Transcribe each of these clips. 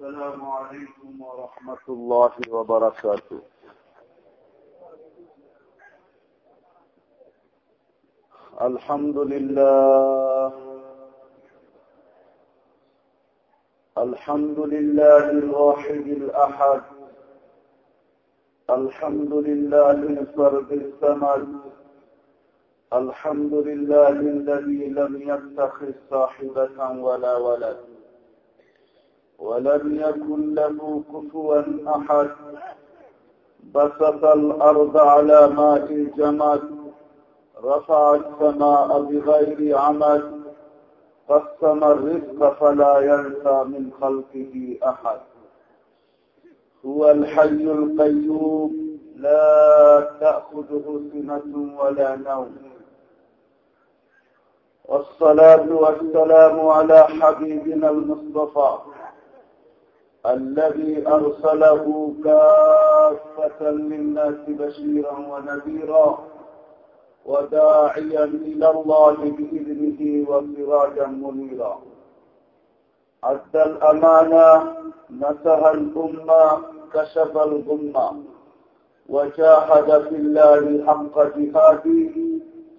السلام عليكم ورحمة الله وبركاته. الحمد لله. الحمد لله الواحد الأحد. الحمد لله الفرد السمد الحمد لله الذي لم يتخذ صاحبة ولا ولد. ولم يكن له كفوا أحد. بسط الأرض على ماء الجمد رفع السماء بغير عمد. قسم الرزق فلا ينسى من خلقه أحد. هو الحي القيوم لا تأخذه سنة ولا نوم. والصلاة والسلام على حبيبنا المصطفى. الذي أرسله كافة للناس بشيرا ونذيرا وداعيا إلى الله بإذنه وسراجا منيرا. أدى الأمانة نسها الأمة كشف الغمة وجاهد في الله حق جهاده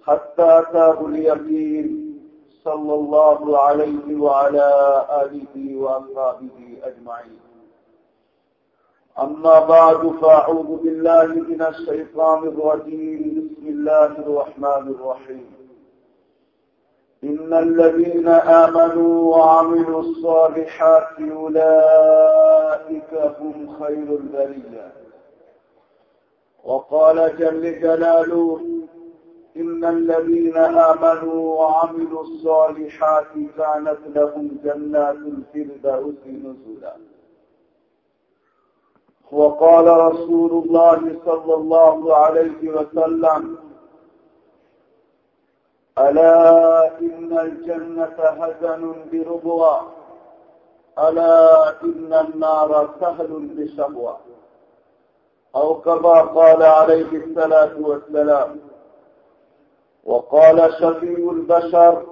حتى أتاه اليقين. صلى الله عليه وعلى آله وأصحابه أجمعين. أما بعد فأعوذ بالله من الشيطان الرجيم. بسم الله الرحمن الرحيم. إن الذين آمنوا وعملوا الصالحات أولئك هم خير البرية. وقال جل جلاله إن الذين آمنوا وعملوا الصالحات كانت لهم جنات الفردوس نزلا. وقال رسول الله صلى الله عليه وسلم ألا إن الجنة هزن بربوة ألا إن النار سهل بشبوة. أو كما قال عليه الصلاة والسلام وقال شفيع البشر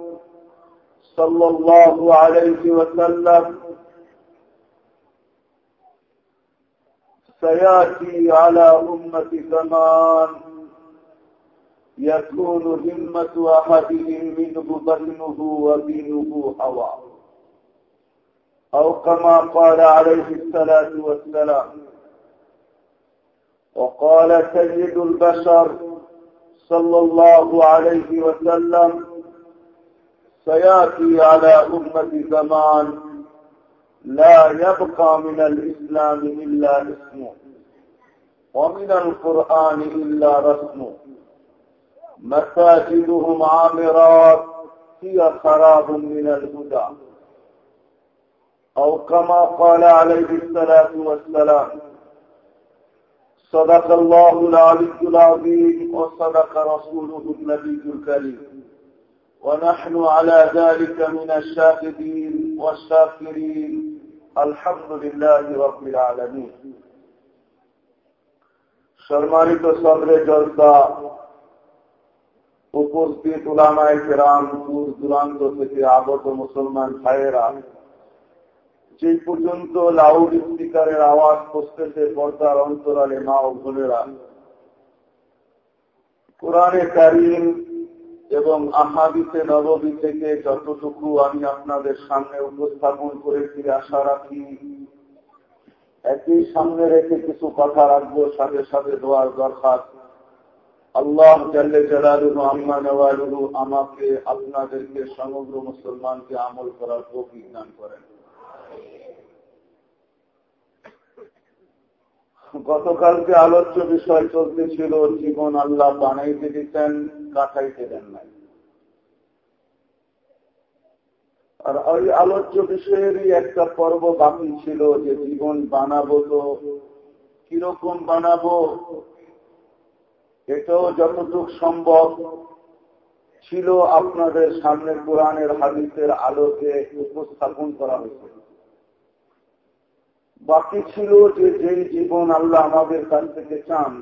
صلى الله عليه وسلم سيأتي على أمة زمان يكون همة أحدهم منه بطنه ودينه هوى. أو كما قال عليه الصلاة والسلام وقال سيد البشر صلى الله عليه وسلم سيأتي على أمة زمان لا يبقى من الإسلام إلا اسمه ومن القرآن إلا رسمه مساجدهم عامرات هي خراب من الهدى. أو كما قال عليه الصلاة والسلام صدق الله العلي العظيم وصدق رسوله النبي الكريم ونحن على ذلك من الشاهدين والشاكرين الحمد لله رب العالمين সম্মানিত সদরে জলসা উপস্থিত উলামায় কেরাম দূর দূরান্ত থেকে আগত মুসলমান ভাইয়েরা যে পর্যন্ত লাউড স্পিকারের আওয়াজ করতেছে পর্দার অন্তরালে মা ও বোনেরা। কোরআনে কারিম এবং আহাদিতে নবী থেকে যতটুকু আমি আপনাদের সামনে উপস্থাপন করেছি আশা রাখি, একই সামনে রেখে কিছু কথা রাখব, সাথে সাথে দোয়ার দরকার। আল্লাহ জাল্লে জালালুহু আম্মা নওয়ালুহু আমাকে আপনাদেরকে সমগ্র মুসলমানকে আমল করার প্রতিজ্ঞান করেন। গতকালকে আলোচ্য বিষয় চলতেছিল, জীবন আল্লাহ বানাইতে দিতেন, কাটাইতে দেন নাই। আর ওই আলোচ্য বিষয়েরই একটা পর্ব বাকি ছিল যে জীবন বানাবো তো, কীরকম বানাবো, এটাও যতটুক সম্ভব ছিল আপনাদের সামনে কোরআনের হাদিসের আলোকে উপস্থাপন করা হয়েছে। বাকি ছিল যে যেই জীবন আল্লাহ আমাদের কাছ থেকে চান,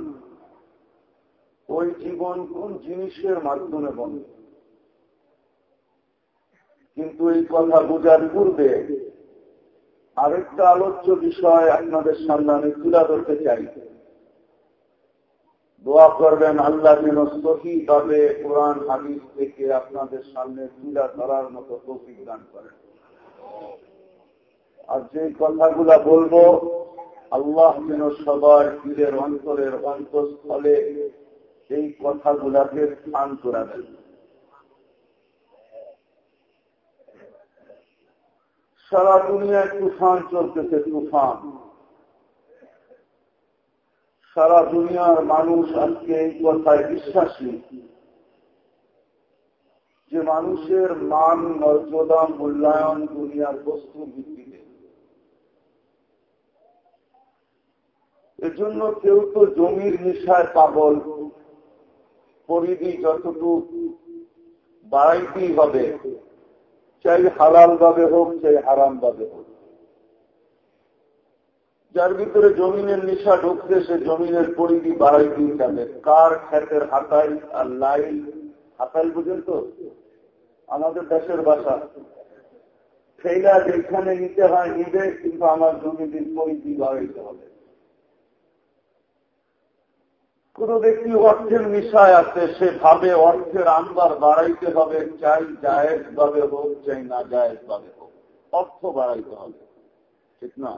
ওই জীবন কোন জিনিসের মাধ্যমে বন্ধ? কিন্তু এই কথা বোঝার পূর্বে আরেকটা আলোচ্য বিষয় আপনাদের সামনে তুলে ধরতে চাই। দোয়া করবেন আল্লাহ যেন সহিভাবে কোরআন, হাদিস থেকে আপনাদের সামনে তুলে ধরার মতো দান করেন। আর যে কথাগুলা বলব, আল্লাহ যেন সবার পীরের অন্তরের অন্তঃস্থলে এই কথাগুলাকে স্থান করে দেন। সারা দুনিয়ায় তুফান চলতেছে, তুফান। সারা দুনিয়ার মানুষ আজকে এই কথায় বিশ্বাসী। যে মানুষের মান মর্যাদা, মূল্যায়ন, দুনিয়ার বস্তু ভিত্তিতে এজন্য কেউ তো জমির নিশায় পাগল। পরিধি যতটুকু বাড়াইতেই হবে, চাই হালাল ভাবে হোক, চাই হারাম ভাবে হোক। যার ভিতরে জমিনের নিশা ঢুকতে সে জমিনের পরিধি বাড়াইতেই যাবে। কার খ্যাতের হাতাই আর লাইল হাতাই বুঝেন তো? আমাদের দেশের বাসা সেইটা যেখানে নিতে হয়, নিবে, কিন্তু আমার জমিদের পরিধি বাড়াইতে হবে। কোন ব্যক্তি অর্থের মিশায় আছে, সে ভাবে অর্থের আম্বার বাড়াইতে হবে, চাই জায়েজ ভাবে হোক, চাই না জায়েজ ভাবে হোক। অর্থ বাড়াইতে হবে, ঠিক না?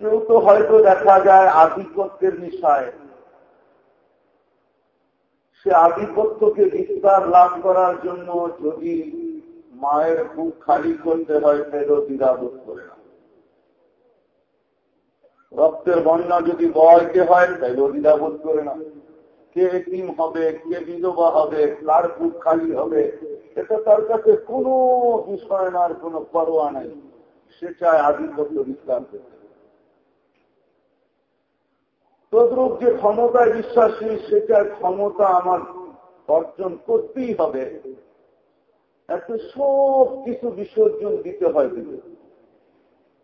কেউ তো হয়তো দেখা যায় আধিপত্যের নিশায় সে আধিপত্যকে বিস্তার লাভ করার জন্য যদি মায়ের বুক খালি করতে হয় সেও দ্বিধাবোধ করে না। রক্তের বন্যা যদি বয়কে হয় তাইলেও দ্বিধাবোধ করে না। কে এটিম হবে, কে বিধবা হবে, কার বুক খালি হবে এটা তার কাছে কোনো বিষয় না কোনো পরোয়া নাই। সে চায় আধিপত্য বিস্তার তদ্রুপ যে ক্ষমতায় বিশ্বাসী সেটার ক্ষমতা আমার অর্জন করতেই হবে। এত সব কিছু বিসর্জন দিতে হয় দিতে।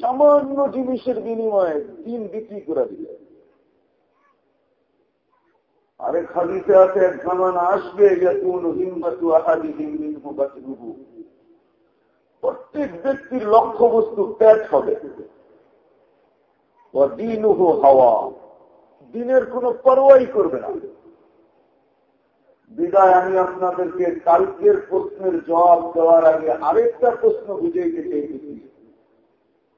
সামান্য জিনিসের বিনিময়ে দিন বিক্রি করে দিলে আরেক হাদিসে আছে, এক জামানা আসবে প্রত্যেক ব্যক্তির লক্ষ্য বস্তু ত্যাগ হবে দিন হাওয়া। দিনের কোনো পরোয়াই করবে না। বিদায় আমি আপনাদেরকে কালকের প্রশ্নের জবাব দেওয়ার আগে আরেকটা প্রশ্ন বুঝাইতে চাইতেছি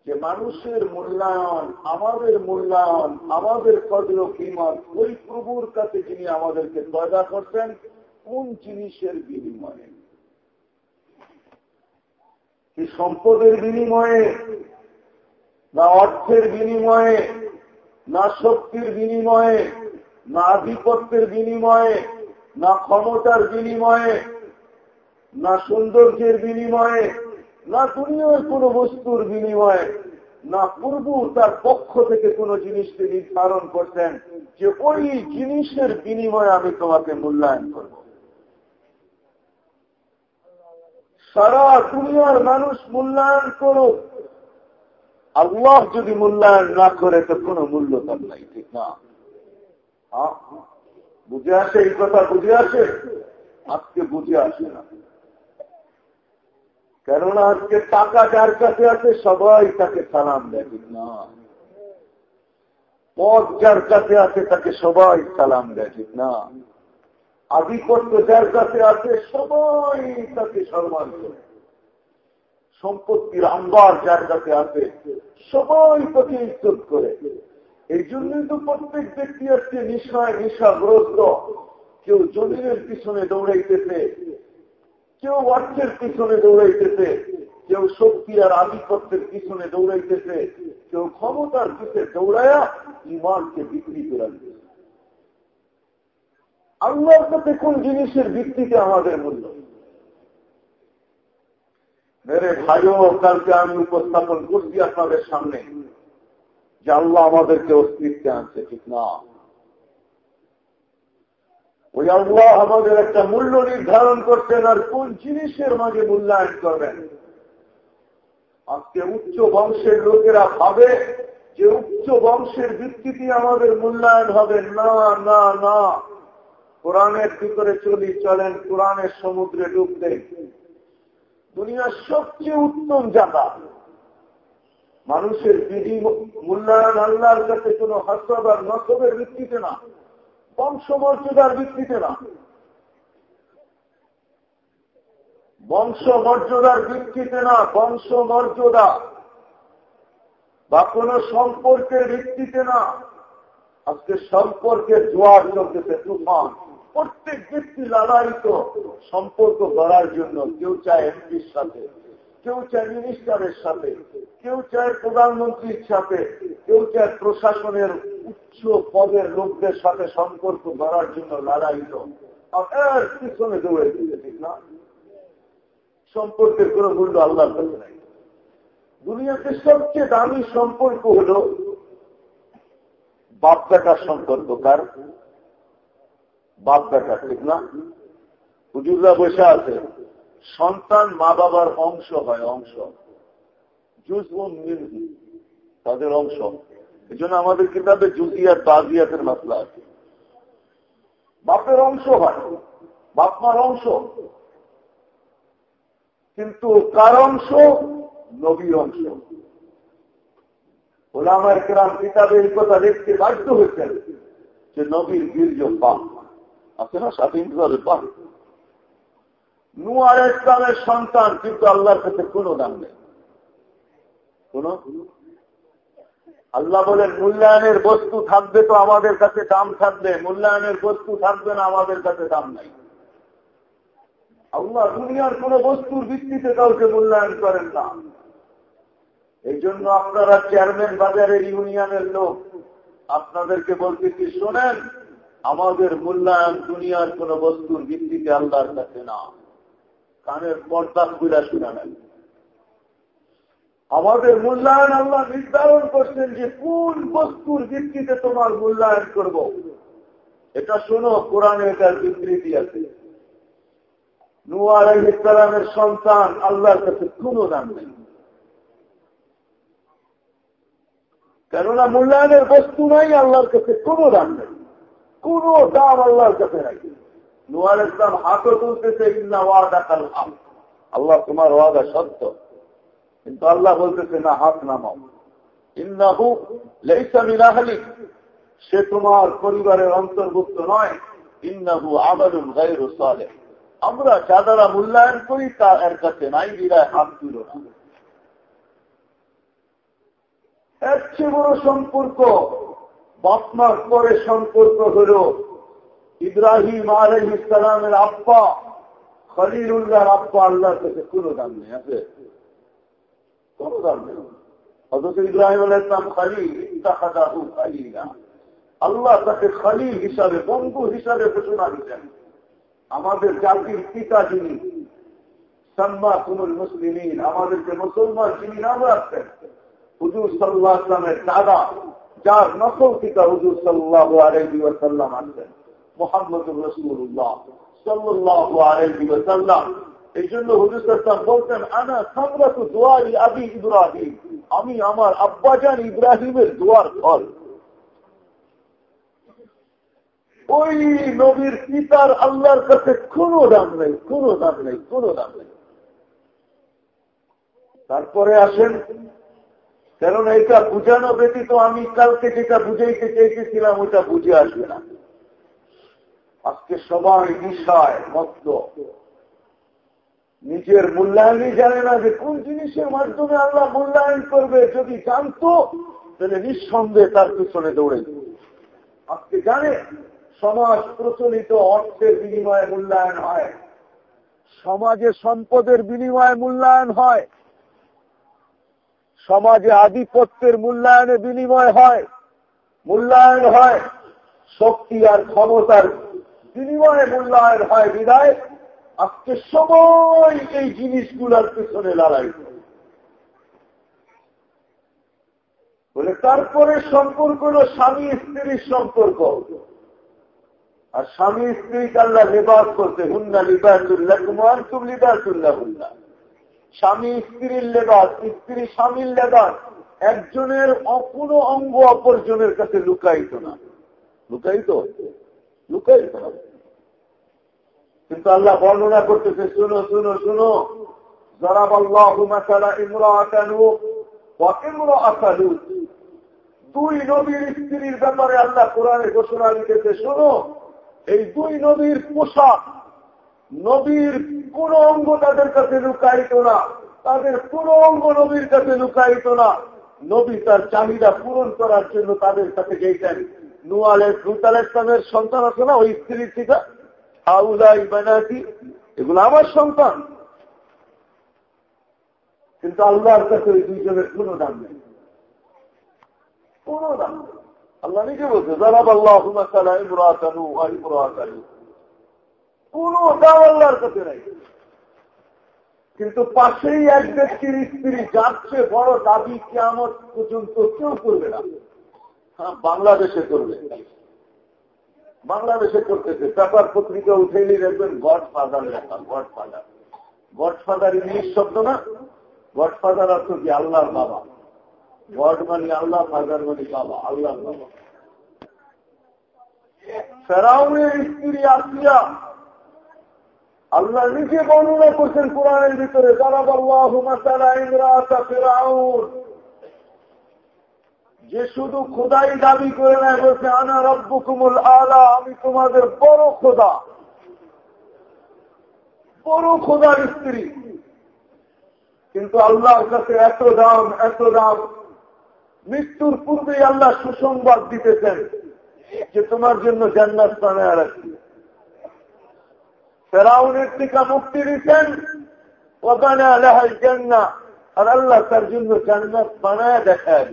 যে মানুষের মূল্যায়ন, আমাদের মূল্যায়ন, আমাদের কদর কিমত, ওই প্রভুর কাছে যিনি আমাদেরকে পয়দা করছেন, কোন জিনিসের বিনিময়ে? কি সম্পদের বিনিময়ে? না অর্থের বিনিময়ে? না শক্তির বিনিময়ে? না আধিপত্যের বিনিময়ে? না ক্ষমতার বিনিময়ে, না সৌন্দর্যের বিনিময়ে, না দুনিয়ার কোন বস্তুর বিনিময়ে, না পূর্ব তার পক্ষ থেকে কোন জিনিসকে নির্ধারণ করছেন যে ওই জিনিসের বিনিময়ে আমি তোমাকে মূল্যায়ন করব। সারা দুনিয়ার মানুষ মূল্যায়ন করুক। আল্লাহ যদি মূল্যায়ন না করে, তো কোনো মূল্য তার নাই, ঠিক না? বুঝে আসে, এই কথা বুঝে আসে? আজকে বুঝে আসে না। কেননা আজকে টাকা যার কাছে আছে, সবাই তাকে সালাম দেয়। না পথ যার কাছে আছে, তাকে সবাই সালাম দেয় না? আধিপত্য যার কাছে আছে, সবাই তাকে সম্মান করে। সম্পত্তির আম্বার যার কাছে আছে, সবাই তাকে ইজ্জত করে। এই জন্যই তো প্রত্যেক ব্যক্তি আজকে নিশায় নিশাগ্রস্ত কেউ জমিনের পিছনে দৌড়াইতেছে, কেউ অর্থের পিছনে দৌড়াইতেছে, কেউ শক্তি আর আধিপত্যের পিছনে দৌড়াইতেছে, কেউ ক্ষমতার পিছনে দৌড়ায়া ইমানকে বিক্রি করে দিতেছে আল্লাহর কাছে কোন জিনিসের ভিত্তিতে আমাদের মূল্য? মেরে ভাইও, কালকে আমি উপস্থাপন করছি আপনাদের সামনে। যে আল্লাহ আমাদেরকে অস্তিত্বে আনছে, ঠিক না? ওই আল্লাহ আমাদের একটা মূল্য নির্ধারণ করছেন আর কোন জিনিসের মাঝে মূল্যায়ন করবেন? আজকে উচ্চ বংশের লোকেরা ভাবে যে উচ্চ বংশের ভিত্তিতে আমাদের মূল্যায়ন হবে। না না না। কোরআনের ভিতরে চলি চলেন, কোরআনের সমুদ্রে ডুব দেয় দুনিয়ার সবচেয়ে উত্তম জায়গা। মানুষের বিধি মূল্যায়ন আল্লাহর কাছে কোন হাসব আর নসবের ভিত্তিতে না। বংশমর্যাদার ভিত্তিতে না। বংশ মর্যাদার ভিত্তিতে না বংশ মর্যাদা বা কোন সম্পর্কের ভিত্তিতে না। আজকে সম্পর্কের জোয়ার চলতেছে তুফান, প্রত্যেক ব্যক্তি লালায়িত সম্পর্ক গড়ার জন্য কেউ চায় এমপির সাথে। কেউ চায় মিনিস্টারের সাথে, কেউ চায় প্রধানমন্ত্রীর সাথে, কেউ চায় প্রশাসনের উচ্চ পদের লোকদের সাথে সম্পর্ক করার জন্য লালায়িত আর পিছনে দৌড়ে দিতে ঠিক না। সম্পর্কের কোন মূল্য আল্লাহর কাছে নাই। দুনিয়াতে সবচেয়ে দামি সম্পর্ক হল বাপ বেটার সম্পর্ক। কার? বাপ বেটা ঠিক না? হুজুররা বসে আছে। সন্তান মা বাবার অংশ হয়, অংশ। তাদের অংশ। এই জন্য আমাদের কিতাবে জুজিয়াত বাজিয়াতের মাসলা আছে। বাপের অংশ হয়, বাপ মার অংশ। কিন্তু কার অংশ? নবীর অংশ। ওলামার কেরাম কিতাবে এই কথা দেখতে বাধ্য হয়েছেন যে নবীর বীর্য পাপ আছে না স্বাধীন পাপ নুয়ার ইসলামের সন্তান, কিন্তু আল্লাহর কাছে কোনো দাম নেই। কোন? আল্লাহ বলেন, মূল্যায়নের বস্তু থাকবে তো আমাদের কাছে দাম থাকবে, মূল্যায়নের বস্তু থাকবে না আমাদের কাছে দাম নাই। আল্লাহ দুনিয়ার কোন বস্তুর ভিত্তিতে কাউকে মূল্যায়ন করেন না। এই জন্য আপনারা চেয়ারম্যান বাজারের ইউনিয়নের লোক, আপনাদেরকে বলতেছি, শোনেন, আমাদের মূল্যায়ন দুনিয়ার কোন বস্তুর ভিত্তিতে আল্লাহর কাছে না। কানের পর্দা খুলে শুনে নেন আমাদের মূল্যায়ন আল্লাহ নির্ধারণ করছেন যে কোন বস্তুর ভিত্তিতে তোমার মূল্যায়ন করব। এটা শোনো, কোরআনে এটার বিবৃতি আছে। নুয়ার ইসলামের সন্তান আল্লাহর কাছে কোনো দাম নেই। কেননা মূল্যায়নের বস্তু নাই, আল্লাহর কাছে কোনো দাম নেই। কোন দাম আল্লাহর কাছে নাই। নুয়ার ইসলাম হাতও তুলতেছে আল্লাহ তোমার ওয়াদা সত্য। কিন্তু আল্লাহ বলতেছে, না হাত নামাও। ইন্নাহু লেইসা মিনাহালি সে তোমার পরিবারের অন্তর্ভুক্ত নয়। ইন্নাহু আমারুল গাইরু সালে আমরা যারা মূল্যায়ন করি, তা এর কাছে নাই বিরায় হাত তুল না। বড় সম্পর্ক, বাপমার পরে সম্পর্ক হল ইব্রাহিম আলহ ইসলামের আব্বা খলিলুল্লাহর আব্বা আল্লাহর কাছে কোনো দাম নেই আছে কোন দাম নেই অথচ ইব্রাহিম আল ইসলাম খালিল ইত্তাহাদাহু খালিলা আল্লাহ তাকে খালিল হিসাবে বন্ধু হিসাবে ঘোষণা দিতেন আমাদের জাতির পিতা যিনি সাম্মা কুমুল মুসলিমিন আমাদেরকে মুসলমান যিনি নাম রাখতেন হুজুর সাল্লাহ আসলামের দাদা যার নকল পিতা হুজুর সাল্লাহ আলহি ওয়াসাল্লাম আনতেন এই জন্য হুজুর বলতেন আনা সামরাত দোয়ারি আবি ইব্রাহিম। আমি আমার আব্বাজান ইব্রাহিমের দোয়ার ফল ওই নবীর পিতার আল্লাহর কাছে কোনো দাম নেই, কোনো দাম নেই, কোনো দাম নেই। তারপরে আসেন, কেননা এটা বুঝানো ব্যতীত আমি কালকে যেটা বুঝাইতে চাইতেছিলাম, ওটা বুঝে আসবে না। আজকে সবাই বিষয় মত্ত। নিজের মূল্যায়নই জানে না যে কোন জিনিসের মাধ্যমে আল্লাহ মূল্যায়ন করবে। যদি জানতো, তাহলে নিঃসন্দেহে তার পিছনে দৌড়ে আজকে জানে, সমাজ প্রচলিত অর্থের বিনিময়ে মূল্যায়ন হয়। সমাজে সম্পদের বিনিময়ে মূল্যায়ন হয়। সমাজে আধিপত্যের মূল্যায়নে বিনিময় হয়। মূল্যায়ন হয়। শক্তি আর ক্ষমতার বিনিময়ে মূল্যায়ন হয় বিদায়, আজকে সময় এই জিনিসগুলার পেছনে লড়াই বলে, তারপরে সম্পর্ক হল স্বামী স্ত্রীর সম্পর্ক। আর স্বামী স্ত্রী কাল্লা লেবাস করতে, হুন্না লিবাসুল্লাহ কুমার তুম লিবাসুল্লাহ হুন্না স্বামী স্ত্রীর লেবাস, স্ত্রী স্বামীর লেবাস, একজনের অপুর অঙ্গ অপরজনের কাছে লুকাইত না। লুকাইত লুকাইত না। কিন্তু আল্লাহ বর্ণনা করতেছে, শুনো শুনো শুনো। জরাব আল্লাহ ইমরা আকানু ইমরা আকালু দুই নবীর স্ত্রীর ব্যাপারে আল্লাহ কোরআনে ঘোষণা দিতেছে, শোনো, এই দুই নবীর পোশাক নবীর কোন অঙ্গ তাদের কাছে লুকাইত না। তাদের কোন অঙ্গ নবীর কাছে লুকাইত না। নবী তার চাহিদা পূরণ করার জন্য তাদের কাছে গেছেন নুয়ালের রুতাল ইসলামের সন্তান আছে না, ওই স্ত্রীর থেকে এগুলো আমার সন্তান। কিন্তু আল্লাহর কাছে ওই দুইজনের কোন দাম নেই। কোন দাম আল্লাহ নিজে বলছে, জানাব আল্লাহ ইমরাতানু আর ইমরাতানু। কোন দাম আল্লাহর কাছে নাই। কিন্তু পাশেই এক ব্যক্তির স্ত্রী যাচ্ছে বড় দাবি কেমন পর্যন্ত কেউ করবে না। হ্যাঁ বাংলাদেশে করবে। বাংলাদেশে করতেছে। পেপার পত্রিকা উঠেইলি দেখবেন গড ফাদার লেখা God father God father English শব্দ না? গড ফাদার অর্থ কি? আল্লাহর বাবা। গড মানে আল্লাহ, ফাদার মানে বাবা, আল্লাহর বাবা। ফেরাউনের স্ত্রী আসিয়া আল্লাহ নিজে বর্ণনা করছেন কোরআনের ভিতরে ফেরাউন। যে শুধু খোদাই দাবি করে নেয়, বলছে, আনা রব্বুকুমুল আলা আমি তোমাদের বড় খোদা। বড় খোদার স্ত্রী। কিন্তু আল্লাহর কাছে এত দাম এত দাম। মৃত্যুর পূর্বেই আল্লাহ সুসংবাদ দিতেছেন যে তোমার জন্য জান্নাত বানায় রাখছি ফেরাউনের টিকা মুক্তি দিচ্ছেন ওখানে আলাহাল জান্না আর আল্লাহ তার জন্য জান্নাত বানায় দেখায়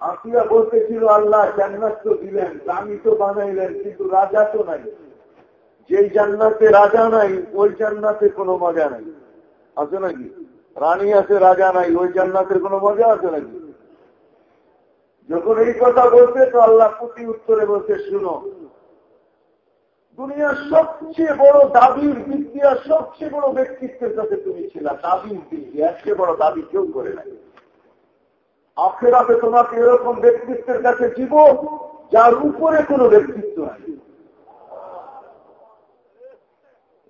আসিয়া বলতেছিল, আল্লাহ জান্নাত তো দিলেন রানী তো বানাইলেন, কিন্তু রাজা তো নাই। যেই জান্নাতে রাজা নাই, ওই জান্নাতে কোনো মজা নাই। আছে নাকি? রানী আছে, রাজা নাই, ওই জান্নাতের কোনো মজা আছে নাকি? যখন এই কথা বলতে তো আল্লাহ প্রতি উত্তরে বলতে শুনো, দুনিয়ার সবচেয়ে বড় দাবির দিক সবচেয়ে বড় ব্যক্তিত্বের কাছে তুমি ছিল, দাবির দিক দিয়ে বড় দাবি কেউ করে নাই। আখেরাতে তোমাকে এরকম ব্যক্তিত্বের কাছে জীব যার উপরে কোন ব্যক্তিত্ব নাই।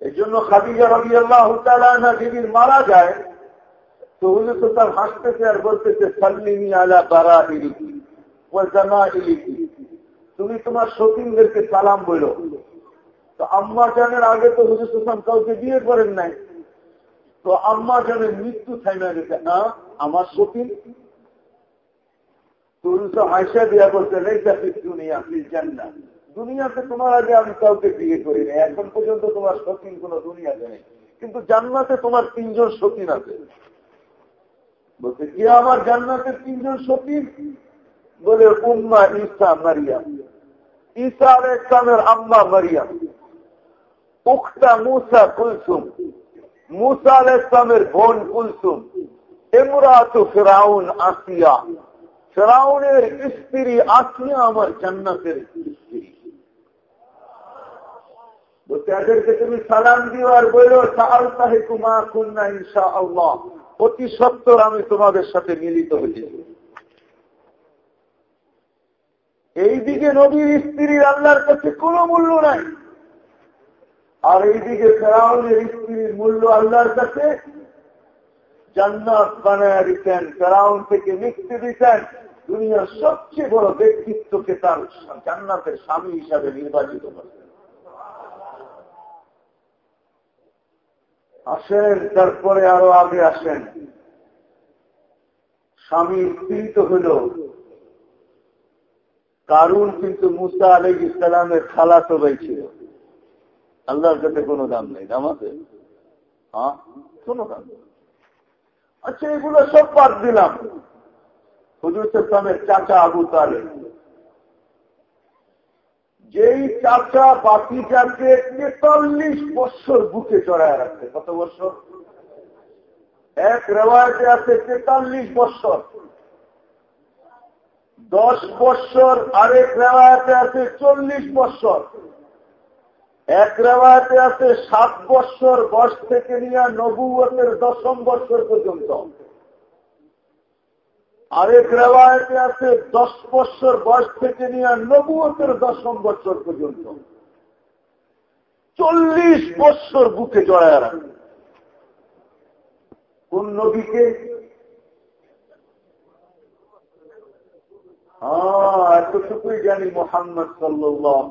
এই জন্য খাদিজা রবি আল্লাহ যেদিন মারা যায়, তো হলে তো তার হাসতেছে আর বলতেছে, সাল্লিমি আলা বারা ইলিকি ও ইলিকি তুমি তোমার সতীনদেরকে সালাম বলো। তো আম্মা জানের আগে তো হুজুর সুসান কাউকে বিয়ে করেন নাই। তো আম্মা জানের মৃত্যু থাইমা গেছে না আমার সতীন? তো হাসা দিয়া বলতে নেই দুনিয়া প্লিজ জান না দুনিয়াতে তোমার আগে আমি কাউকে বিয়ে করি না এখন পর্যন্ত তোমার সতীন কোন দুনিয়াতে নেই। কিন্তু জান্নাতে তোমার তিনজন সতীন আছে। বলছে, কি আমার জান্নাতের তিনজন সতীন বলে, উম্মা ঈসা, মারিয়াম। ঈসা আল ইসলামের আম্মা মারিয়াম। উক্তা মুসা কুলসুম। মুসা আল ইসলামের বোন কুলসুম। এমরাত ফেরাউন আসিয়া। ফেরাউনের স্ত্রী আসিয়া আমার জান্নাতের স্ত্রী। এদেরকে তুমি সালাম দিও আর বলো সাহেকুমা কুন্না ইনশা আল্লাহ অতি সত্তর আমি তোমাদের সাথে মিলিত হয়েছি এই দিকে নবীর স্ত্রীর আল্লাহর কাছে কোনো মূল্য নাই। আর এইদিকে ফেরাউনের স্ত্রীর মূল্য আল্লাহর কাছে জান্নাত বানায় দিতেন। ফেরাউন থেকে মুক্তি দিতেন। দুনিয়ার সবচেয়ে বড় ব্যক্তিত্বকে তার জান্নাতের স্বামী হিসাবে নির্বাচিত করতেন আসেন, তারপরে আরও আগে আসেন। স্বামী পীড়িত হল। কারুন কিন্তু মুসা আলী ইসলামের খালা সবাই ছিল। আল্লাহর কাছে কোনো দাম নেই আছে? হ্যাঁ কোনো দাম নেই। আচ্ছা এগুলো সব বাদ দিলাম। হুজুর ইসলামের চাচা আবু তালে যেই চাচা বাতিটাকে তেতাল্লিশ বছর বুকে চড়ায় রাখছে। কত বছর? এক রেওয়ায়তে আছে তেতাল্লিশ বছর। দশ বছর, আরেক রেওয়ায়তে আছে চল্লিশ বছর। এক রেওয়ায়তে আছে সাত বছর, বয়স থেকে নিয়ে নবুয়তের দশম বছর পর্যন্ত। আরেক রেওয়ায়তে আছে দশ বছর বয়স থেকে নিয়ে নবুয়তের দশম বছর পর্যন্ত। চল্লিশ বছর বুকে জড়ায় রাখে কোন নবীকে? হ্যাঁ এতটুকুই জানি মোহাম্মদ সাল্লাহ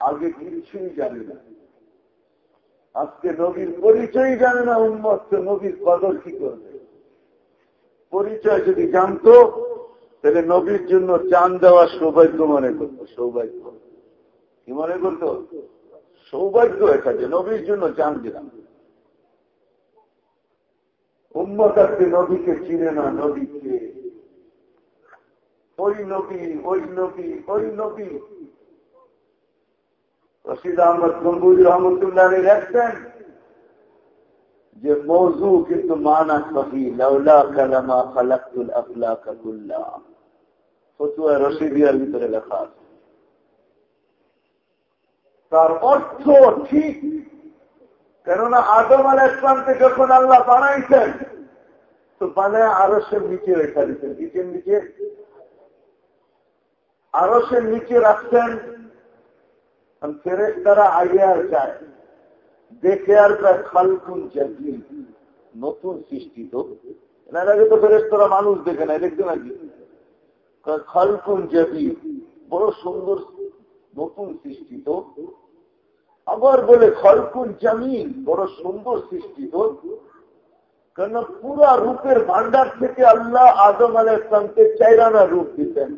আগে কিছুই জানি না। আজকে নবীর পরিচয় জানে না উন্মত্ত নবীর কদর কি করবে? পরিচয় যদি জানতো, তাহলে নবীর জন্য চান দেওয়া সৌভাগ্য মনে করত, সৌভাগ্য। কি মনে করত? সৌভাগ্য এটা যে নবীর জন্য চান দিলাম। উম্মত নবীকে চিনে না, নবীকে। ওই নবী ওই নবী ওই নবী। রশিদ আহমদ গম্বুজ রহমতুল্লাহ লেখছেন যে মৌজু কিন্তু মানা সহি তার অর্থ ঠিক। কেননা আদম আল ইসলামকে যখন আল্লাহ বানাইছেন, তো বানায় আরসের নিচে রেখা দিচ্ছেন নিচের নিচে। আরসের নিচে রাখছেন ফেরেস তারা আগে আর যায় দেখে আর প্রায় খালকুন জাতি নতুন সৃষ্টি তো। এনার আগে তো ফেরেস তারা মানুষ দেখে না দেখতে নাকি খালকুন জাতি বড় সুন্দর নতুন সৃষ্টি তো। আবার বলে খলকুন জামিন বড় সুন্দর সৃষ্টি তো। কেন পুরা রূপের ভান্ডার থেকে আল্লাহ আদম আল চাইরানা রূপ দিতেন।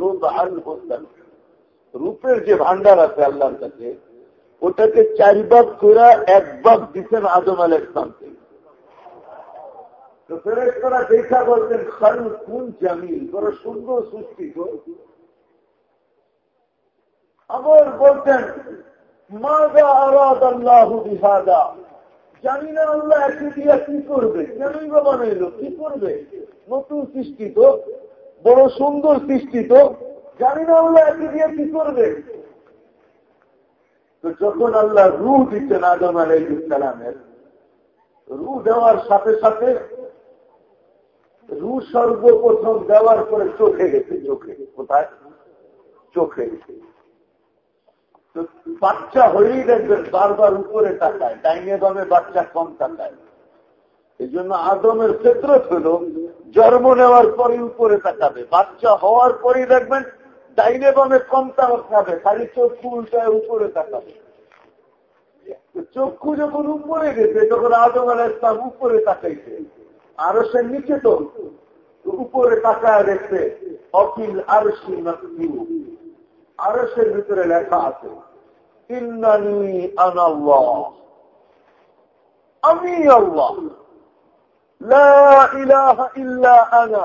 রূপ আল রূপের যে ভান্ডার আছে আল্লাহর কাছে ওটাকে চারি ভাগ করে এক ভাগ দিচ্ছেন আদম আল ইসলামকে দেখা খাল কোন জামিল? বড় সুন্দর সৃষ্টি বলতেন জানি না আল্লাহ দিয়া কি করবে? কি করবে? নতুন সৃষ্টি তো, বড় সুন্দর সৃষ্টি তো। জানি না আল্লাহ একে দিয়া কি করবে? তো যখন আল্লাহ রু দিচ্ছেন আদম আলাইসালামের রু দেওয়ার সাথে সাথে রু সর্বপ্রথম দেওয়ার পরে চোখে গেছে, চোখে কোথায়? চোখে গেছে। বাচ্চা হয়েই দেখবেন বারবার উপরে তাকায়, ডাইনে বামে বাচ্চা কম তাকায়। এই জন্য আদমের ক্ষেত্র ছিল জন্ম নেওয়ার পরে উপরে তাকাবে। বাচ্চা হওয়ার পরেই দেখবেন ডাইনে বামে কম তাকাবে খালি চক্ষু উল্টায় উপরে তাকাবে। চক্ষু যখন উপরে গেছে, তখন আদম আল ইসলাম উপরে তাকাইছে। আরও সে নিচে তো, উপরে তাকায় দেখছে অকিল আরশি নকশিউ আরসের ভিতরে লেখা আছে আমি আল্লাহ। ইল্লা আনা।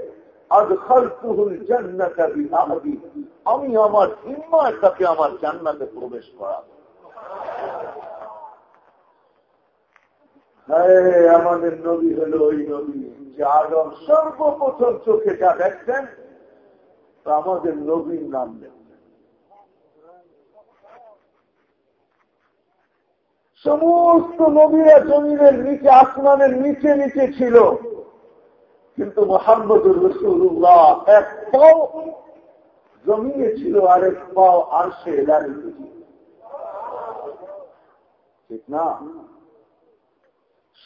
আমি আমার হিম্মায় তাকে আমার জান্নাতে প্রবেশ করাবো আমাদের নবী হলো ওই নবী যে আদম সর্বপ্রথম চোখে যা দেখছেন তা আমাদের নবীর নাম দেখছেন সমস্ত নবীরা জমিনের নিচে, আসমানের নিচে নিচে ছিল। কিন্তু মোহাম্মদুর রসুল্লাহ এক পাও জমিনে ছিল আর এক পাও আর সে ঠিক না?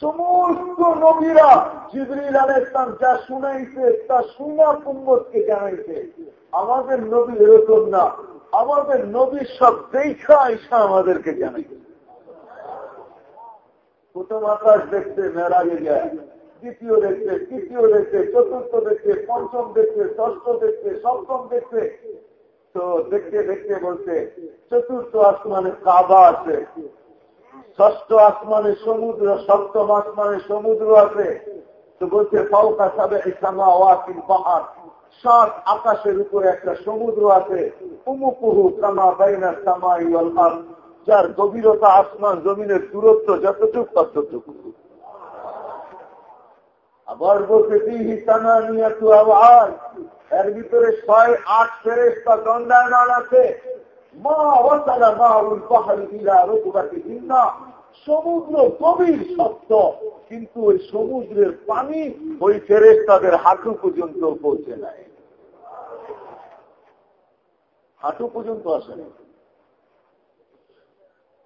সমস্ত নবীরা জিবরিল আল ইসলাম যা শুনাইছে, তা শুনা কুম্মতকে জানাইছে, আমাদের নবী এরকম না। আমাদের নবী সব দেখা আইসা আমাদেরকে জানাইছে। প্রথম আকাশ দেখতে মেলাগে যায় দ্বিতীয় দেখতে, তৃতীয় দেখতে, চতুর্থ দেখতে, পঞ্চম দেখতে, ষষ্ঠ দেখতে, সপ্তম দেখতে। তো দেখতে দেখতে বলতে, চতুর্থ আসমানে কাবা আছে। ষষ্ঠ আসমানে সমুদ্র, সপ্তম আসমানে সমুদ্র আছে। তো বলছে ফাউকা সাবে ইসামা ওয়াকিল পাহাড়। সাত আকাশের উপরে একটা সমুদ্র আছে। উমুকুহু কামা বাইনা সামাই যার গভীরতা আসমান জমিনের দূরত্ব যতটুক, ততটুকু আবার বলতে তিহিসানানিয়াতু আওয়াজ এর ভিতরে ছয়, আট ফেরেস্তা দণ্ডায়মান আছে। সমুদ্র গভীর সত্য কিন্তু ওই সমুদ্রের পানি ওই হাঁটু পর্যন্ত পৌঁছে নাই। হাঁটু পর্যন্ত আসে না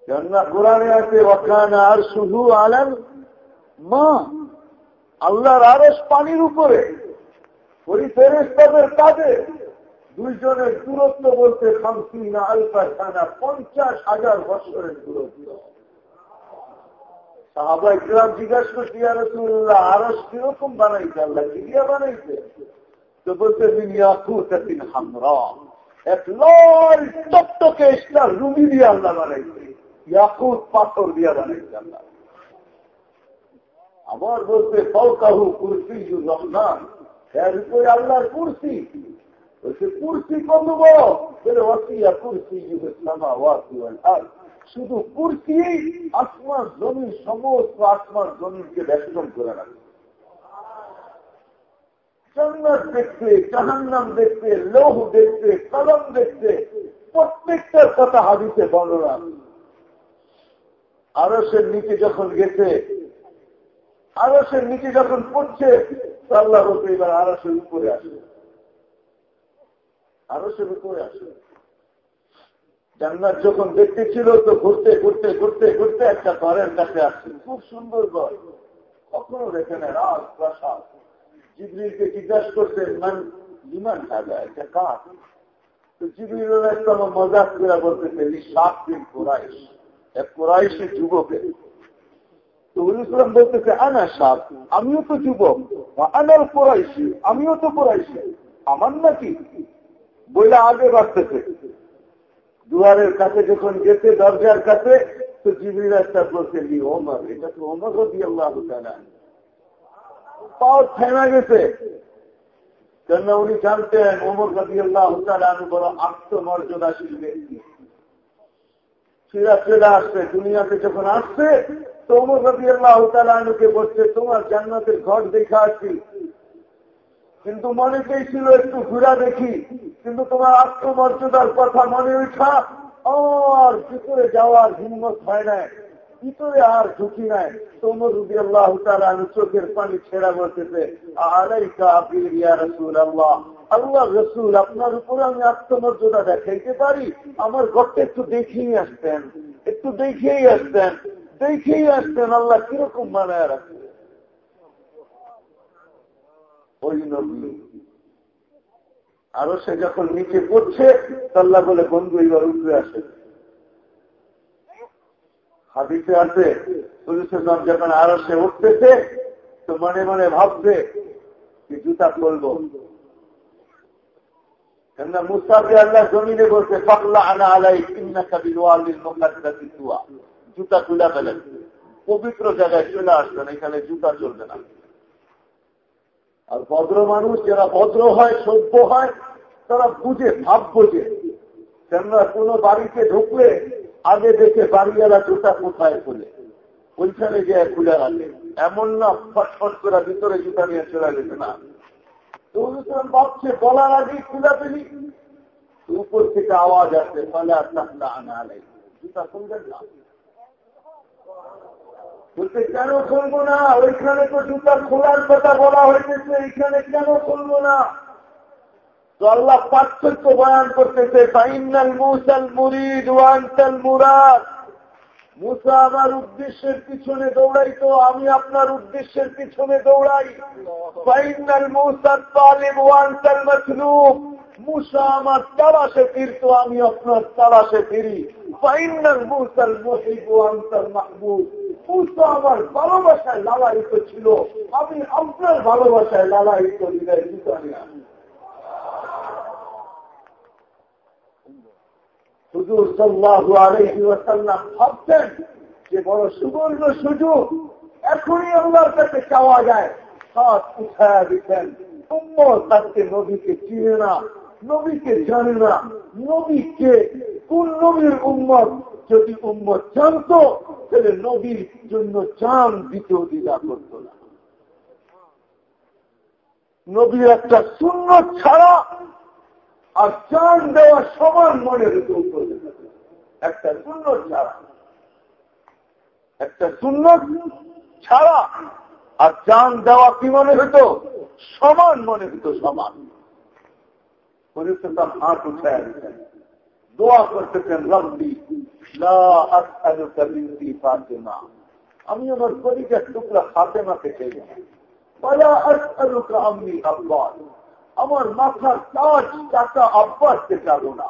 কেননা কোরআনে আছে ওখানে আর শুধু আলেন মা আল্লাহর আরস পানির উপরে। ওই ফেরেস্তাদের কাজে দুইজনের দূরত্ব বলতে খামসিনা আলফা খানা পঞ্চাশ হাজার বছরের দূরত্ব। সাহাবা ইকরাম জিজ্ঞাসা করছি রসুল্লাহ আরস কীরকম বানাইছে? আল্লাহ কি দিয়ে বানাইছে? তো বলতে মিনিয়াকুতাতিন হামরা। এক লাল টকটকে ইসলাম রুমি দিয়ে আল্লাহ বানাইছে। ইয়াকুত পাথর দিয়ে বানাইছে আল্লাহ। আবার বলতে ফলকাহু কুরসি আল্লাহর কুরসি। বলছে কুরসি কত বড়? কুরসি আর শুধু কুরসি আসমান জমির সমস্ত আসমান জমিনকে ব্যস্তম করে রাখে। দেখতে, জাহান্নাম দেখতে, লৌহ দেখতে, কলম দেখতে প্রত্যেকটার কথা হাদিতে বর্ণনা আরসের নিচে যখন গেছে আরসের নিচে যখন পড়ছে আল্লাহ হতে এবার আরসের উপরে আসে আরসের উপরে আসে জান্নাত যখন দেখতে ছিল তো ঘুরতে ঘুরতে ঘুরতে ঘুরতে একটা ঘরের কাছে আসছে। খুব সুন্দর ঘর। কখনো দেখে না রাজ প্রাসাদ। জিবরিলকে জিজ্ঞাসা করছে, মান বিমান সাজা এটা কাজ তো জিবরিল একটা মজাক করে বলতেছে সাত দিন কোরাইশ। এক কোরাইশি যুবকের। ইসলাম বলতেছে, আনা সাপ আমিও তো যুবক। আনার কোরাইশি আমিও তো কোরাইশি। আমার নাকি? বইলা আগে বাড়তেছে। দুয়ারের কাছে যখন গেছে, দরজার কাছে, তো জিবির একটা বলছে, লি ওমর, এটা তো ওমর দিয়ে আল্লাহ পাওয়ার থেমে গেছে। কেননা উনি জানতেন, ওমর গাদি আল্লাহ আমি বড় আত্মমর্যাদাশীল ব্যক্তি। সিরা চলে আসছে, দুনিয়াতে যখন আসছে তো ওমর গাদি আল্লাহ তালুকে বলছে, তোমার জান্নাতের ঘর দেখা আছি কিন্তু মনে চেয়েছিল একটু ঘুরা দেখি, কিন্তু তোমার আত্মমর্যাদার কথা মনে উঠা, আর ভিতরে যাওয়ার হিম্মত হয় নাই, ভিতরে আর ঝুঁকি নাই। তোমর রুবি আল্লাহ চোখের পানি ছেড়া বলতেছে, আলাইকা আপিল ইয়া রসুল আল্লাহ আল্লাহ রসুল, আপনার উপরে আমি আত্মমর্যাদা দেখাইতে পারি? আমার ঘরটা একটু দেখেই আসতেন, একটু দেখেই আসতেন। দেখেই আসতেন আল্লাহ কীরকম মানায় রাখতেন ওই নবী। আরও সে যখন নিচে পড়ছে তাল্লা বলে, বন্ধু, এবার উঠে আসে হাদিতে আছে যখন আরও সে উঠতেছে, তো মনে মনে ভাবছে যে জুতা করব মুস্তাফি আল্লাহ জমিনে বলছে পাকলা আনা আলাই কিন্না কাবিল জুতা খুলা ফেলেন। পবিত্র জায়গায় চলে আসবেন এখানে জুতা চলবে না। আর ভদ্র মানুষ যারা ভদ্র হয়, সভ্য হয়, তারা বুঝে, ভাব বোঝে। কেননা কোনো বাড়িতে ঢুকলে আগে দেখে বাড়িওয়ালা জুতা কোথায় খুলে? ওইখানে গিয়ে খুলে রাখে। এমন না, ফটফট করে ভিতরে জুতা নিয়ে চলে যেতে না। বলার আগে খুলে ফেলি। উপর থেকে আওয়াজ আসছে ফলে আর আনা জুতা খুলবেন না। বলতে কেন খুলবো না? ওইখানে তো জুতা খোলার কথা বলা হয়েছে এইখানে কেন খুলবো না? তো আল্লাহ পার্থক্য বয়ান করতেছে, ফাইনাল মুসাল মুরিদ ওয়ান্তাল মুরাদ। মুসা আমার উদ্দেশ্যের পিছনে দৌড়াই তো, আমি আপনার উদ্দেশ্যের পিছনে দৌড়াই। ফাইনাল মুসাল তালিম ওয়ান্তাল মসলুম মুসা আমার তালাশে ফিরতো আমি আপনার তালাশে ফিরি। ফাইনাল মুসাল মহিব ওয়ান্তাল মাহবুব। তো আমার ভালোবাসায় লালায়িত ছিল। আমি আপনার ভালোবাসায় লালায়িত হৃদয় দিতানি হুজুর ওয়াসাল্লাম যে বড় সুবর্ণ সুযোগ, এখনই আল্লাহর কাছে চাওয়া যায়। উঠায় দিতেন। উম্মত আজকে নবীকে চিনে না। নবীকে জানে না। নবীকে কোন নবীর উম্মত? যদি উম্মত জানত, তাহলে নবীর জন্য চান দিতেও দ্বিধা করত না। নবীর একটা শূন্য ছাড়া আর চান দেওয়া সমান মনের উপর। একটা শূন্য ছাড়া। একটা শূন্য ছাড়া আর চান দেওয়া কি মনে হতো? সমান মনে হতো, সমান। পরিস্থিতি হাত উঠায় দোয়া করতেছেন রব্বি ফাতেমা আমি আমার পরিচয় টুকরা ফাতেমাকে চাই আমি আব্বাস আমার মাথার তাজ টাকা আব্বাসকে চাবো না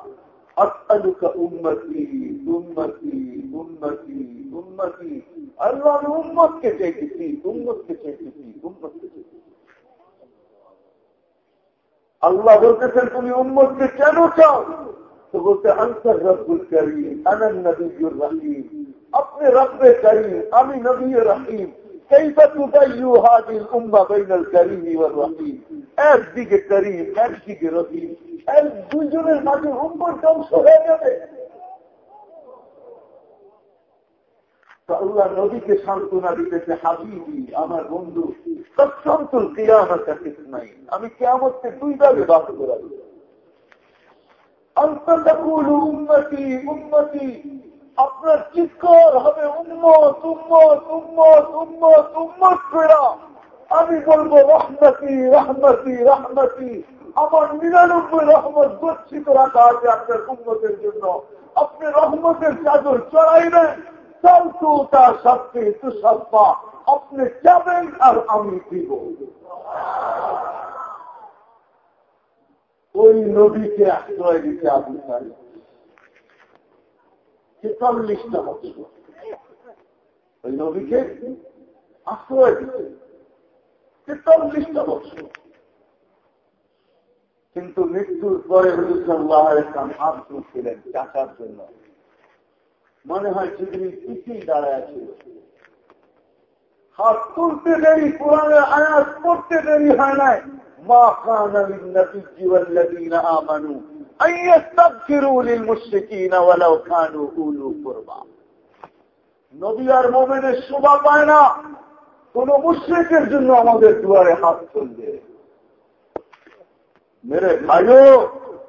আসআলুকা উম্মতি উম্মতি উম্মতি উম্মতি আল্লাহ আমি উম্মতকে চাইতেছি উম্মতকে চাইতেছি উম্মতকে চাইতেছি আল্লাহ বলতেছেন, তুমি উন্মতকে কেন চাও? তো বলতে আনসার রব্বুল করিম আনন্দ নবীর রহিম। আপনি রব্বে করিম, আমি নবী রহিম। একদিকে করিম, একদিকে রহিম। এক দুজনের মাঝে উম্মত ধ্বংস হয়ে যাবে। আল্লাহ নদীকে সান্ত্বনা দিতেছে, হাবিবি, আমার বন্ধু সত্যন্তর ক্রিয়া আমার কাছে নাই। আমি কেমনকে দুই ভাবে বাস অন্তকুল উন্নতি উন্নতি আপনার চিৎকার হবে উন্মত উন্মত উন্মত উন্মত উন্মত ফেরা আমি বলব, রহমতি রহমতি রহমতি, আমার নিরানব্বই রহমত গচ্ছিত রাখা আছে আপনার উন্নতের জন্য। আপনি রহমতের চাদর চড়াইবেন চালতু তার সবকে তুষাপ্পা আপনি যাবেন আর আমি দিব। ওই নদীকে আশ্রয় দিতে আপনি চাই বছর। ওই নবীকে আশ্রয় দিতে। বছর। কিন্তু মৃত্যুর পরে হুজুল্লাহ ইসলাম হাত ছিলেন টাকার জন্য। মনে হয় পৃথিবীর পিছিয়ে দাঁড়ায় ছিল হাত তুলতে দেরি পুরানো আয়াত করতে দেরি হয় নাই। মা নবী জন্য আমাদের দুয়ারে হাত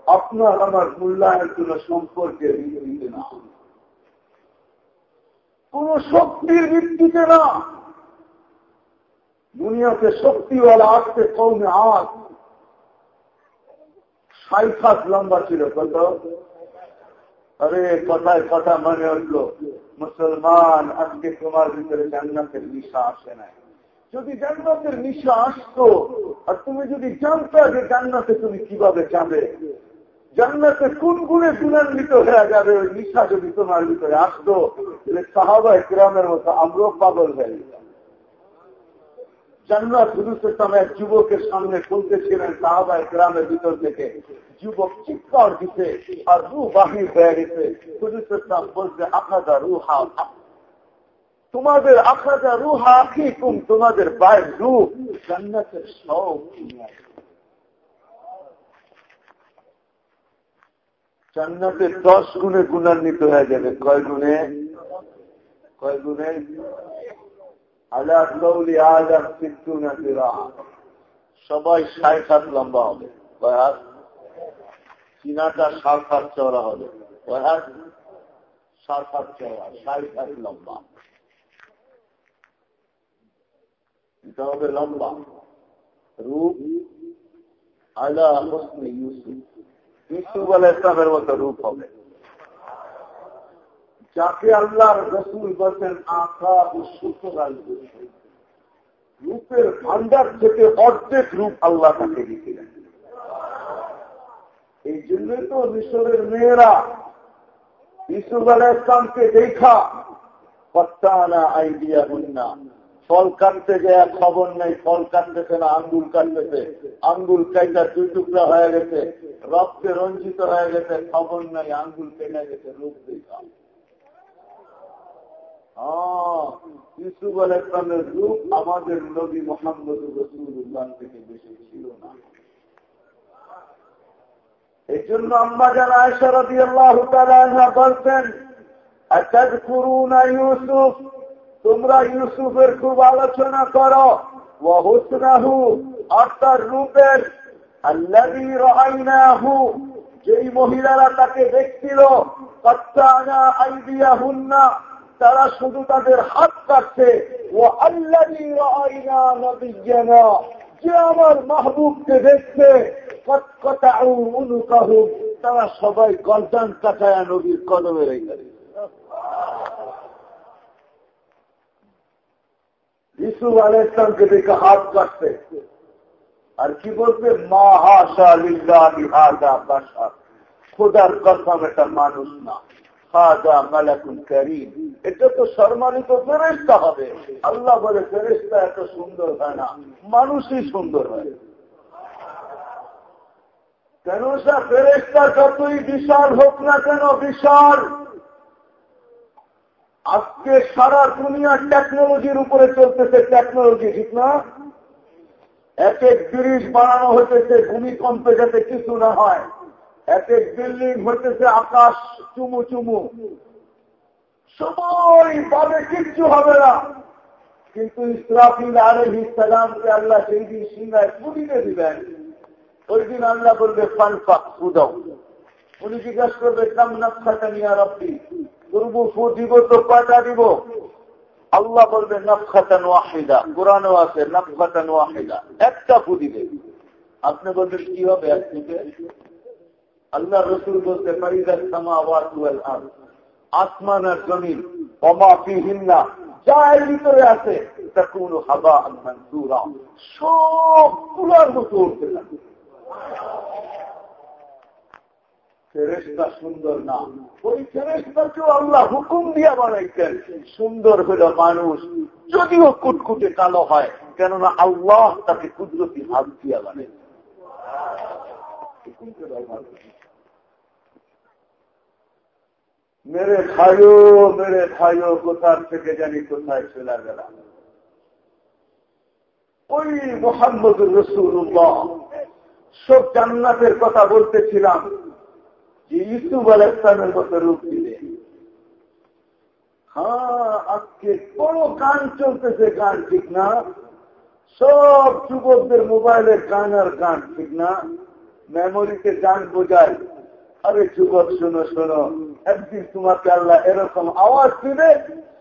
আপনার আমার মূল্যায়ন কোন সম্পর্কে না কোন শক্তির ভিত্তিতে না। দুনিয়াতে শক্তিওয়ালা আসতে কৌমে আজ ষাট হাত লম্বা ছিল, কত? আরে, কথায় কথা মনে উঠল মুসলমান আজকে তোমার ভিতরে জান্নাতের নিশা আসে নাই। যদি জান্নাতের নিশা আসতো, আর তুমি যদি জানতো যে জান্নাতে তুমি কীভাবে যাবে জান্নাতে কোন গুণে গুণান্বিত হয়ে যাবে ওই নিশা যদি তোমার ভিতরে? আসতো। তাহলে সাহাবা গ্রামের মতো আমরাও পাগল হয়ে জান্নাত হুজুর এক যুবকের সামনে খুলতেছিলেন সাহাবা গ্রামের ভিতর থেকে যুবক চিৎকার দিতে আর রু বাহির হয়ে গেছে। হুজুর ইসলাম বলছে আখাদা রু হা তোমাদের আখাদা রু হা কি তুম তোমাদের বাইর রু জান্নাতের সব জান্নাতের দশ গুণে গুণান্বিত হয়ে যাবে। কয় গুণে? কয় গুণে? সবাই ষাট হাত লম্বা হবে। হাত? ষাট হাত চওড়া হবে। ষাট হাত? চওড়া ষাট হাত লম্বা। এটা হবে লম্বা। রূপ আলা হোসনে ইউসুফ। ইউসুফ আল ইসলামের মতো রূপ হবে। যাকে আল্লাহর রসুল বলছেন আঁকা রূপের ভান্ডার থেকে অর্ধেক রূপ আল্লাহ তাকে দিয়েছিলেন। এই জন্যই তো মিশরের মেয়েরা ইসুফ আল ইসলামকে দেখা। কত্তানা আইডিয়া ফল কাটতে যায় খবর নেই ফল কাটতেছে না, আঙ্গুল কাটতেছে। আঙ্গুল কাইটা দুই টুকরা হয়ে গেছে, রক্তে রঞ্জিত হয়ে গেছে, খবর নাই, আঙ্গুল কেটে গেছে, রূপ দেখা। ইসুফ আলাইসলামের রূপ আমাদের নবী মোহাম্মদ থেকে বেশি ছিল না। এই জন্য আম্মা জানা আয়সারদি আল্লাহ ইউসুফ? তোমরা ইউসুফের খুব আলোচনা করো। ওহুসনাহু তার রূপের। আল্লাহি রাইনাহু যেই মহিলারা তাকে দেখছিল তারা শুধু তাদের হাত কাটছে। ও আমার মাহবুবকে দেখছে তারা সবাই গর্দান কাটায় নবীর কদমে রেখে ইসুফ আলাইসলামকে দেখে হাত কাটছে আর কি বলছে মা খোদার কসম, এটা মানুষ না। এটা তো সম্মানিত ফেরেস্তা হবে। আল্লাহ বলে ফেরেস্তা এত সুন্দর হয় না। মানুষই সুন্দর হয়। কেন ফেরেস্তা যতই বিশাল হোক না কেন, বিশাল আজকে সারা দুনিয়া টেকনোলজির উপরে চলতেছে। টেকনোলজি ঠিক না? এক এক ব্রিজ বানানো হইতেছে, ভূমিকম্পে যাতে কিছু না হয়। এক এক বিল্ডিং হইতেছে, আকাশ চুমু চুমু। সবাই পাবে কিচ্ছু হবে না। কিন্তু ইসরাফিল আলহি সালামকে আল্লাহ সেই দিন সিংহায় পুরিতে দিবেন। ওই দিন আল্লাহ বলবে, ফানফাক ফুদাও উনি জিজ্ঞাসা করবে, কাম নকশাটা নিয়ে রব্বি? করব ফু দিব তো কয়টা দিব। আল্লাহ বলবে, নফখাতান ওয়াহিদা। কোরআনও আছে, নফখাতান ওয়াহিদা। একটা ফু দিবে। আপনি বলবেন, কি হবে এক থেকে আল্লাহ রসুল বলতে আওয়াজ আসমান আর জমিন অমা ফিহিন্না। যা এর ভিতরে আছে তা কোন হাবা মনসুরা। সব তুলার মতো উঠতে থাকে ফেরেস্তা সুন্দর না। ওই ফেরেস্তাকেও আল্লাহ হুকুম দিয়া বানাইছেন সুন্দর হইল মানুষ, যদিও কুটকুটে কালো হয়, কেননা আল্লাহ তাকে কুদরতি হাত দিয়া মেরে ভাইও মেরে ভাইও কোথার থেকে জানি কোথায় চলে গেলাম। ওই মোহাম্মদ রসুল্লাহ সব জান্নাতের কথা বলতেছিলাম। যে ইসুফ আলাইসলামের মতো রূপ দিলে। হ্যাঁ আজকে চলতেছে, গান ঠিক না। সব যুবকদের মোবাইলের গান আর গান ঠিক না। মেমোরিতে গান বোঝায়। আরে যুবক, শোনো শোনো, একদিন তোমাকে আল্লাহ এরকম আওয়াজ দিবে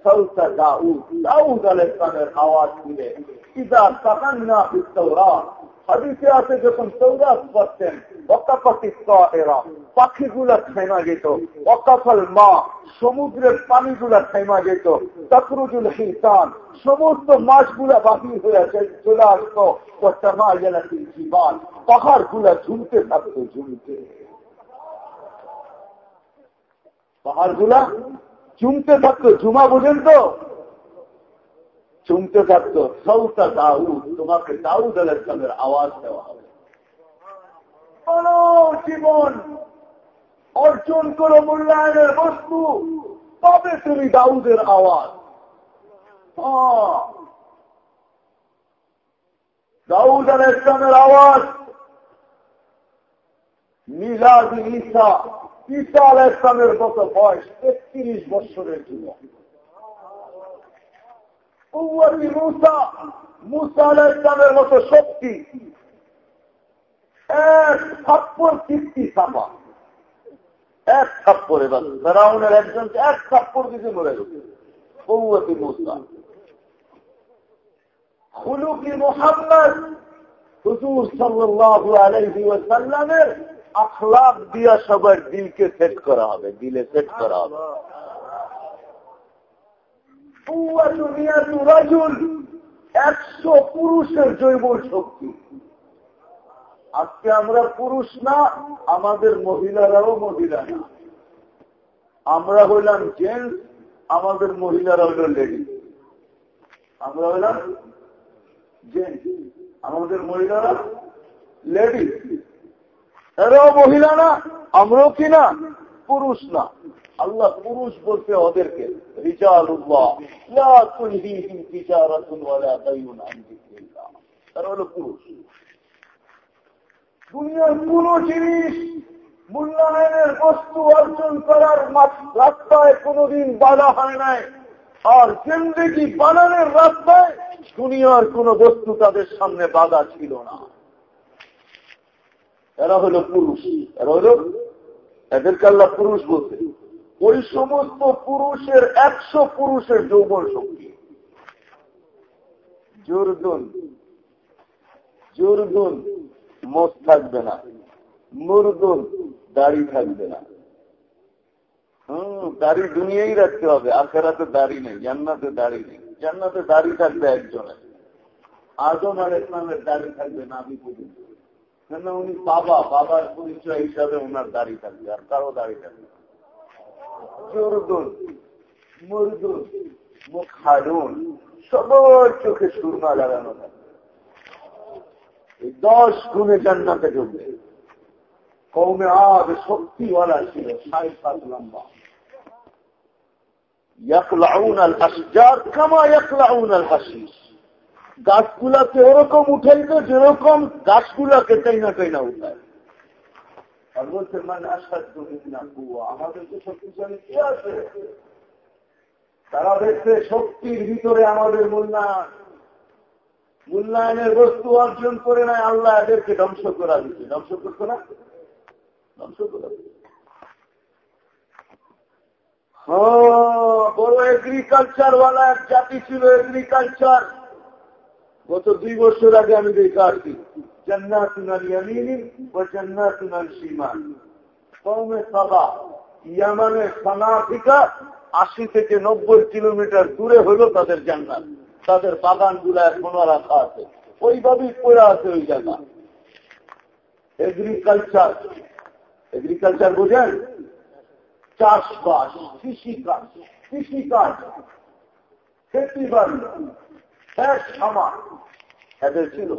সৌতা দাউদ দাউদ আলাইসলামের আওয়াজ দিবে। ইদা তাকান্না ফিস্তৌরা হাদিসে আছে যখন সৌরাজ করতেন এরা পাখিগুলা থেমা যেত অকাফল মা, সমুদ্রের পানিগুলা থেমা যেত, তকরুজুল হিসান, সমস্ত মাছগুলা বাকি হয়ে চলে আসতো জীবন পাহাড়গুলা ঝুমতে থাকতো ঝুমতে পাহাড়গুলা চুমতে থাকতো, ঝুমা বোঝেন তো? চুমতে থাকতো, সৌতা দাউদ, তোমাকে দাউদ আলাইসলামের আওয়াজ দেওয়া হবে। জীবন অর্জন করো মূল্যায়নের বস্তু, তবে তুমি দাউদের আওয়াজ। দাউদ আল ইসলামের আওয়াজ। মিলাদ ঈসা ঈসা আল ইসলামের মতো বয়স তেত্রিশ বছরের যুবক। মুসা মুসা ইসলামের মতো শক্তি। এক থাপ্পর কীর্তি ছাপা। এক থাপ্পর এবার ফেরাউনের একজনকে এক থাপ্পর দিতে মরে গেছে মুসা। খুলুকি মোহাম্মদ, হুজুর সাল্লাহ আখলাপ দিয়া সবার দিলকে সেট করা হবে, দিলে সেট করা হবে। একশো পুরুষের জৈব শক্তি। আজকে আমরা পুরুষ না, আমাদের মহিলারাও মহিলা না। আমরা হইলাম জেন্টস, আমাদের মহিলারা হইল লেডি আমরা হইলাম জেন্টস, আমাদের মহিলারা লেডি এরাও মহিলা না, আমরাও কি না, পুরুষ না। আল্লাহ পুরুষ। বলতে ওদেরকে মূল্যায়নের বস্তু অর্জন করার রাস্তায় কোনদিন বাধা হয় নাই। আর জিন্দিগি বানানোর রাস্তায় দুনিয়ার কোন বস্তু তাদের সামনে বাধা ছিল না। এরা হলো পুরুষ। এরা হলো এদেরকে আল্লাহ পুরুষ বলতে ওই সমস্ত পুরুষের একশো পুরুষের যৌবন শক্তি। জোরদুন জোরদুন মোট থাকবে না। মুরদুন দাড়ি থাকবে না। হম, দাড়ি দুনিয়াই রাখতে হবে। আখেরাতে দাড়ি নেই, জান্নাতে দাড়ি নেই। জান্নাতে দাড়ি থাকবে একজনের। আজম আর ইসলামের দাড়ি থাকবে না আমি পর্যন্ত কেন উনি বাবা। বাবার পরিচয় হিসাবে ওনার দাড়ি থাকবে, আর কারও দাড়ি থাকবে জোরদুন মুরদুন মুখ হারুন সবার চোখে সুরমা লাগানো এই দশ গুণে জান্নাতে ঢুকবে। কৌমে আদ শক্তিওয়ালা ছিল, সাড়ে সাত লম্বা গাছগুলাকে ওরকম উঠাইতো যেরকম গাছগুলাকে টাইনা টাইনা উঠায়। আর বলছে মানে কুয়া আমাদের তো শক্তিশালী কে আছে? তারা দেখছে শক্তির ভিতরে আমাদের মূল্যায়ন। মূল্যায়নের বস্তু অর্জন করে নাই আল্লাহ এদেরকে ধ্বংস করা দিচ্ছে ধ্বংস করতো না? ধ্বংস করা হ্যাঁ, বড় এগ্রিকালচার ওয়ালা এক জাতি ছিল এগ্রিকালচার গত দুই বছর আগে আমি দেখে আসছি ইয়ামিনি ও জন্নাতুনাল সীমান কমে সাবা ইয়ামানের সানা থেকে আশি থেকে নব্বই কিলোমিটার দূরে হলো তাদের জান্নাত। তাদের বাগানগুলা এখনও রাখা আছে। ওইভাবেই পড়ে আছে ওই জায়গা এগ্রিকালচার এগ্রিকালচার বোঝেন? চাষবাস, কৃষিকাজ কৃষিকাজ। খেতি বাড়ি। খামার এদের ছিল।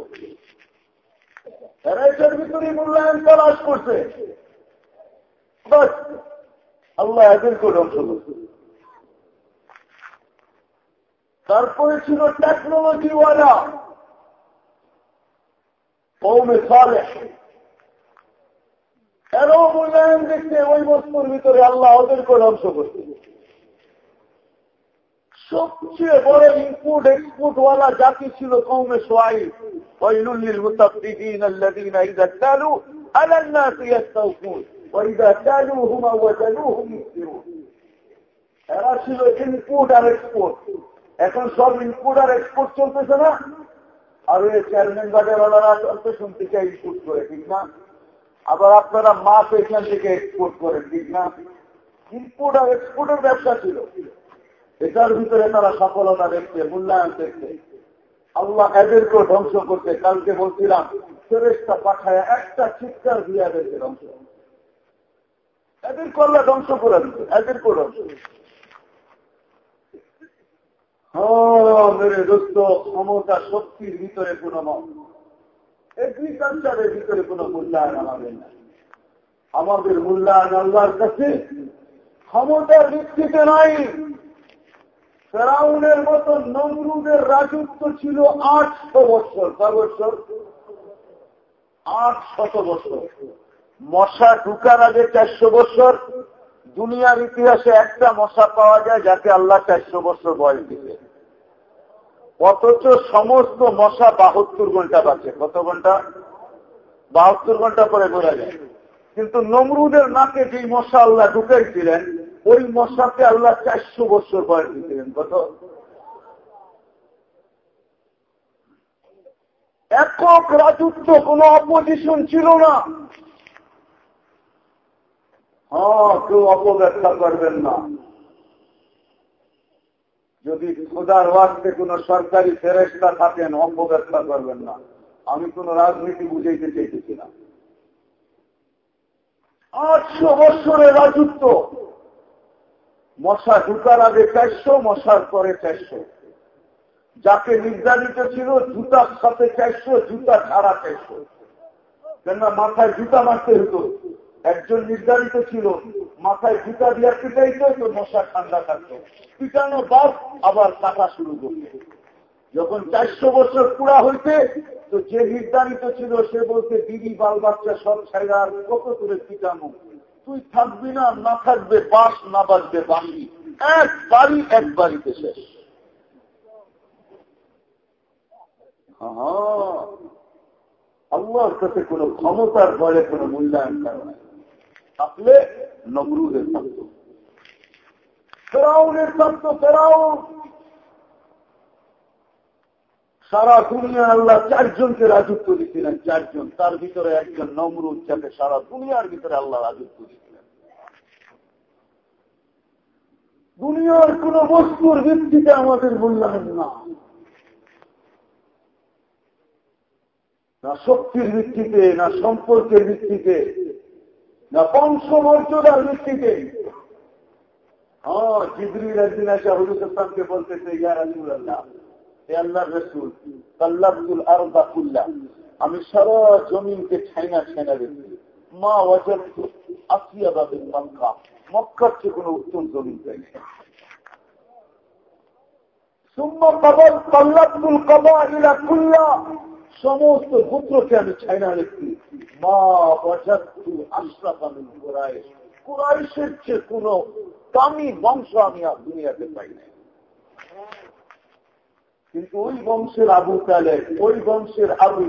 এরা এটার ভিতরে মূল্যায়ন তালাশ করছে। আল্লাহ এদেরকে ধ্বংস করছে। তারপরে ছিল টেকনোলজিওয়ালা কৌমে সালে এরও মূল্যায়ন দেখতে ওই বস্তুর ভিতরে আল্লাহ ওদেরকে ধ্বংস করছে। সবচেয়ে বড় ইনপুট এক্সপোর্ট ওয়ালা জাতি ছিল কৌমে সোয়াই ওয়াইলুল মুতাফিদিন الذين اذا اكتالوا على الناس يستوفون واذا كالوهم وزنوهم يخسرون এরা ছিল ইনপুট আর এক্সপোর্ট এখন সব ইনপুট আর এক্সপোর্ট চলতেছে না আর ওই চেয়ারম্যান বাজারওয়ালারা চলতে শুনতে চাই ইনপুট করে ঠিক না আবার আপনারা মাছ এখান থেকে এক্সপোর্ট করেন ঠিক না ইনপুট আর এক্সপোর্টের ব্যবসা ছিল এটার ভিতরে তারা সফলতা দেখছে, মূল্যায়ন দেখছে। আল্লাহ এদেরকেও ধ্বংস করতে কালকে বলছিলাম ফেরেস্তা পাঠায় একটা চিৎকার দিয়ে এদেরকে ধ্বংস এদের করলে ধ্বংস করে দিচ্ছে এদেরকেও ধ্বংস মেরে দোস্ত, ক্ষমতা শক্তির ভিতরে কোন এগ্রিকালচারের ভিতরে কোন মূল্যায়ন আমাদের না আমাদের মূল্যায়ন আল্লাহর কাছে, ক্ষমতার ভিত্তিতে নাই। ফেরাউনের মতো নমরুদের রাজত্ব ছিল আটশো বছর, কয় বছর? আট শত বছর। মশা ঢুকার আগে চারশো বছর, দুনিয়ার ইতিহাসে একটা মশা পাওয়া যায় যাকে আল্লাহ চারশো বছর বয়স দিবে। অথচ সমস্ত মশা বাহাত্তর ঘণ্টা বাঁচে। কত ঘণ্টা? বাহাত্তর ঘণ্টা পরে ঘোরা যায়। কিন্তু নমরুদের নাকে যেই মশা আল্লাহ ঢুকাইছিলেন ওই মশাকে আল্লাহ চারশো বছর বয়স দিয়েছিলেন, কত? একক রাজত্ব, কোন অপোজিশন ছিল না। হ্যাঁ কেউ অপব্যবসা করবেন না। যদি খোদার ওয়াক্তে কোন সরকারি ফেরেস্তা থাকেন অপব্যবসা করবেন না। আমি কোন রাজনীতি বুঝাইতে চাইতেছি না। আটশো বৎসরের রাজত্ব। মশা ঢুকার আগে চারশো, মশার পরে চারশো। যাকে নির্ধারিত ছিল, জুতার সাথে চারশো জুতা ছাড়া চারশো। কেননা মাথায় জুতা মারতে হতো। একজন নির্ধারিত ছিল, মাথায় জুতা দিয়া পিটাইতো তো মশা ঠান্ডা থাকতো। পিটানো বাপ আবার কাটা শুরু করতে। যখন চারশো বছর পুরা হইতে, তো যে নির্ধারিত ছিল, সে বলতে, দিদি, বাল বাচ্চা সব ছাইরা কত করে পিটানো তুই থাকবি না না থাকবে, বাস না বাজবে বাসি এক বাড়ি, এক বাড়িতে শেষ। আল্লাহর কাছে কোন ক্ষমতার বলে কোন মূল্যায়ন কারণে থাকলে নবরুদের থাকত। ফেরাউনের থাকত, ফেরাউন। সারা দুনিয়া আল্লাহ চারজনকে রাজত্ব দিচ্ছিলেন চারজন। তার ভিতরে একজন নমরুদ, যাকে সারা দুনিয়ার ভিতরে আল্লাহ রাজত্ব দিচ্ছিলেন দুনিয়ার কোন বস্তুর ভিত্তিতে আমাদের মূল্যায়ন না। না শক্তির ভিত্তিতে, না সম্পর্কের ভিত্তিতে, না বংশ মর্যাদার ভিত্তিতে। হ্যাঁ জিবরির একদিন আসা হজুর ইসলামকে বলতেছে, ইয়া রাজুল আমি সারা জমিনকে ছাইনা ছাইনা দেখছি মা ওয়াজার আসিয়া বাবে মক্কা, মক্কার চেয়ে কোনো উত্তম জমিন সমস্ত পুত্রকে আমি ছাইনা দেখছি মা বজাত্তু আশরাফ আমি কুরাইশ, কুরাইশের চেয়ে কোন দামি বংশ আমি আর দুনিয়াতে পাই নাই। কিন্তু ওই বংশের আবু তালে ওই বংশের আবু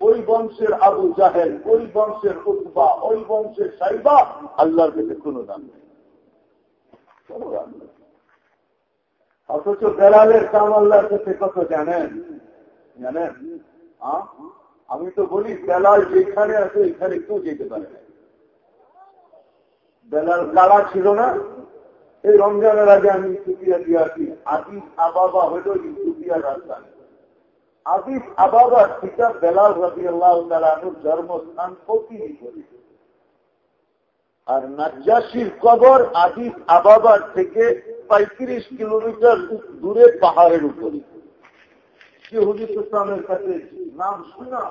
ওই বংশের আবু জাহেল, ওই বংশের উৎবা ওই বংশের সাইবা, আল্লাহর কাছে কোন দাম নেই। অথচ বেলালের কাম আল্লাহর কাছে কত জানেন? জানেন? আমি তো বলি, বেলাল যেখানে আছে এখানে কেউ যেতে পারে বেলাল কালা ছিল না? এই রমজানের আগে আমি ইথিওপিয়া দিয়েছি আদিস আবাবা হইল ইথিওপিয়ার রাজধানী। আদিস আবাবার পিতা বেলাল রাজি আল্লাহ তালুর জন্মস্থান প্রতিনিধি আর নাজ্জাসির কবর আদিস আবাবার থেকে পঁয়ত্রিশ কিলোমিটার দূরে পাহাড়ের উপরে। সে হুজুর ইসলামের কাছে নাম শুনা,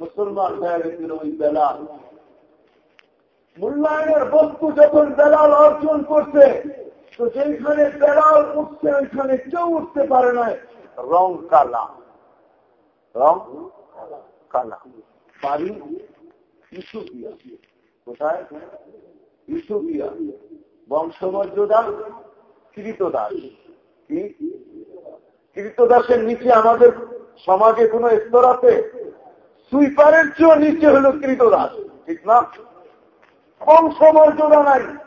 মুসলমান হয়ে ওই বেলাল। মূল্যায়নের বস্তু যখন বেলাল অর্জন করছে তো যেখানে বেলাল উঠছে, ওইখানে কেউ উঠতে পারে না। রং কালা। রং কালা। বাড়ি ইসুপিয়া কোথায়? ইসুপিয়া বংশমর্যাদা কৃতদাস কি? কৃতদাসের নিচে আমাদের সমাজে কোন স্তর আছে? সুইপারের চেয়েও নিচে হলো কৃতদাস ঠিক না? বংশমর্যাদা নাই।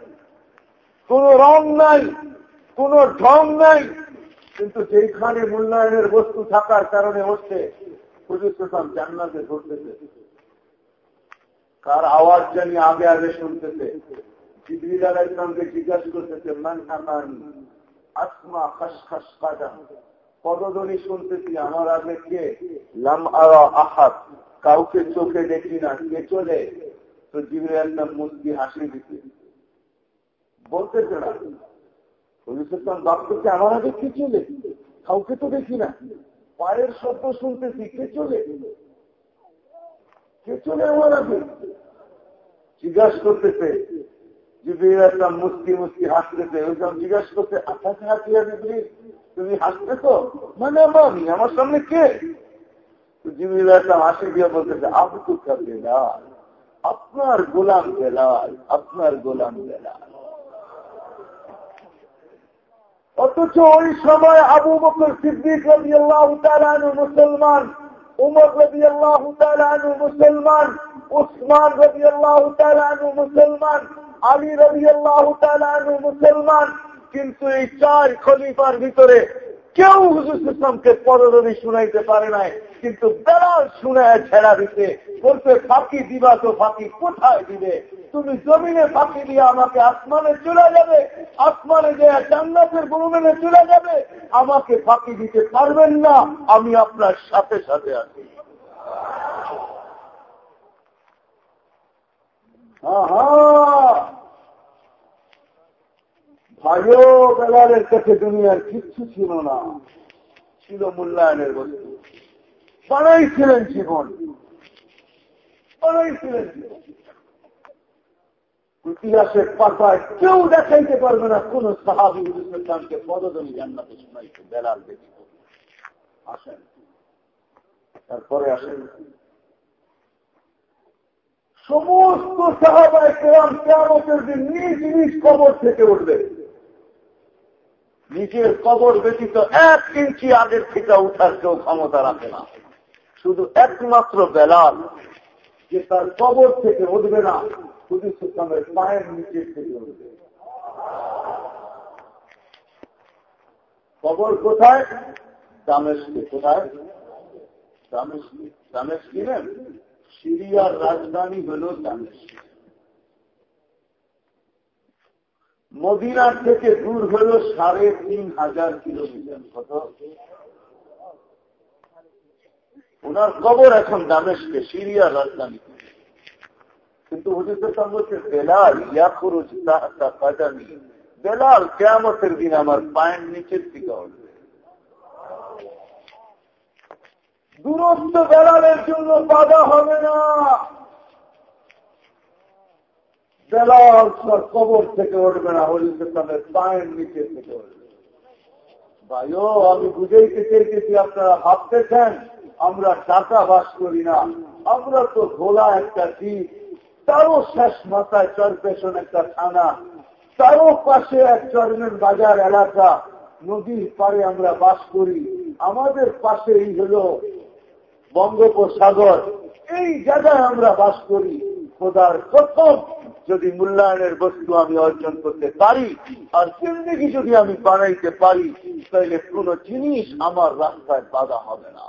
কোন রং নাই, কোন ঢং নাই, কিন্তু যেখানে মূল্যায়নের বস্তু থাকার কারণে হচ্ছে হুজুর জান্নাতে আওয়াজ জানি আগে আগে শুনতেছে। জিজ্ঞাসা করতেছে শুনতেছি, আমার আগে কে? লাম আহাত কাউকে চোখে দেখি না। কে চলে? তো জিবরিল হাসি দিতে বলতেছে না। আমার আগে কে চলে? কাউকে তো দেখি না। পায়ের শব্দ শুনতেছি, কে চলে? কে চলে আমার আগে জিজ্ঞাসা করতেছে মুস্কি মুস্কি হাসতেছে। ওইসব জিজ্ঞাসা করতে আকাশে হাসিয়া দিবি তুমি হাসতেছ? মানে আমি আমার সামনে কে? হাসি দিয়ে বলতেছে আপনার গোলাম বেলাল, আপনার গোলাম বেলাল। অথচ ওই সময় আবু বকর সিদ্দিক রবি আল্লাহ মুসলমান, উমর রবি আল্লাহ মুসলমান, উসমান রবি আল্লাহ মুসলমান, আলী রবি আল্লাহ মুসলমান। কিন্তু এই চার খলিফার ভিতরে কেউ হুজুর ইসলামকে পদরবি শুনাইতে পারে নাই, কিন্তু বেলাল শুনায় ছেড়া দিতে, বলতে, ফাঁকি দিবা তো ফাঁকি কোথায় দিবে? তুমি জমিনে ফাঁকি দিয়ে আমাকে আসমানে চলে যাবে, আসমানে যে জান্নাতের গুরুমেনে চলে যাবে, আমাকে ফাঁকি দিতে পারবেন না, আমি আপনার সাথে সাথে আছি। ভাইও বেলালের কাছে দুনিয়ার কিচ্ছু ছিল না, ছিল মূল্যায়নের বস্তু। বানাইছিলেন জীবন। বানাইছিলেন জীবন। ইতিহাসের পাতায় কেউ দেখাইতে পারবে না, কোন সাহাবি ইসলামকে পদদমী জান্নাতে শোনাইছে বেলাল ব্যতীত। আসেন। তারপরে আসেন। সমস্ত সাহাবায় কেরাম কেমতের দিন নিজ নিজ কবর থেকে উঠবে। নিজের কবর ব্যতীত এক ইঞ্চি আগের থেকে উঠার কেউ ক্ষমতা রাখে না। শুধু একমাত্র বেলাল, যে তার কবর থেকে উঠবে না, শুধু সুতরামের পায়ের নিচের থেকে উঠবে। কবর কোথায়? দামেশকে কোথায়? দামেশকি দামেশকি নেন সিরিয়ার রাজধানী হল দামেশ মদিনার থেকে দূর হল সাড়ে তিন হাজার কিলোমিটার কত ওনার কবর এখন দামেশকে সিরিয়ার রাজধানী। কিন্তু হুজুর বলছে বেলাল ইয়া খরচ কাজানি। বেলাল কেমতের দিন আমার পায়ের নিচের দিকে উঠবে দূরত্ব বেলালের জন্য বাধা হবে না। কবর থেকে উঠবে না হরিদামের পায়ের নিচে থেকে ভাইও, আমি বুঝাইতে চেয়েছি আপনারা ভাবতেছেন, আমরা টাকা বাস করি না। আমরা তো ঘোলা একটা দ্বীপ, তারও শেষ মাথায় চর পেছন একটা থানা, তারও পাশে এক চরমের বাজার এলাকা, নদীর পারে আমরা বাস করি। আমাদের পাশে এই হল বঙ্গোপসাগর। এই জায়গায় আমরা বাস করি। খোদার প্রথম যদি মূল্যায়নের বস্তু আমি অর্জন করতে পারি, আর জিন্দগি যদি আমি বানাইতে পারি তাহলে কোন জিনিস আমার রাস্তায় বাধা হবে না।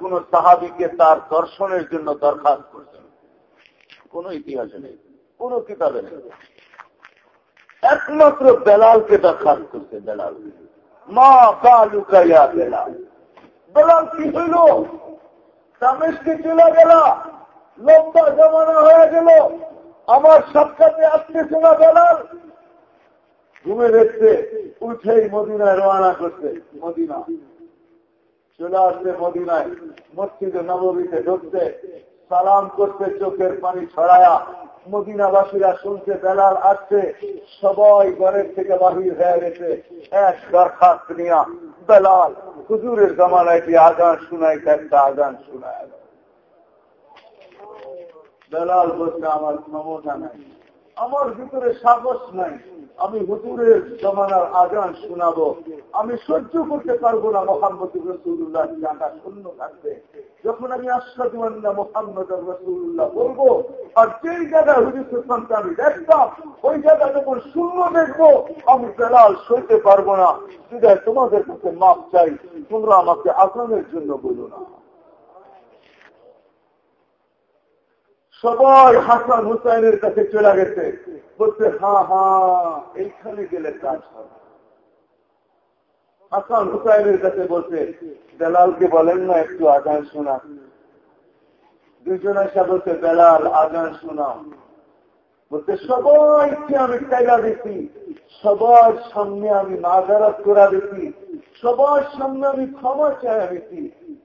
কোন সাহাবিকে তার দর্শনের জন্য দরখাস্ত করছেন। কোন ইতিহাসে নেই, কোন কিতাবে নেই। একমাত্র বেলালকে দরখাস্ত করছে, বেলাল। মা কালুকাইয়া বেলাল। বেলাল কি হইল? দামেশকে চলে গেল। লম্বা জমানা হয়ে গেল। আমার সাক্ষাতে আসতেছে না বেলাল। ঘুমে দেখতে উঠেই মদিনায় রওনা করছে, মদিনা। চলে আসছে মদিনায়। মসজিদে নবমীতে ঢুকতে সালাম করতে চোখের পানি ছড়ায়া। মদিনাবাসীরা শুনছে বেলাল আসছে সবাই ঘরের থেকে বাহির হয়ে গেছে এক দরখাস্ত নিয়া বেলাল হুজুরের জমানায় কি আগান শুনাই একটা আগান শুনায় বেলাল বলছে আমার ক্ষমতা নাই আমার ভিতরে সাহস নাই আমি হুজুরের জমানার আজান শোনাবো। আমি সহ্য করতে পারব না মোহাম্মদ রসুল্লাহ জায়গা শূন্য থাকবে। যখন আমি আশ্বাদুয়ান্না মোহাম্মদ রসুল্লাহ বলব, আর যেই জায়গায় হুজুর সুলতানকে আমি দেখতাম, ওই জায়গা যখন শূন্য দেখব, আমি বেলাল সইতে পারব না। বিদায় তোমাদের কাছে মাপ চাই, তোমরা আমাকে আসামের জন্য বলো না। সবাই হাসান হুসাইনের কাছে চলে গেছে। বলছে হ্যাঁ হ্যাঁ এইখানে গেলে কাজ হবে। হাসান হুসাইনের কাছে বলছে, বেলালকে বলেন না, একটু আগান শোনা দুজন এসে বলছে, বেলাল, আগান শোনা বলতে সবাইকে আমি টাইলা দিচ্ছি সবার সামনে আমি নাজারাত করা দিচ্ছি সবার সামনে আমি ক্ষমা চাই দিচ্ছি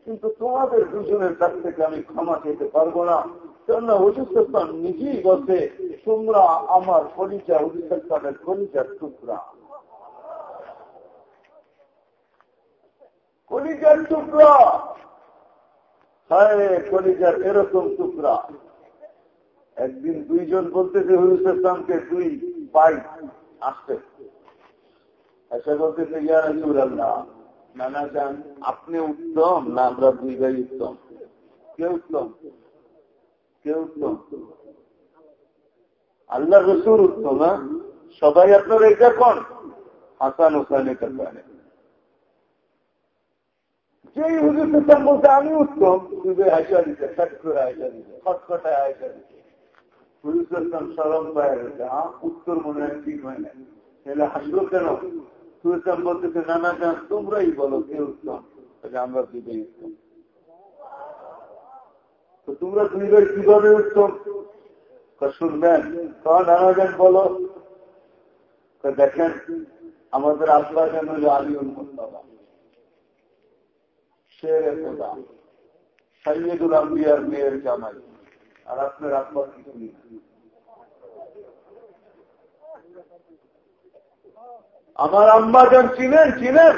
কিন্তু তোমাদের দুজনের কাছ থেকে আমি ক্ষমা চাইতে পারব না। কেননা হুজুর নিজেই তোমরা আমার হুজুর কলিজার টুকরা। কলিজার টুকরা! হ্যাঁ কলিজার এরকম টুকরা। একদিন দুইজন বলতেছে হুজুরকে দুই পাই আসতে। এসে বলতেছে ইয়ার নানা যান আপনি উত্তম না আমরা দুই ভাই উত্তম? কে উত্তম? আল্লাহ রসুর উত্তম হ্যাঁ? সবাই আপনার এটা কোন? হাসান হুসানের যেই হুজুর সুলতান বলতে আমি উত্তম। দিতে দিতে খটখটায় দিতে হুজুর সরম পায় হ্যাঁ উত্তর মনে হয় ঠিক হয় না। তাহলে হাসলো কেন? সুলতান বলতেছে নানা যান তোমরাই বলো কে আমরা দুইটাই উত্তম। তোমরা দুই ভাই কীভাবে উত্তম শুনবেন। তখন যান বলো। দেখেন, আমাদের আল্লাহ যেন আলিউল মোস্তাফা সৈয়দুল আম্বিয়ার মেয়ের জামাই। আর আপনার আত্মার কিছু আমার আম্মা যান চিনেন চিনেন?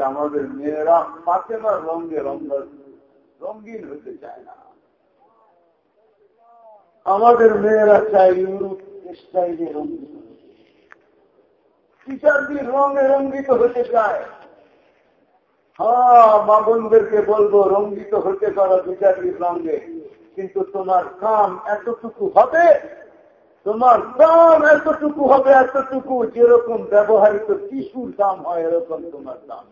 আমাদের মেয়েরা ফাতেমার রঙে রঙিন হতে চায় না। আমাদের মেয়েরা চায় ইউরোপ স্টাইলে রঙিন টিচারদের রঙে রঙ্গিত হতে চায়। হ্যাঁ মা বোনদেরকে বলব রঙ্গিত হতে পারো বিচারীর রঙে। কিন্তু তোমার কাম এতটুকু হবে, তোমার দাম এতটুকু হবে, এতটুকু যেরকম ব্যবহারিত টিসুর দাম হয়, এরকম তোমার দাম।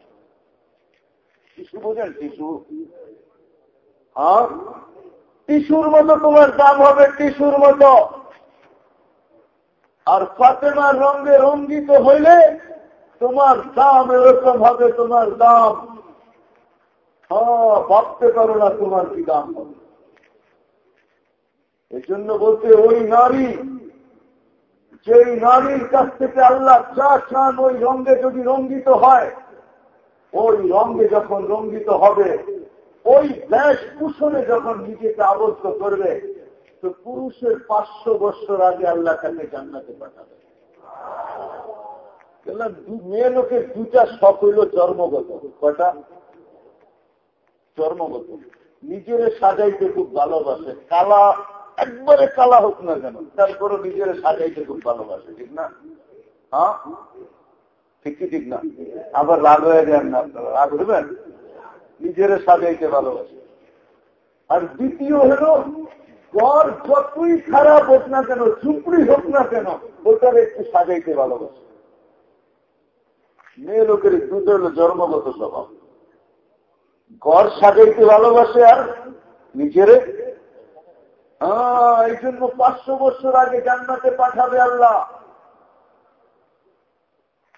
টিসু বোঝেন টিসু হ্যাঁ? টিসুর মতো তোমার দাম হবে টিসুর মতো। আর ফাতেমার রঙে রঙ্গিত হইলে তোমার দাম এরকম হবে, তোমার দাম। হ্যাঁ ভাবতে পারো না তোমার কি দাম হবে। এই জন্য বলতে ওই নারী, যেই নারীর কাছ থেকে আল্লাহ যা চান ওই রঙে যদি রঙ্গিত হয়, ওই রঙে যখন রঙ্গিত হবে, ওই ব্যাস কুশনে যখন নিজেকে আবদ্ধ করবে, তো পুরুষের পাঁচশো বছর আগে আল্লাহ তাকে জান্নাতে পাঠাবে। মেয়ে লোকের দুটা শখ হইল জন্মগত। কটা জন্মগত। নিজের সাজাইতে খুব ভালোবাসে। কালা একবারে কালা হোক না কেন তারপরে নিজের সাজাইতে খুব ভালোবাসে, ঠিক না? হ্যাঁ? ঠিক কি ঠিক না? আবার রাগ হয়ে যান না আপনারা, রাগ হইবেন? নিজের সাজাইতে ভালোবাসে। আর দ্বিতীয় হল, ঘর যতই খারাপ হোক না কেন চুপড়ি হোক না কেন, ওটার একটু সাজাইতে ভালোবাসে। মেয়ে লোকের দুটো হলো জন্মগত স্বভাব। ঘর সাজাইতে ভালোবাসে আর নিজেরে এই জন্য পাঁচশো বছর আগে জান্নাতে পাঠাবে আল্লাহ।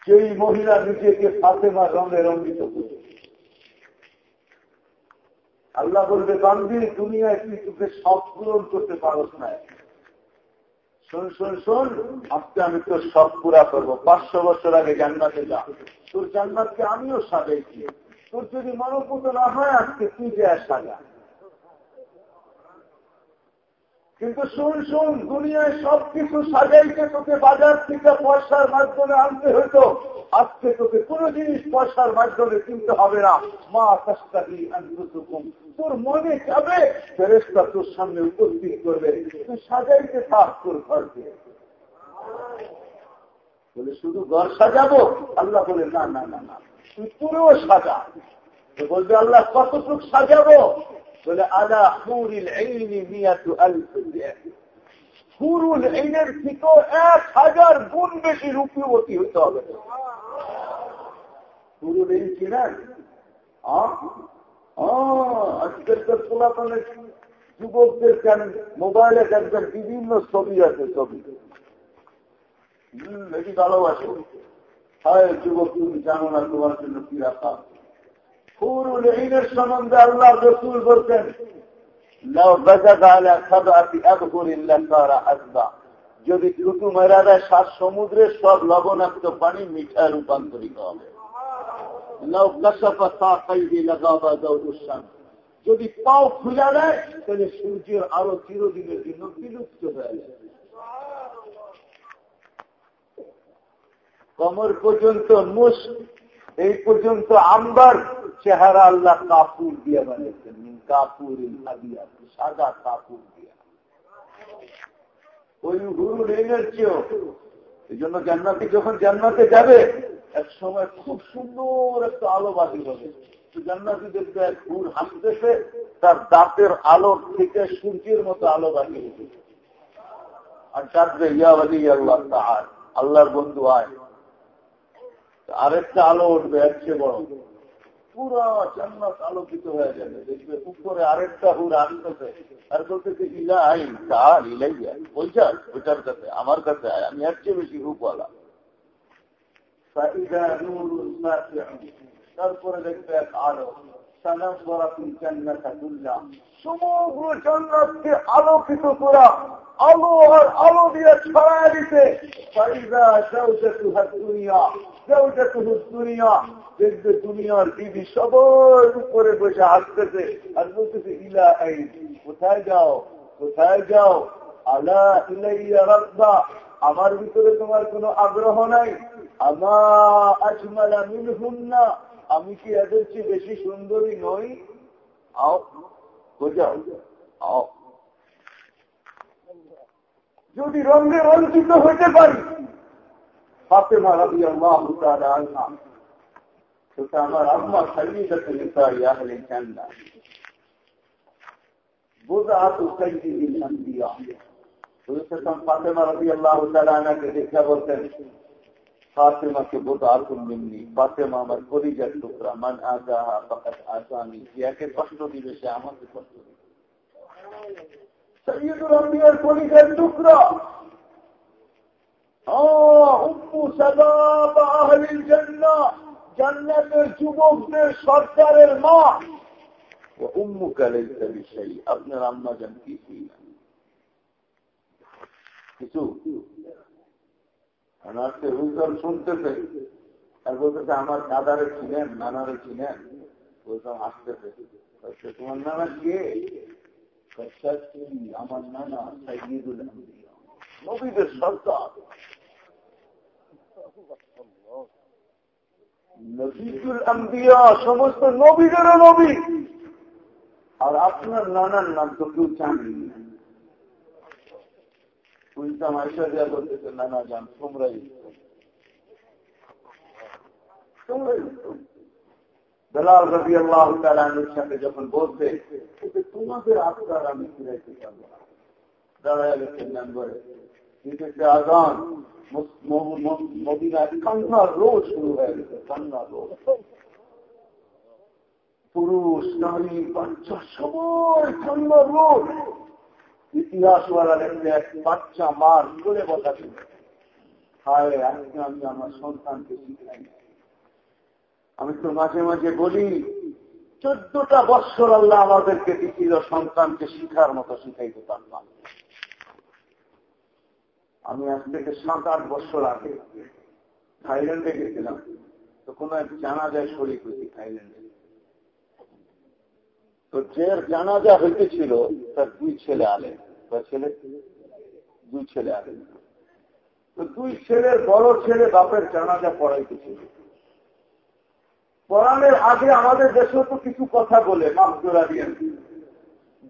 সেই মহিলা নিজেকে ফাতেমা রঙে রঙ্গিত করে। আল্লাহ বলবে, বান্দি, দুনিয়ায় তুই তোকে সব পূরণ করতে পারস না। শোন শোন শোন, আজকে আমি তোর সব পুরা করব। পাঁচশো বছর আগে জান্নাতে যা। তোর জান্নাতকে আমিও সাজাইছি। তোর যদি মনোপুত না হয়, আজকে তুই যে সাজা। কিন্তু শুন শুন, দুনিয়ায় সবকিছু সাজাইতে তোকে বাজার থেকে পয়সার মাধ্যমে আনতে হইতো, আজকে তোকে কোন জিনিস পয়সার মাধ্যমে কিনতে হবে না। মা কাস্তাদি তোর মনে যাবে ফেরেস্তা তোর সামনে উপস্থিত করবে। তুই সাজাইতে থাক তোর ঘরকে। বলে, শুধু ঘর সাজাবো? আল্লাহ বলে, না না না না। তুই পুরো সাজা। বলবে, আল্লাহ কতটুক সাজাবো? বলে, আলা হুরিল আইনি মিয়াতু হুরুল আইনের থেকেও এক হাজার গুণ বেশি রূপীবতী হতে হবে। হুরুল আইন কিনেন আজকালকার পুরাতনের যুবকদের কেন মোবাইলে দেখবেন বিভিন্ন ছবি আছে ছবি। এটি ভালোবাসো। হয়, যুবক, তুমি জানো না তোমার জন্য কি রাখা যদি টুটু মেরা দেয়, সাত সমুদ্রের সব লবণাক্ত পানি মিঠায় রূপান্তরিত হবে। যদি পাও খুলে দেয়, তাহলে সূর্যের আরও চিরদিনের জন্য বিলুপ্ত হয়ে যায় কমর পর্যন্ত মুস এই পর্যন্ত আমবার চেহারা আল্লাহ কাপুর দিয়ে বানিয়েছেন। কাপুর সাদা কাপুর দিয়া। ওই হুরু রেনের চেয়েও। এই জন্য জান্নাতি যখন জান্নাতে যাবে, এক সময় খুব সুন্দর একটা আলো বাকি হবে। জান্নাতি দেখবে এক হুর হাসতেছে, তার দাঁতের আলো থেকে সূর্যের মতো আলো বাকি হবে। আর ডাকবে ইয়াবাদি আল্লাহ তাহার আল্লাহর বন্ধু আয়। আরেকটা আলো উঠবে এক চেয়ে বড়। পুরা জান্নাত আলোকিত হয়ে যাবে। দেখবে উপরে আরেকটা হুর আসতেছে আর বলতেছে ইলা আইন তার ইলাইয়া। বলছা, ওইটার কাছে, আমার কাছে আয়। আমি এর চেয়ে বেশি রূপওয়ালা। তারপরে দেখবে এক আলো। সমগ্র জান্নাতকে আলোকিত করা, আলো আর আলো দিয়ে ছড়ায় দিতে দেখবে দুনিয়ার উপরে বসে আসতেছে আর বলতেছে, ইলা আই কোথায় যাও? কোথায় যাও? আলা ইলাইয়া আমার ভিতরে তোমার কোনো আগ্রহ নাই? আমা আজমালা না আমি কি এদের চেয়ে বেশি সুন্দরী নই? আও, বোঝাও, আও। যদি রঙে রঞ্জিত হইতে পারি ফাতেমা রবি আল্লাহ আনহা সেটা আমার আম্মা সাইয়িদাতে নিসাই আহলে জান্নাহ বুদআতু সাইয়্যিদিল আনবিয়া ফাতেমা রবি আল্লাহ তাআলাকে দেখে বলতেন ফাতেমাকে বুদআতুন মিন্নি ফাতেমা আমার কলিজার টুকরা মান আজাহা ফাকাত আসানি যাকে কষ্ট দিবে সে আমাকে কষ্ট দিবে জান্নাতের যুবকদের সরকারের মা। আপনার আম্মা জান কিছু? আমার দাদারে ছিলেন নানারে বলতাম আসতেছে। তোমার নানা কে? আমার নানা নবীদের সরকার সমস্ত নবীদেরও নবী। আর আপনার নানার নাম তো কেউ জানি বুঝতাম আইসা দেওয়া বলতেছে নানা যান তোমরাই বেলাল রবি আল্লাহ তালানের সাথে যখন বলছে তোমাদের আত্মার আমি ফিরাইতে পারব দাঁড়ায় গেছেন মদিনায় রোজ শুরু হয়ে গেছে রোজ। পুরুষ, নারী, বাচ্চা, সবাই রোজ। বাচ্চা মার করে বসা ছিল। হায়, আজকে আমি আমার সন্তানকে আমি তো মাঝে মাঝে বলি, চোদ্দটা বৎসর আল্লাহ আমাদেরকে দিছিল সন্তানকে শিখার মতো শিখাইতে পারলাম আমি আজ থেকে সাত আট বছর আগে থাইল্যান্ডে গেছিলাম। তো কোন এক জানাজায় শরীর হয়েছি থাইল্যান্ডে। তো যে জানাজা হইতেছিল, তার দুই ছেলে আলে। ছেলে, দুই ছেলে আলে। তো দুই ছেলের বড় ছেলে বাপের জানাজা পড়াইতেছিল। পড়ানোর আগে আমাদের দেশেও তো কিছু কথা বলে, মাফ জোড়া দিয়ে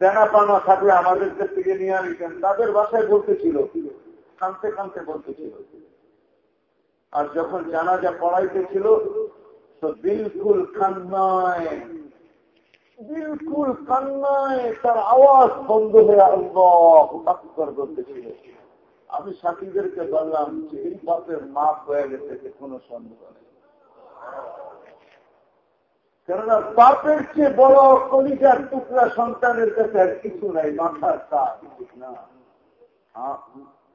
দেনা পানা থাকলে আমাদের দেশ থেকে নিয়ে আনিতেন। তাদের বাসায় বলতেছিল কানতে কানতে বলতেছিল আর যখন জানাজা পড়াইতেছিল তো বিলকুল কান্নায় বিলকুল কান্নায় তার আওয়াজ বন্ধ হয়ে আল্লাহ করতেছিল আমি সাথীদেরকে বললাম যে, এই বাপের মাপ হয়ে গেছে কোনো সন্দেহ নেই। কেননা বাপের চেয়ে বড় কলিজার টুকরা সন্তানের কাছে আর কিছু নাই, মাথার কাজ না?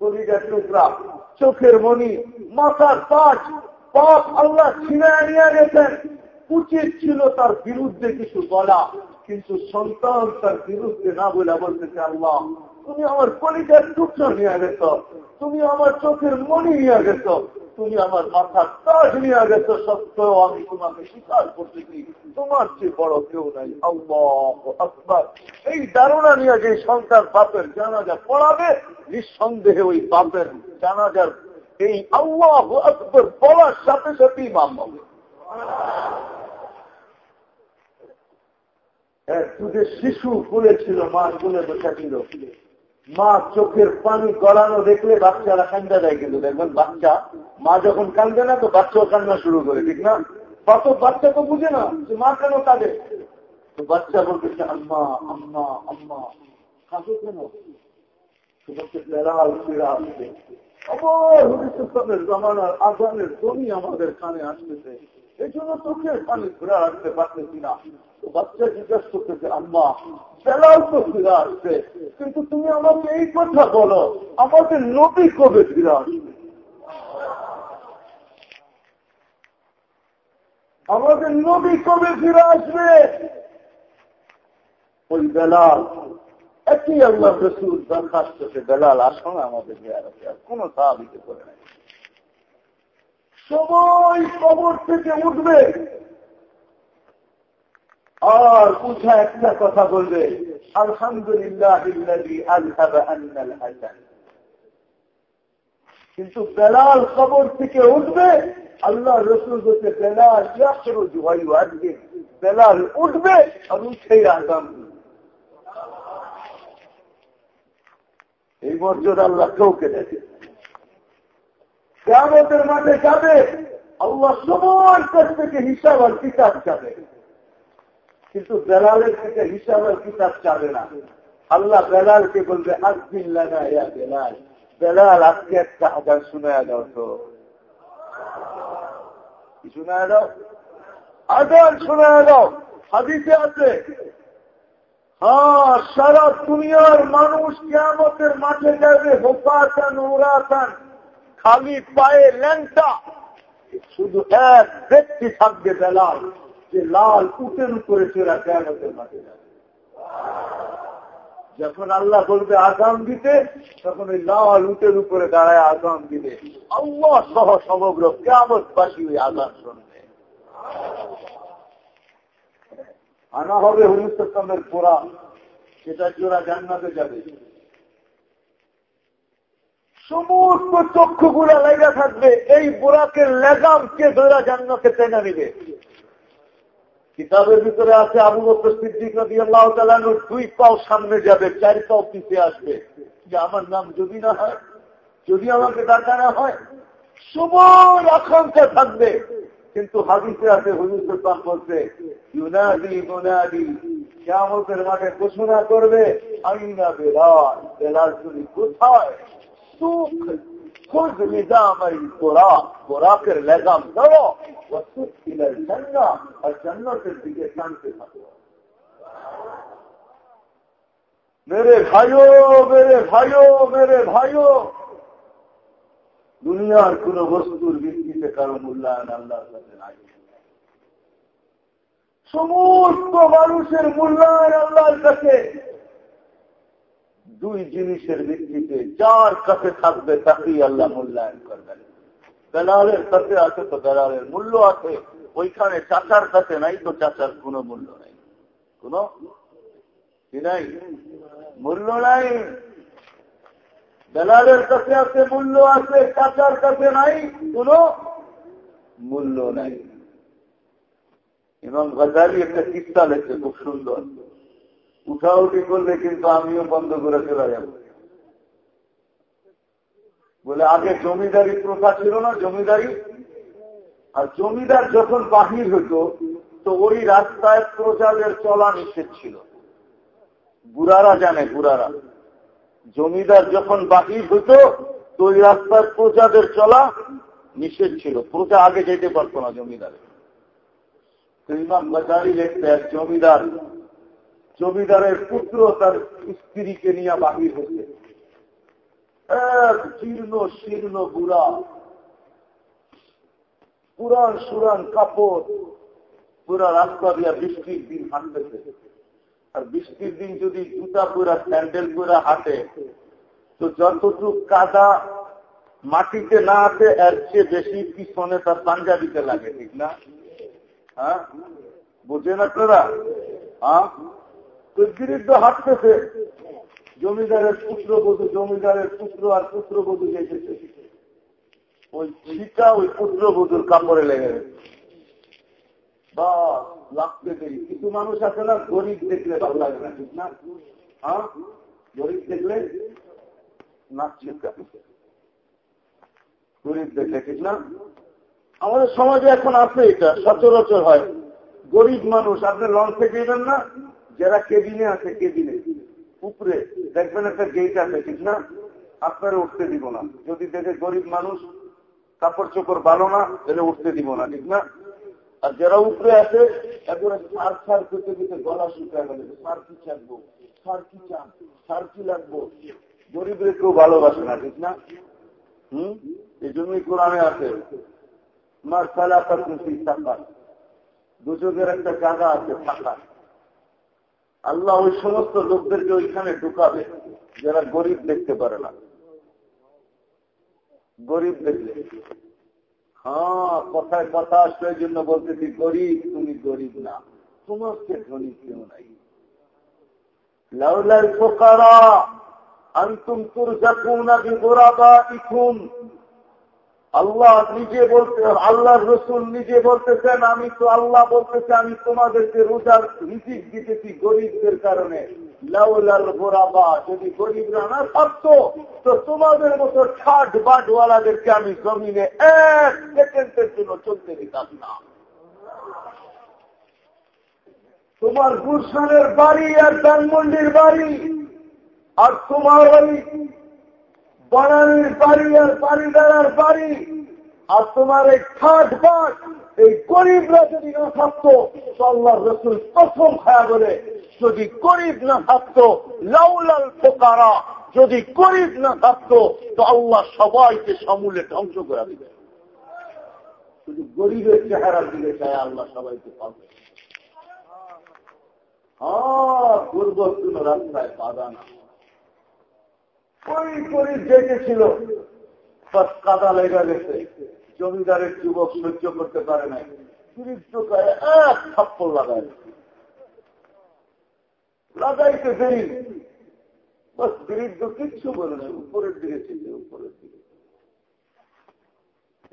কলিজার টুকরা, চোখের মনি মাথার পাঁচ, পাপ আল্লাহ ছিনায় নিয়ে গেছেন। উচিত ছিল তার বিরুদ্ধে কিছু বলা, কিন্তু সন্তান তার বিরুদ্ধে না বলে বলতেছে আল্লাহ, তুমি আমার কলিজার টুকরা নিয়ে গেছ, তুমি আমার চোখের মনি নিয়ে গেছ। তুমি আমার মাথার তাজ নিয়ে গেছো সত্ত্বেও আমি তোমাকে স্বীকার করতেছি তোমার চেয়ে বড় কেউ নাই। আকবর। এই ধারণা নিয়ে যে সন্তান বাপের জানাজা পড়াবে, নিঃসন্দেহে ওই বাপের জানাজার এই আল্লাহ আকবর পড়ার সাথে সাথেই মাপ হবে। শিশু ফুলেছিল, মা ফুলে বসা মা চোখের পানি গড়ানো দেখলে বাচ্চারা কান্দা দেয় কিন্তু, দেখবেন বাচ্চা, মা যখন কান্দে না, তো বাচ্চাও কান্না শুরু করে, ঠিক না? কত বাচ্চা তো বুঝে না, যে মা কেন কাঁদে? তো বাচ্চা বলতেছে, আম্মা আম্মা আম্মা, কাঁদো কেন? আমাদের কানে আসতেছে। এই জন্য চোখের পানি ঘুরে রাখতে পারতেছি না বাচ্চা জিজ্ঞাসা করতেছে, আম্মা, বেলাল তো ফিরে আসছে। কিন্তু তুমি আমাকে এই কথা বলো, আমাদের নবী কবে ফিরে আসবে? আমাদের নবী কবে ফিরে আসবে? ওই বেলাল, একই আল্লাহ রসুল দরখাস্ত বেলাল, আসো না আমাদের কোন সাহাবিকে করে নাই। সবাই কবর থেকে উঠবে। আর উঠা একটা কথা বলবে আলহামদুলিল্লাহ কিন্তু বেলাল কবর থেকে উঠবে, আল্লাহ রসুল বলছে, বেলাল আজকে বেলাল উঠবে আর উঠেই আগাম এই মর্যাদা আল্লাহ কেউ দেখে কেমতের মাঠে যাবে, আল্লাহ সবার কাছ থেকে হিসাব আর কিতাব যাবে কিন্তু বেলালের থেকে হিসাব আর কিতাব চাবে না। আল্লাহ বেলালকে বলবে আজবিল্লা বেলাল। বেলাল, আজকে একটা হাজার শুনে দাও তো। শুনে দাও? আজান শুনে দাও। হাদিসে আছে। হ্যাঁ সারা দুনিয়ার মানুষ কেমতের মাঠে যাবে হোপাতান উড়াতান খালি পায়ে ল্যাংটা। শুধু এক ব্যক্তি থাকবে বেলাল, যে লাল উটের উপরে চোরা যাবে যখন আল্লাহ বলবে আগাম দিতে, তখন ওই লাল উটের উপরে দাঁড়ায় আগাম দিবে। আল্লাহ সহ সমগ্র কেমতবাসী ওই আগাম শুনবে। আনা হবে হুরুসমের পোড়া সেটা জোড়া জান্নাতে যাবে। সমস্ত চক্ষুগুলা লেগা থাকবে, এই বোরাকে লেগামকে জোড়া জান্নাতে টেনে নিবে। কিতাবের ভিতরে আছে আবু বকর দুই পাও সামনে যাবে, চার পাও পিছিয়ে আসবে। যে আমার নাম যদি না হয়, যদি আমাকে ডাকা না হয়, সময় আকাঙ্ক্ষা থাকবে। কিন্তু হাদিসে আছে, হুজুর বলছে, ইউনাদি মুনাদি কেমতের মাঠে ঘোষণা করবে আমি না বেলাল বেলাল তুমি কোথায়? সুখ খোঁজ নিজাম এই গোরা গোরাকের লেগাম ধরো وسوق الى الجنة الجنة দিকে টানতে থাকো মেরে ভাইও মেরে ভাইও মেরে ভাইও দুনিয়ার কোন বস্তুর ভিত্তিতে কারো মূল্যায়ন আল্লাহর কাছে নাই সমস্ত মানুষের মূল্যায়ন আল্লাহর কাছে দুই জিনিসের ভিত্তিতে যার কাছে থাকবে তাকেই আল্লাহ মূল্যায়ন করবেন। বেলালের কাছে আছে তো বেলালের মূল্য আছে, ওইখানে চাচার কাছে নাই তো চাচার কোনো মূল্য নাই। কোন নাই? মূল্য নাই। বেলালের কাছে আছে, মূল্য আছে, চাচার কাছে নাই, কোন মূল্য নাই। এবং গজালি একটা কিস্তা লেখছে খুব সুন্দর। উঠাউটি করলে কিন্তু আমিও বন্ধ করে চলে যাব। বলে, আগে জমিদারি প্রথা ছিল না, জমিদারি? আর জমিদার যখন বাহির হতো তো ওই রাস্তায় প্রজাদের চলা নিষেধ ছিল। বুড়ারা জানে, বুড়ারা। জমিদার যখন বাহির হতো তো ওই রাস্তায় প্রজাদের চলা নিষেধ ছিল। প্রজা আগে যেতে পারতো না জমিদারে ইমাম বাজারি লিখতে, এক জমিদার জমিদারের পুত্র তার স্ত্রীকে নিয়ে বাহির হচ্ছে। এক জীর্ণ, শীর্ণ বুড়া। পুরান সুরান কাপড়, পুরা রাস্তা দিয়া বৃষ্টির দিন হাঁটতেছে। আর বৃষ্টির দিন যদি জুতা পুরা, স্যান্ডেল পুরা হাঁটে, তো যতটুক কাদা মাটিতে না আছে এর চেয়ে বেশি পিছনে তার পাঞ্জাবিতে লাগে, ঠিক না? হ্যাঁ? বুঝেন আপনারা? হ্যাঁ? তো বিরুদ্ধে হাঁটতেছে জমিদারের পুত্র বধু, জমিদারের পুত্র আর পুত্র বধু যেতেছে ওই শিকা ওই পুত্র বধুর কাপড়ে লেগে বা লাগতে দেরি। কিছু মানুষ আছে না, গরিব দেখলে ভালো লাগে না, ঠিক না? হ্যাঁ? গরিব দেখলে নাচছে গরিব দেখলে, ঠিক না? আমাদের সমাজে এখন আছে এটা, সচরাচর হয়। গরিব মানুষ, আপনি লঞ্চে গেবেন না? যারা কেবিনে আছে, কেবিনে। উপরে দেখবেন একটা গেট আছে, ঠিক না? আপনারা উঠতে দিব না। যদি দেখে গরিব মানুষ, কাপড় চোপড় ভালো না, তাহলে উঠতে দিব না, ঠিক না? আর যারা উপরে আছে একবারে সার সার করতে করতে গলা শুকায় গেলে, সার কি চাকবো? সার কি চান? সার কি লাগবো? গরিবের কেউ ভালোবাসে না, ঠিক না? হম? এই জন্যই কোরআনে আছে, মার সালা দুচোখের একটা জায়গা আছে ফাঁকা আল্লাহ ওই সমস্ত লোকদেরকে ওইখানে ঢুকাবে যারা গরিব দেখতে পারে না। গরিব দেখলে। হ্যাঁ কথায় কথা আসলে জন্য বলতেছি, গরিব তুমি গরিব না। তোমার সে ধনী কেউ নাই। লাউলাল ফোকারা আন্তুম তুরজাকুনা বিগুরাবাইকুম। আল্লাহ নিজে বলতে আল্লাহর রসুল নিজে বলতেছেন, আমি তো আল্লাহ বলতেছে, আমি তোমাদেরকে রোজার রিজিক দিতেছি গরিবদের কারণে। লাউলাল গোরাবা, যদি গরিবরা না থাকতো, তো তোমাদের মতো ঠাট বাটওয়ালাদেরকে আমি জমিনে এক সেকেন্ডের জন্য চলতে দিতাম না। তোমার গুলশানের বাড়ি আর ধানমন্ডির বাড়ি আর তোমার ওই বানানির বাড়ি আর বাড়িদারার বাড়ি। আর তোমার এই ঠাট বাট, এই গরিবরা যদি না থাকতো, তো রসুল প্রথম খায়া বলে, যদি গরিব না থাকতো, লাউলাল পোকারা যদি গরিব না থাকতো, তো আল্লাহ সবাইকে সমূলে ধ্বংস করে দিবে। শুধু গরিবের চেহারা দিলে চায় আল্লাহ সবাইকে পাবে। হ্যাঁ পূর্বর্তন রাস্তায় বাধা না ওই গরিব দেখেছিল কাদা লেগা গেছে। জমিদারের যুবক সহ্য করতে পারে না।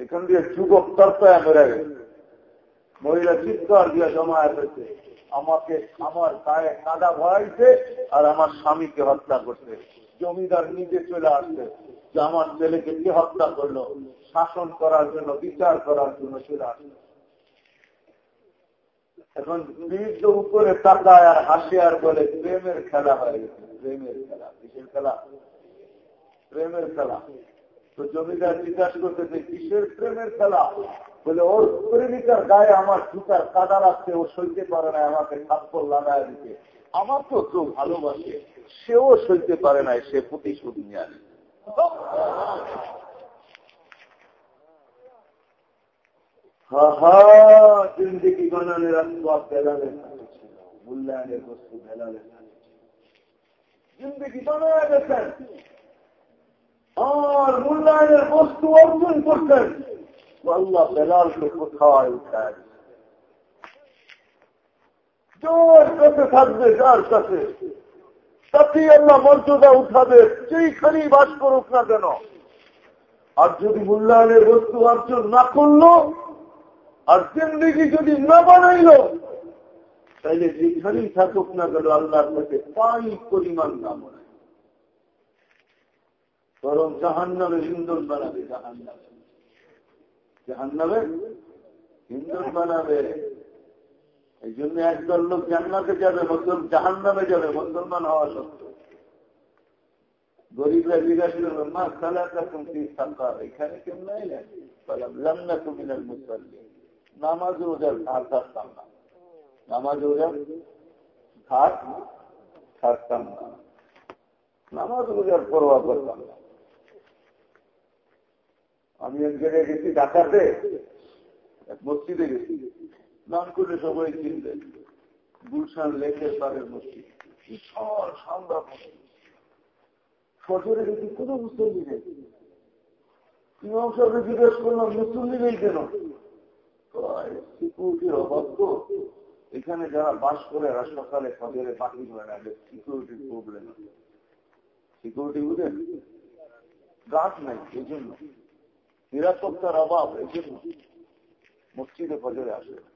এখান দিয়ে যুবক তরতায় মেরে গেছে। মহিলা চিৎকার দিয়ে জমা এসেছে আমাকে, আমার গায়ে কাদা ভরাইছে আর আমার স্বামীকে হত্যা করছে। জমিদার নিজে চলে আসছে। যে আমার ছেলেকে কে হত্যা করল? শাসন করার জন্য, বিচার করার জন্য চলে আসছে। এখন বীর্য উপরে তাকায় আর হাসে আর বলে, প্রেমের খেলা হয়ে গেছে, প্রেমের খেলা, কিসের খেলা? প্রেমের খেলা। তো জমিদার জিজ্ঞাসা করতেছে কিসের প্রেমের খেলা? বলে, ওর প্রেমিকার গায়ে আমার জুতার কাদা লাগছে, ও সইতে পারে না, আমাকে থাপ্পড় লাগায় দিতে। আমার তো কেউ ভালোবাসে। সেও সইতে পারে না সে প্রতিশোধ নিয়ে আর বস্তু কোথায় জোর কাছে থাকবে যার কাছে। তাতেই আল্লাহ মর্যাদা উঠাবে যেইখানেই বাস করুক না কেন। আর যদি মূল্যায়নের বস্তু অর্জন না করল, আর জিন্দিগি যদি না বানাইল, তাইলে যেখানেই থাকুক না কেন আল্লাহর কাছে পাই পরিমাণ না মনে। বরং জাহান নামে ইন্দন বানাবে জাহান নামে জাহান নামে ইন্দন বানাবে। এই জন্য একদল লোক জান্নাতে যাবে মুসলমান জাহান নামে যাবে মুসলমান হওয়া সত্ত্বেও। গরিবরা জিজ্ঞাসা করবে, মা সালাকা তুমি সাকা এখানে কেমন বললাম লামনা তুমি মুসল্লি। নামাজ আমি এক জায়গায় গেছি ঢাকাতে মসজিদে গেছি। স্নান করে সবাই চিনবে গুলশান লেকের পাড়ের মসজিদ। বিশাল সামরা মসজিদ। ফজরে গেছি কোন মুসল্লি নেই ইমাম সাহেব জিজ্ঞেস করলাম কেন? সিকিউরিটির অভাব তো। এখানে যারা বাস করে সকালে ফজরে বাকি হয় না সিকিউরিটির প্রবলেম সিকিউরিটি বুঝেন গাছ নাই এই জন্য নিরাপত্তার অভাব এই জন্য মসজিদে ফজরে আসে মসজিদে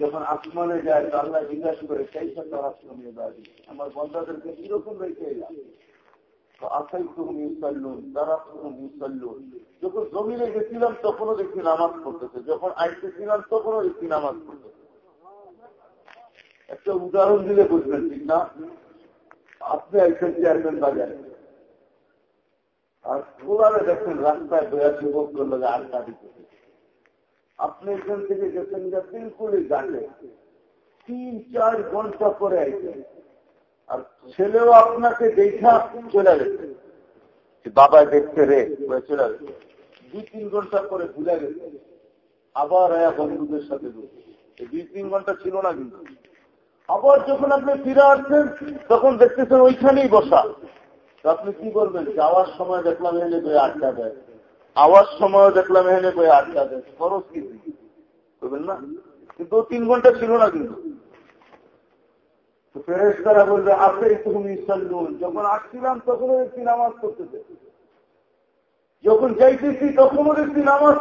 যখন আসমানে যায় আল্লাহ জিজ্ঞাসা করে সেই সাথে রাষ্ট্র নিয়ে দাঁড়ি আমার বন্ধাদেরকে কীরকম রেখে এলাম? যখন জমিনে গেছিলাম, তখনও দেখি নামাজ পড়তেছে। যখন আইতেছিলাম, তখনও দেখি নামাজ পড়তেছে। একটা উদাহরণ দিলে বুঝবেন, ঠিক না? আপনি আইসেন চেয়ারম্যান বাজারে। আর পুরানে দেখছেন রাস্তায় বয়া যুবক করল আড্ডা দিতেছে আপনি এখান থেকে গেছেন যা বিলকুলই গাছে তিন, চার ঘণ্টা পরে আইছেন আর ছেলেও আপনাকে দেখা চলে গেছে। বাবা দেখতে রে চলে গেছে। দুই, তিন ঘণ্টা পরে ভুলে গেছে। আবার আয়া বন্ধুদের সাথে দুই, তিন ঘণ্টা ছিল না কিন্তু। আবার যখন আপনি ফিরে আসছেন, তখন দেখতেছেন ওইখানেই বসা। আপনি কি করবেন? যাওয়ার সময় দেখলাম এনে আটটা দেয়। আওয়ার সময় দেখলাম এনে বই আটটা দেয় খরচ কি? করবেন না? কিন্তু তিন ঘণ্টা ছিল না কিন্তু। যখন আসছিলাম যাইতেছি তখনও নামাজ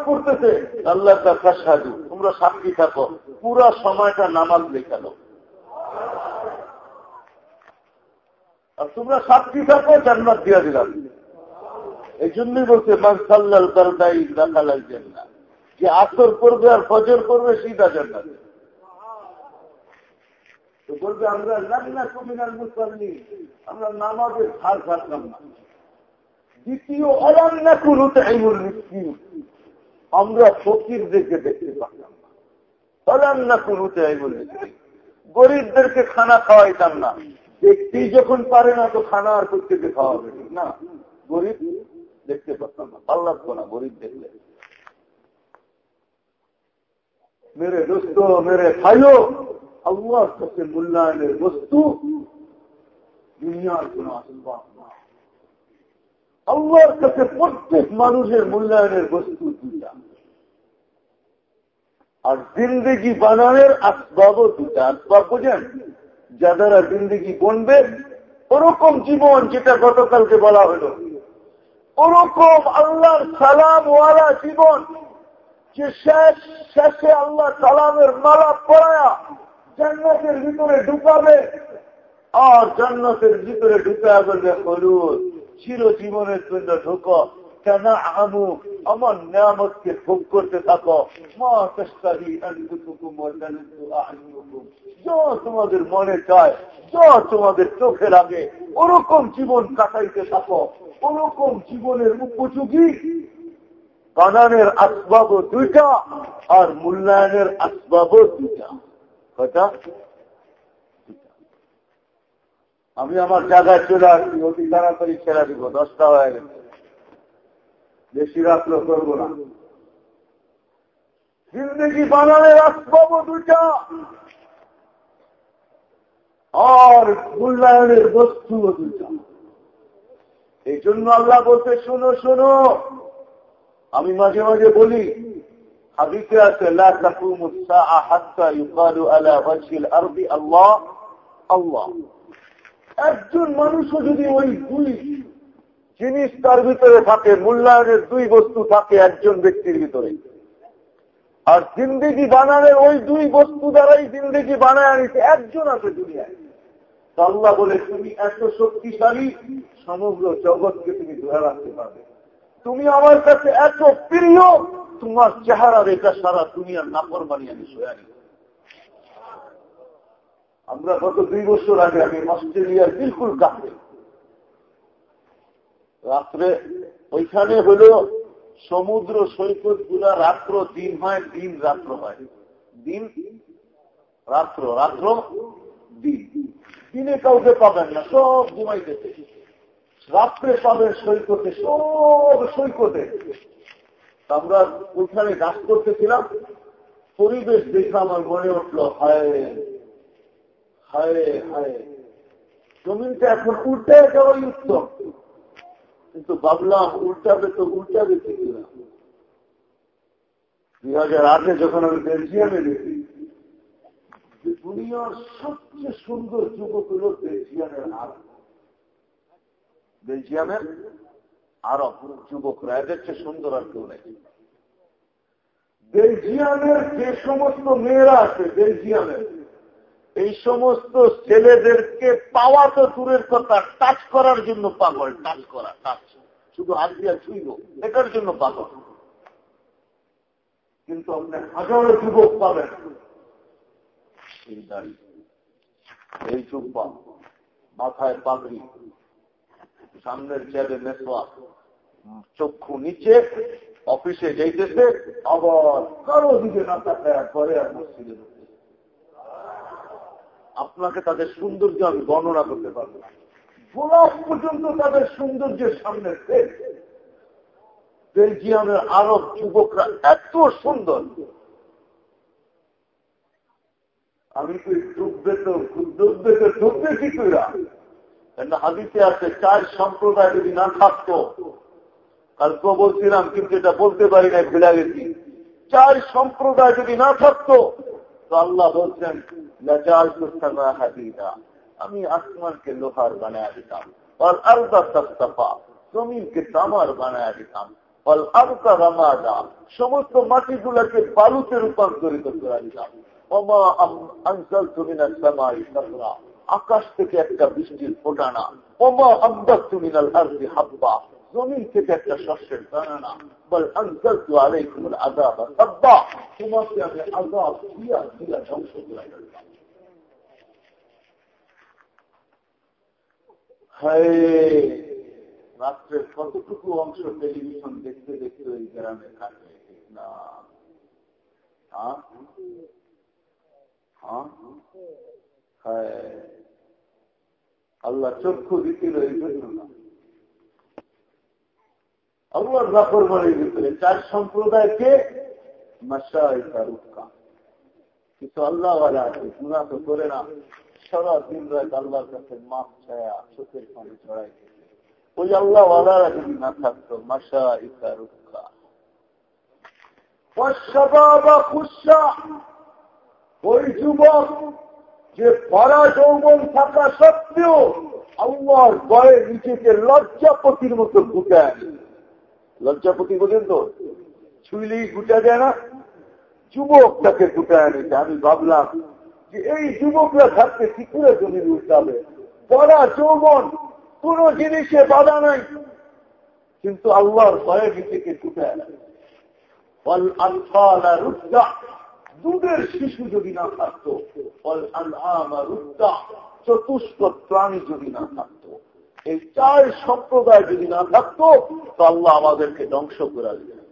আল্লাহ তোমরা সাক্ষী থাকো, পুরা সময়টা নামাজ লেখালো আর তোমরা সাক্ষী থাকো, জান্নাত দিয়া দিলাম। এই জন্যই বলছে মানসাল্লাল কারদাই দেখালাই না যে আসর করবে আর ফজর করবে তো বলবে, আমরা না। গরিবদেরকে খানা খাওয়াইতাম না। দেখতেই যখন পারে না, তো খানা আর প্রত্যেকে খাওয়াবে না। গরিব দেখতে পারতাম না। পাল্লাত না, গরিব দেখলে। মেরে দোস্ত, মেরে ভাইও, আল্লাহর কাছে মূল্যায়নের বস্তু। দুনিয়ার কোন না। আল্লাহর কাছে প্রত্যেক মানুষের মূল্যায়নের বস্তু দুটা আর জিন্দগি বানানোর আসবাবও দুটা আসবাব বোঝেন, যা যারা জিন্দগি বনবে ওরকম জীবন যেটা গতকালকে বলা হল। ওরকম আল্লাহর সালামওয়ালা জীবন যে শেষ শেষে আল্লাহ সালামের মালা পড়ায়া জান্নাতের ভিতরে ঢুকাবে আর জান্নাতের ভিতরে ঢুকায়া বলবে হলুদ চির জীবনের জন্য ঢুকো। কেন আমু আমার নিয়ামতকে ভোগ করতে থাকো। মা চেষ্টারি তোমাদের মনে চায়, যা তোমাদের চোখে লাগে, ওরকম জীবন কাটাইতে থাকো। ওরকম জীবনের উপযোগী। বানানের আসবাব দুইটা আর মূল্যায়নের আসবাব দুইটা। কয়টা? আমি আমার জায়গায় চলে আসছি, অতি তাড়াতাড়ি ছেড়া দিব, দশটা হয়ে গেছে। বেশি রাত্র করব না। জিন্দগি বানানের আসবাব দুইটা আর মূল্যায়নের বস্তু দুইটা। এই জন্য আল্লাহ বলতে শুনো শুনো। আমি মাঝে মাঝে বলি একজন মানুষও যদি ওই দুই জিনিস তার ভিতরে থাকে, মূল্যায়নের দুই বস্তু থাকে একজন ব্যক্তির ভিতরে। আর জিন্দিগি বানানোর ওই দুই বস্তু দ্বারাই জিন্দিগি বানায় আনিছে, একজন আছে দুনিয়ায়। আল্লাহ বলে, তুমি এত শক্তিশালী, সমগ্র জগৎকে তুমি ধরে রাখতে পারবে। তুমি আমার কাছে এত প্রিয়, তোমার চেহারা রেখা সারা দুনিয়ার নাপর বানিয়ে আমি সোয়ারি আমরা গত দুই বছর আগে আমি অস্ট্রেলিয়ার বিলকুল কাছে। রাত্রে ওইখানে হল সমুদ্র সৈকতগুলা রাত্র দিন হয়, দিন রাত্র হয়। দিন, রাত্র রাত্র, দিন। দিনে কাউকে পাবেন না, সব ঘুমাইতেছে রাত্রে পাবেন সৈকতে, সব সৈকতে। আমরা ওইখানে গাছ করতেছিলাম, পরিবেশ দেখে আমার মনে উঠল, হায় হায় হায়। জমিনটা এখন উল্টে যাওয়াই উত্তম। কিন্তু ভাবলাম, উল্টাবে তো উল্টাবে কি না। দুই হাজার আটে যখন আমি বেলজিয়ামে দেখি দুনিয়ার সবচেয়ে সুন্দর যুবক হল বেলজিয়ামের আরব। বেলজিয়ামের আরব যুবকরা এদের চেয়ে সুন্দর আর কেউ নেই। বেলজিয়ামের যে সমস্ত মেয়েরা আছে, বেলজিয়ামের, এই সমস্ত ছেলেদেরকে পাওয়া তো দূরের কথা টাচ করার জন্য পাগল টাচ করা টাচ শুধু হাত দিয়া ছুইব এটার জন্য পাগল। কিন্তু আপনি হাজারো যুবক পাবেন। এই দাড়ি এই চুপ্পা মাথায় পাগড়ি, সামনের চেয়ারে মেসোয়া, চক্ষু নিচে, অফিসে যাইতেছে, আবার কারও দিকে না তাকায় ঘরে আর মসজিদে আপনাকে তাদের সৌন্দর্য আমি গণনা করতে পারব গোলাপ পর্যন্ত তাদের সৌন্দর্যের সামনে বেলজিয়ামের আরব যুবকরা এত সুন্দর। আমি তো ডুববে তো ডুববে তো ডুববে কি আছে, চার সম্প্রদায় যদি না থাকতো বলছিলাম, কিন্তু এটা বলতে পারি না ভুলে গেছি। চার সম্প্রদায় যদি না থাকতো, তো আল্লাহ বলছেন আমি আসমানকে লোহার বানায় দিতাম আর আলদা তস্তফা, জমিনকে তামার বানায় দিতাম ফল আলকা রামাদা। সমস্ত মাটিগুলাকে বালুতে রূপান্তরিত করে দিতাম। আকাশ থেকে একটা বৃষ্টির ফোটানা। আব্বাস তুমিনাল আরদি হাব্বা। জমিন থেকে একটা শস্যের দানা বল তোমাকে আমি ধ্বংস রাত্রের কতটুকু অংশ টেলিভিশন দেখতে দেখতে ওই গ্রামে কাটে না আল্লাহ চক্ষু এই জন্য না। আল্লাহর জাফর বাড়ির ভিতরে, চার সম্প্রদায়কে কিছু আল্লাহওয়ালা আছে গুণা তো করে না। সারা দিন রাত আল্লাহর কাছে ছায়া চোখের পানি ছড়াই ওই আল্লাহওয়ালারা যদি না থাকতো মাসা ওই যুবক যে পরা যৌবন থাকা সত্ত্বেও আল্লাহর ভয়ে নিজেকে লজ্জাপতির মতো গুটায় লজ্জাপতি পর্যন্ত ছুইলেই গুটা দেয় না, যুবক তাকে গুটায় নিতে আমি ভাবলাম যে এই যুবকরা থাকতে কি করে জমি উঠাবে পড়া যৌবন কোন জিনিসে বাধা নাই। কিন্তু আল্লাহর ভয়ে নিজেকে গুটায় দুধের শিশু যদি না থাকতো চতুষ্প প্রাণী যদি না থাকতো, এই চার সম্প্রদায় যদি না থাকতো, তো আল্লাহ আমাদেরকে ধ্বংস করে দিলেন।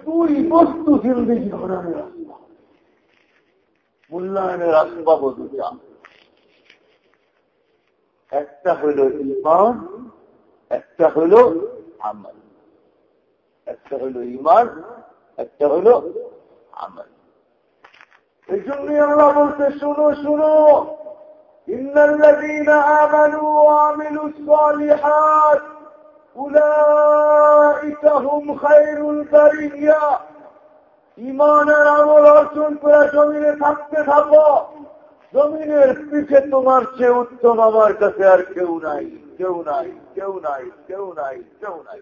দুই বস্তু জিন্দিগি ঘোরানোর রাস্তা মূল্যায়নের আসবাব দুটা একটা হইল ইমান, একটা হইল আমল। একটা হইল ইমান একটা হইল আমল এই জন্যই আল্লাহ বলতে শুনো শুনো إن الذين آمنوا وعملوا الصالحات أولئك هم خير البرية ইমানের আমল অর্জন করে জমিনে থাকতে থাকো জমিনের পিছে তোমার চেয়ে উত্তম আমার কাছে আর কেউ নাই কেউ নাই কেউ নাই কেউ নাই কেউ নাই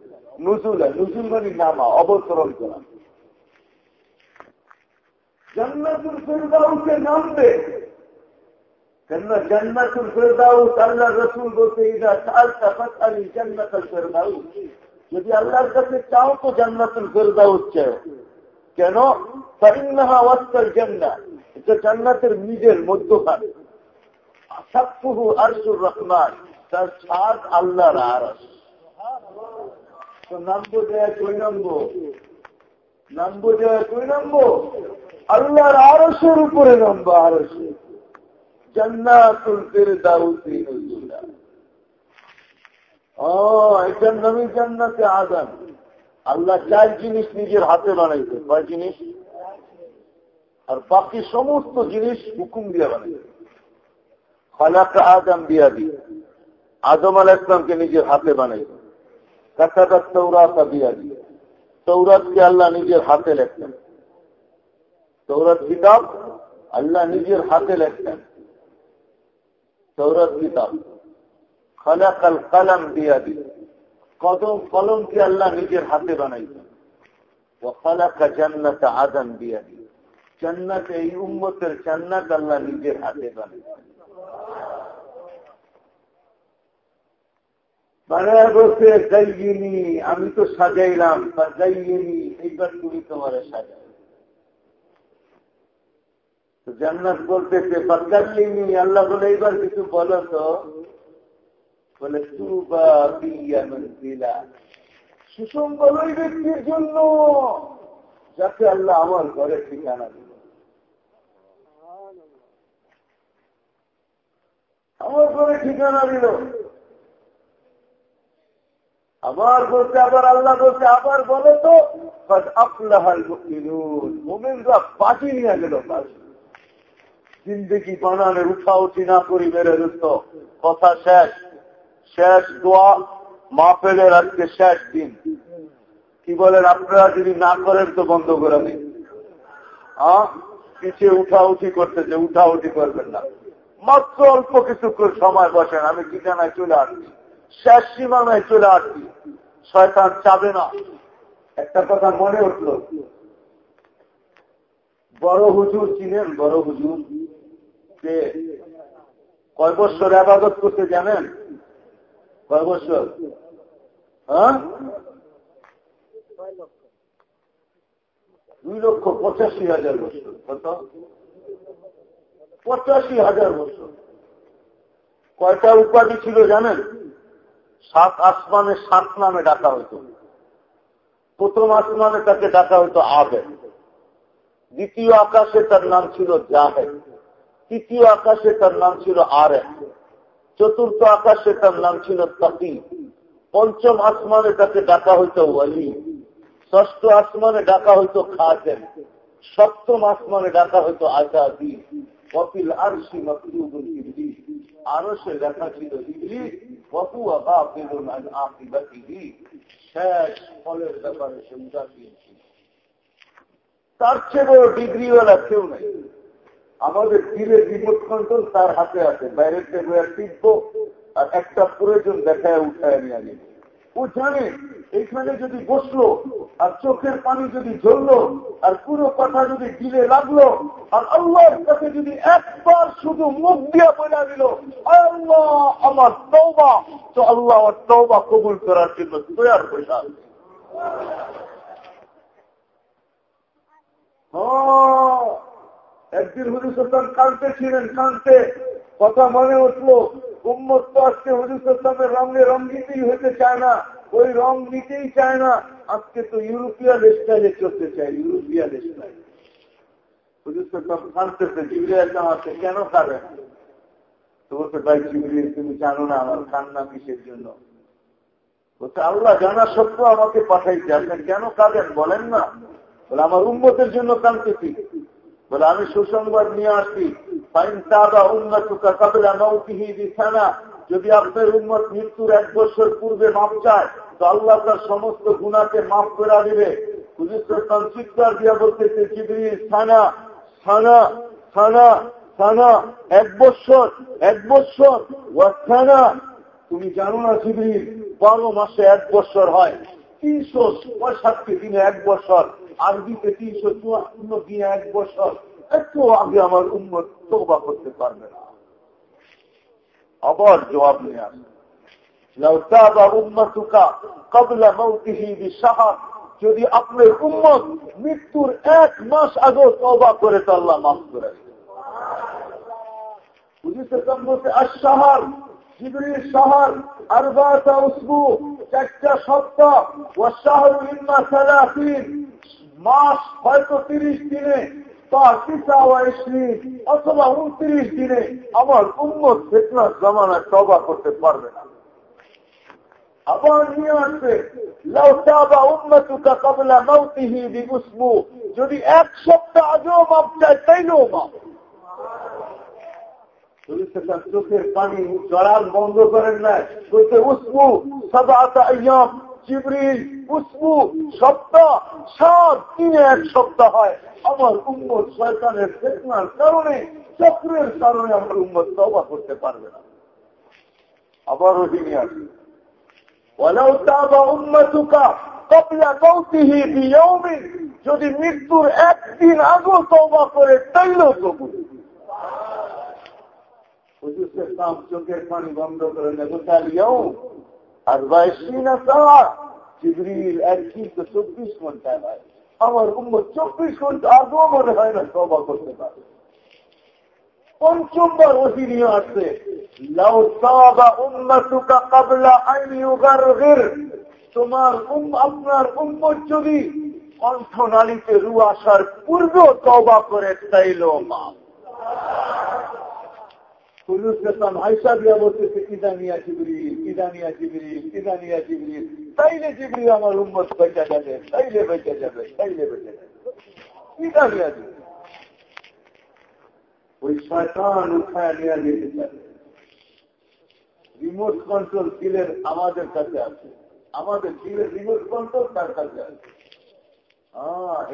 নুজুলা নুজুল মানে নামা, অবতরণ করা। জান্নাতুল ফেরদাউসে নামবে। আল্লাহ রসুল বলতে যদি আল্লাহর কাছে চাও তো জান্নাতুল ফেরদাউস চাও। কেন? ফাইন্নাহা এটা নিজের মধ্যখানে। সাকফুহু রহমান, তার ছাদ আল্লাহর আরশ। দেয় দেয় নামবো? আল্লাহর আরসের উপরে নামবো আরসে ও আদম আল্লাহ চার জিনিস নিজের হাতে বানাইছে কয় জিনিস? আর বাকি সমস্ত জিনিস হুকুম দিয়ে বানাইছে খালাকা আদম বিয়া দিয়ে আদম আল ইসলামকে নিজের হাতে বানাইছে কাকাদার তৌরাতা বিয়া তৌরাতকে আল্লাহ নিজের হাতে লেখতেন তৌরত কিতাব আল্লাহ নিজের হাতে লেখতেন তৌরত কিতাব। খালাকাল কালাম দিয়ে কদম কলমকে আল্লাহ নিজের হাতে বানাইছেন? ও খালাকা জান্নাত দিয়ে। জান্নাত এই উম্মতের জান্নাত আল্লাহ নিজের হাতে বানাইছেন। গাইনি আমি তো সাজাইলাম গাইনি এইবার তুমি তোমার সাজাই জান্নাত বলতেছে, বাকাল্লিনি, আল্লাহ বলে, এইবার কিছু বলো তো। বলে সুবা বিয়া সুসম্বল ওই ব্যক্তির জন্য, যাতে আল্লাহ আমার ঘরে ঠিকানা দিল। আমার ঘরে ঠিকানা দিল। আবার বলছে, আবার আল্লাহ বলছে, আবার বলে তো পাটি নিয়ে গেল জিন্দগি উঠা উঠি না করি বেড়ে কথা শেষ। শেষ দোয়া আজকে শেষ দিন। কি বলেন, আপনারা যদি না করেন তো বন্ধ করে দিন। পিছিয়ে উঠা উঠি করতেছে উঠা উঠি করবেন না। মাত্র অল্প কিছু সময় বসেন, আমি ঠিকানায় চলে আসছি। শেষ সীমানায় চলে আসছি শয়তান চাবে না। একটা কথা মনে উঠল। বড় হুজুর চিনেন বড় হুজুর। যে কয় বছর আবাদত করতে জানেন? কয় বছর? হ্যাঁ? দুই লক্ষ পঁচাশি হাজার বছর। কত? পঁচাশি হাজার বছর। কয়টা উপাধি ছিল জানেন? সাত আসমানে সাত নামে ডাকা হইত। প্রথম আসমানে তাকে ডাকা হইত আবেদ। দ্বিতীয় আকাশে তার নাম ছিল জাহেদ। তৃতীয় আকাশে তার নাম ছিল আর চতুর্থ আকাশে তার নাম ছিল তাকি পঞ্চম আসমানে তাকে ডাকা হইত ওয়ালি ষষ্ঠ আসমানে ডাকা হইতো খাজেন। সপ্তম আসমানে ডাকা হইতো আজাদি। কপিল আর ইবলিস। আরও সে লেখা ছিল ইবলিস। তার চেয়ে ডিগ্রিওয়ালা কেউ নাই। আমাদের তীরের রিমোট কন্ট্রোল তার হাতে আছে। বাইরের থেকে আর একটা প্রয়োজন দেখায় উঠায় নিয়ে আনি ও জানে, এইখানে যদি বসল, আর চোখের পানি যদি ঝরলো, আর পুরো কথা যদি দিলে লাগল, আর আল্লাহর কাছে যদি একবার শুধু মুখ দিয়া বলে দিল, আল্লাহ আমার তৌবা তো আল্লাহ আমার তৌবা কবুল করার জন্য তৈয়ার পয়সা হ্যাঁ একদিন হুজুর সাল্লাম কানতে ছিলেন, কানতে। কথা মনে উঠল উম্মত তো আজকে হুজুর সাল্লামের রঙে রঙ্গিতেই হইতে চায় না। ওই রং নিতেই চায় না। আজকে তো ইউরোপিয়ান স্টাইলে চলতে চায় ইউরোপিয়ান স্টাইল কেন তো বলতে তুমি জানো না আমার কান্না কিসের জন্য? বলছে, আল্লাহ জানা সত্ত্বেও আমাকে পাঠাইছে। আপনি কেন কাঁদেন? বলেন না। বলে, আমার উন্মতের জন্য কাঁদতেছি। বলে, আমি সুসংবাদ নিয়ে আসছি যদি আপনার উন্মত মৃত্যুর এক বছর পূর্বে মাপ চায়, তো আল্লাহ তার সমস্ত গুণাকে মাফ করে দিবে। চিৎকার দিয়া বলতেছে থানা থানা থানা থানা এক বছর এক বছর। থানা তুমি জানো না জিবরি বারো মাসে এক বছর হয়। তিনশো পঁয়ষট্টি দিনে এক বছর। আরবিতে তিনশো চুয়ান্ন দিনে এক বছর, একটু আগে আমার উন্মত তোবা করতে পারবে না। আবার জবাব নিয়ে আসবে। যদি আপনার উন্মত মৃত্যুর এক মাস আগে তবা করে, তো মাফ করে সপ্তাহ মাস হয়তো তিরিশ দিনে বা তিসা অথবা উনত্রিশ দিনে আমার উন্মত ফেতনার জমানায় তবা করতে পারবে না। আবার নিয়ে আসবে লাউতাবা উম্মতুকা কবলা মাউতিহি বিউসমু যদি এক সপ্তাহ আগেও মাপ চায়, তাইলেও মাপ। চোখের পানি জড়ার বন্ধ করেন না বলতে উসমু সাবাতা আয়াম জিবরিল উসমু সপ্তাহ সাত দিনে এক সপ্তাহ হয়। আমার উন্মত শয়তানের ফেতনার কারণে, চক্রের কারণে আমার উন্মত তবা করতে পারবে না। আবারও তিনি আসবে। যদি মৃত্যুর একদিন আগো তবা করে, তাইলেও তবু চোখের পানি বন্ধ করে নেব চালিয়েও আর একদিন তো চব্বিশ ঘন্টায় হয় আমার চব্বিশ ঘণ্টা আগেও মনে হয় না তবা করতে পারে। পঞ্চমবার নিয়ে আসছে। তোমার আপনার উম্মত যদি কণ্ঠনালীতে রু আসার পূর্বেও তবা করে তাইল মা আইসা দিয়া বলতেছে তাইলে আমার উম্মত যাবে, তাইলে বেঁচে যাবে, তাইলে বেঁচে যাবে। ওই শয়তান উঠায় নিয়ে চায়। রিমোট কন্ট্রোল কিলের আমাদের কাছে আছে। আমাদের কিলের রিমোট কন্ট্রোল তার কাছে আছে?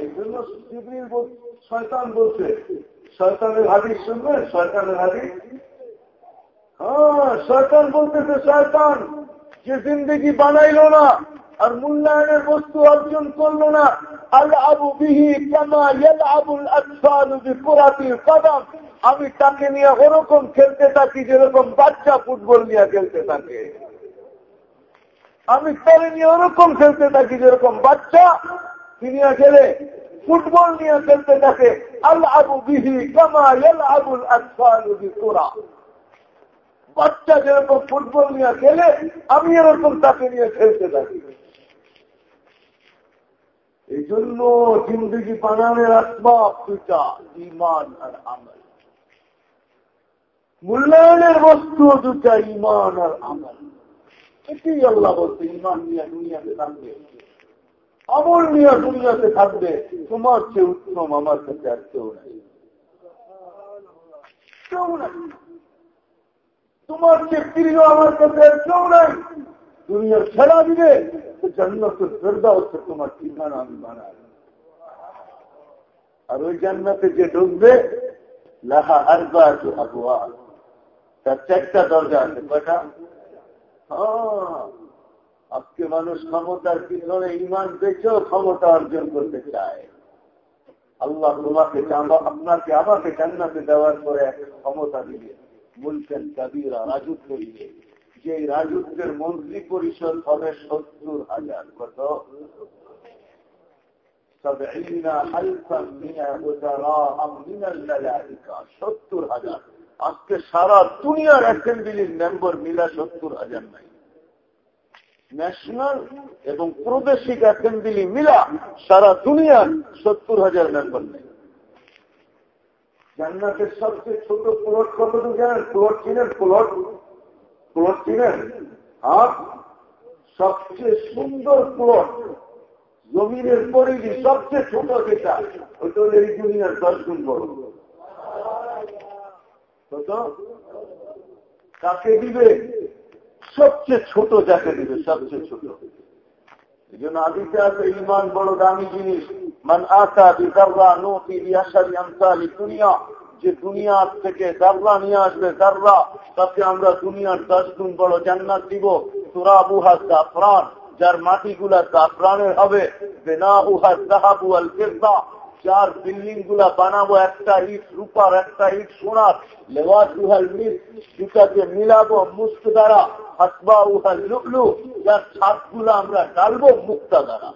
এই জন্য শয়তান বলছে, শয়তানের হাদিস শুনবেন? শয়তানের হাদিস হ্যাঁ শয়তান বলতেছে, শয়তান, যে জিন্দগি বানাইল না আর মূল্যায়নের বস্তু অর্জন করল না আল্লাহ আবু বিহি কেমা আবুল কদম। আমি তাকে নিয়ে ওরকম খেলতে থাকি যেরকম বাচ্চা ফুটবল নিয়ে খেলতে থাকে। আমি তারে নিয়ে ওরকম খেলতে থাকি যেরকম বাচ্চা তিনি খেলে, ফুটবল নিয়ে খেলতে থাকে আল্লাহ আবু বিহি কামা আবুল তোরা বাচ্চা যেরকম ফুটবল নিয়ে খেলে, আমি এরকম তাকে নিয়ে খেলতে থাকি। এই জন্য জিন্দগি বানানোর আসবাব দুটা ইমান আর আমল। মূল্যায়নের বস্তু দুটা ইমান আর আমল। এটাই আল্লাহ বলছে ইমান নিয়ে দুনিয়াতে থাকবে। আমল নিয়ে দুনিয়াতে থাকবে, তোমার চেয়ে উত্তম আমার কাছে আর কেউ নাই। কেউ নাই। তোমার চেয়ে প্রিয় আমার কাছে কেউ নাই। দুনিয়ার ছেড়া দিবে জান্নাতের শ্রদ্ধা হচ্ছে তোমার ঠিকানা আমি বানাই। আর ওই জান্নাতে যে ঢুকবে লাহা আরবা আবুয়া তার চারটা দরজা আছে কয়টা? হ্যাঁ, আজকে মানুষ ক্ষমতার পিছনে ইমান পেয়েছেও ক্ষমতা অর্জন করতে চায়। আল্লাহ তোমাকে আপনাকে আমাকে জান্নাতে দেওয়ার পরে ক্ষমতা দিবে। মুলকেন কাবিরা রাজত্ব দিবে যে রাজত্বের মন্ত্রী পরিষদ হবে সত্তর হাজার কত? এবং প্রাদেশিক অ্যাসেম্বলি মিলা সারা দুনিয়ার সত্তর হাজার মেম্বার নেই। জান্নাতের সবচেয়ে ছোট প্লট কতটুকু জানেন? প্লট চিনেন? প্লট প্লট চিনেন? আর সবচেয়ে সুন্দর প্লট জমিনের পরিধি সবচেয়ে ছোট যেটা, ওইটা এই দুনিয়ার দশ গুণ বড়। কাকে দিবে? সবচেয়ে ছোট যাকে দিবে, সবচেয়ে ছোট। এই জন্য আদিতে আছে ইমান বড় দামি জিনিস মান আশা বিদাররা নতি বিয়াসারি আমসালি দুনিয়া যে দুনিয়ার থেকে দাররা নিয়ে আসবে দাররা তাকে আমরা দুনিয়ার দশ গুণ বড় জান্নাত দিব তোরা বুহা জাফরান যার মাটিগুলা জাফরানের হবে বেনা উহা জাহাবু আল কেদা চার বিল্ডিংগুলা বানাবো, একটা ইট রূপার, একটা ইট সোনার। লেওয়াজ উহাল মিল, দুটাকে মিলাবো মুস্ত দ্বারা। হাসবা উহাল লুকলু যার ছাদগুলো আমরা ডালবো মুক্তা দ্বারা।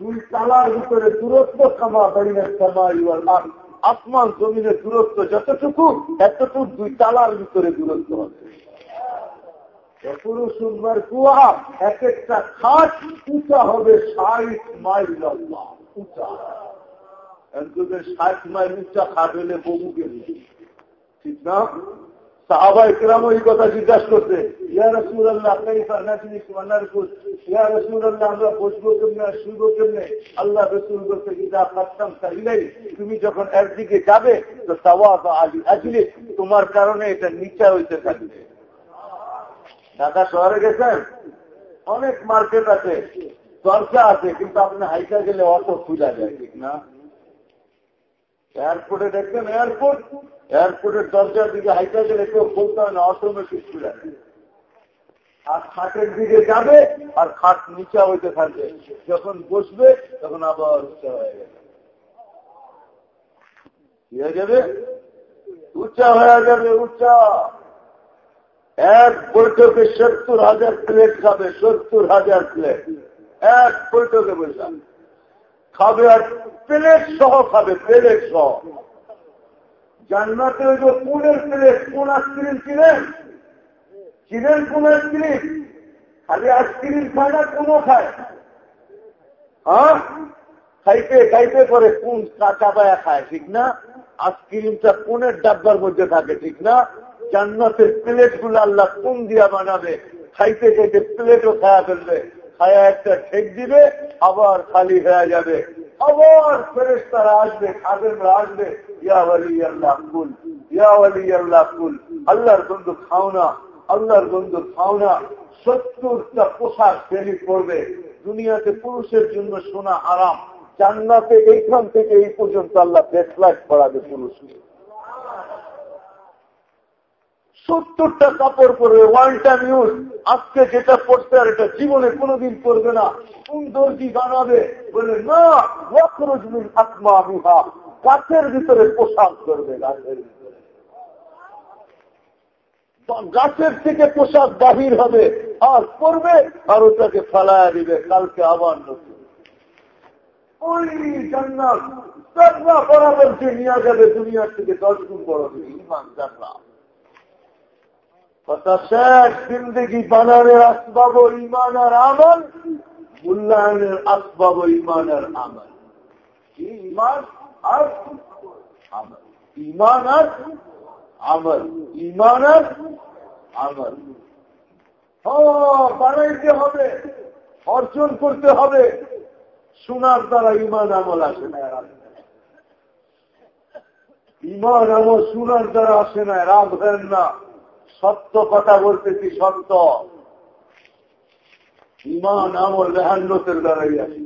দুই তালার ভিতরে দূরত্ব কামা বাড়িনের কামা ইউর আসমান জমিনের দূরত্ব যতটুকু, এতটুকু দুই তালার ভিতরে দূরত্ব উন্মার কুয়া এক একটা খাট উঁচা হবে ষাট মাইল লম্বা উঁচা ষাট মাইল উঁচা খাট ঠিক না ইয়া ইয়া আল্লাহ আমরা বসবো আর শুনব আল্লাহ তুমি যখন একদিকে যাবে তো তাওয়া বা আসলে তোমার কারণে এটা নিচা হইতে থাকবে ঢাকা শহরে গেছেন? অনেক মার্কেট আছে দরজা আছে কিন্তু আপনি হাইটা গেলে অটো খুঁজা যায়। ঠিক না। এয়ারপোর্টে দেখবেন এয়ারপোর্ট এয়ারপোর্টের দরজার দিকে হাইটা গেলে কেউ খুলতে হয় না অটোমেটিক খুলে আর খাটের দিকে যাবে আর খাট নিচা হইতে থাকবে। যখন বসবে তখন আবার উচ্চা হয়ে যাবে। কি হয়ে যাবে? উচ্চা হয়ে যাবে উচ্চা এক বৈঠকে সত্তর হাজার প্লেট খাবে, সত্তর হাজার প্লেট এক বৈঠকে বসলাম খাবে আর প্লেট সহ খাবে প্লেট সহ। জান্নাতে ওই যে পুনের প্লেট কোন আইসক্রিম কিনেন? চিনেন কোন আইসক্রিম খালি আইসক্রিম খায় না, কোনো খায়? হ্যাঁ? খাইতে খাইতে পরে কোন চাপায়া খায়, ঠিক না? আইসক্রিমটা কোনের ডাব্বার মধ্যে থাকে, ঠিক না? জান্নাতের প্লেটগুলো আল্লাহ কোন দিয়া বানাবে? খাইতে খাইতে প্লেটও খায়া ফেলবে। খায়া একটা ঠেক দিবে, আবার খালি হয়ে যাবে। আবার ফেরেস তারা আসবে, খাদেমরা আসবে। ইয়াওয়ালি আল্লাহ কুল। ইয়াওয়ালি আল্লাহ কুল। আল্লাহর বন্ধু খাও না, আল্লাহর বন্ধু খাও না। সত্তরটা পোশাক ফেরি করবে দুনিয়াতে পুরুষের জন্য সোনা আরাম জান্নাতে এইখান থেকে এই পর্যন্ত আল্লাহ বেসলাইট করাবে পুরুষকে। সত্তরটা কাপড় পরবে ওয়ান টাইম ইউজ আজকে যেটা পড়ছে আর এটা জীবনে কোনোদিন করবে না। সুন্দর কি বানাবে? বলে, না ওয়াকরজমিন আত্মা বিহা। গাছের ভিতরে পোশাক করবে গাছের গাছের থেকে পোশাক বাহির হবে, আর করবে আর ওটাকে ফালায়া দিবে, কালকে আবার নতুন। ওই জান্নাত বরাবর যে নিয়ে যাবে দুনিয়ার থেকে দশ গুণ বড় হবে, ইমান জান্নাত। জিন্দগি বানানোর আসবাব ইমান আর আমল মূল্যায়নের আসবাব ইমান আর আমল ইমান আর আমল ইমান আর আমল ইমান আর আমল বানাইতে হবে অর্জন করতে হবে শোনার দ্বারা ইমান আমল আসে না ইমান আমল শোনার দ্বারা আসে না রাগ না সত্য কথা বলতেছি, সত্য। ইমান, আমল রেহান্নতের দ্বারাই আছে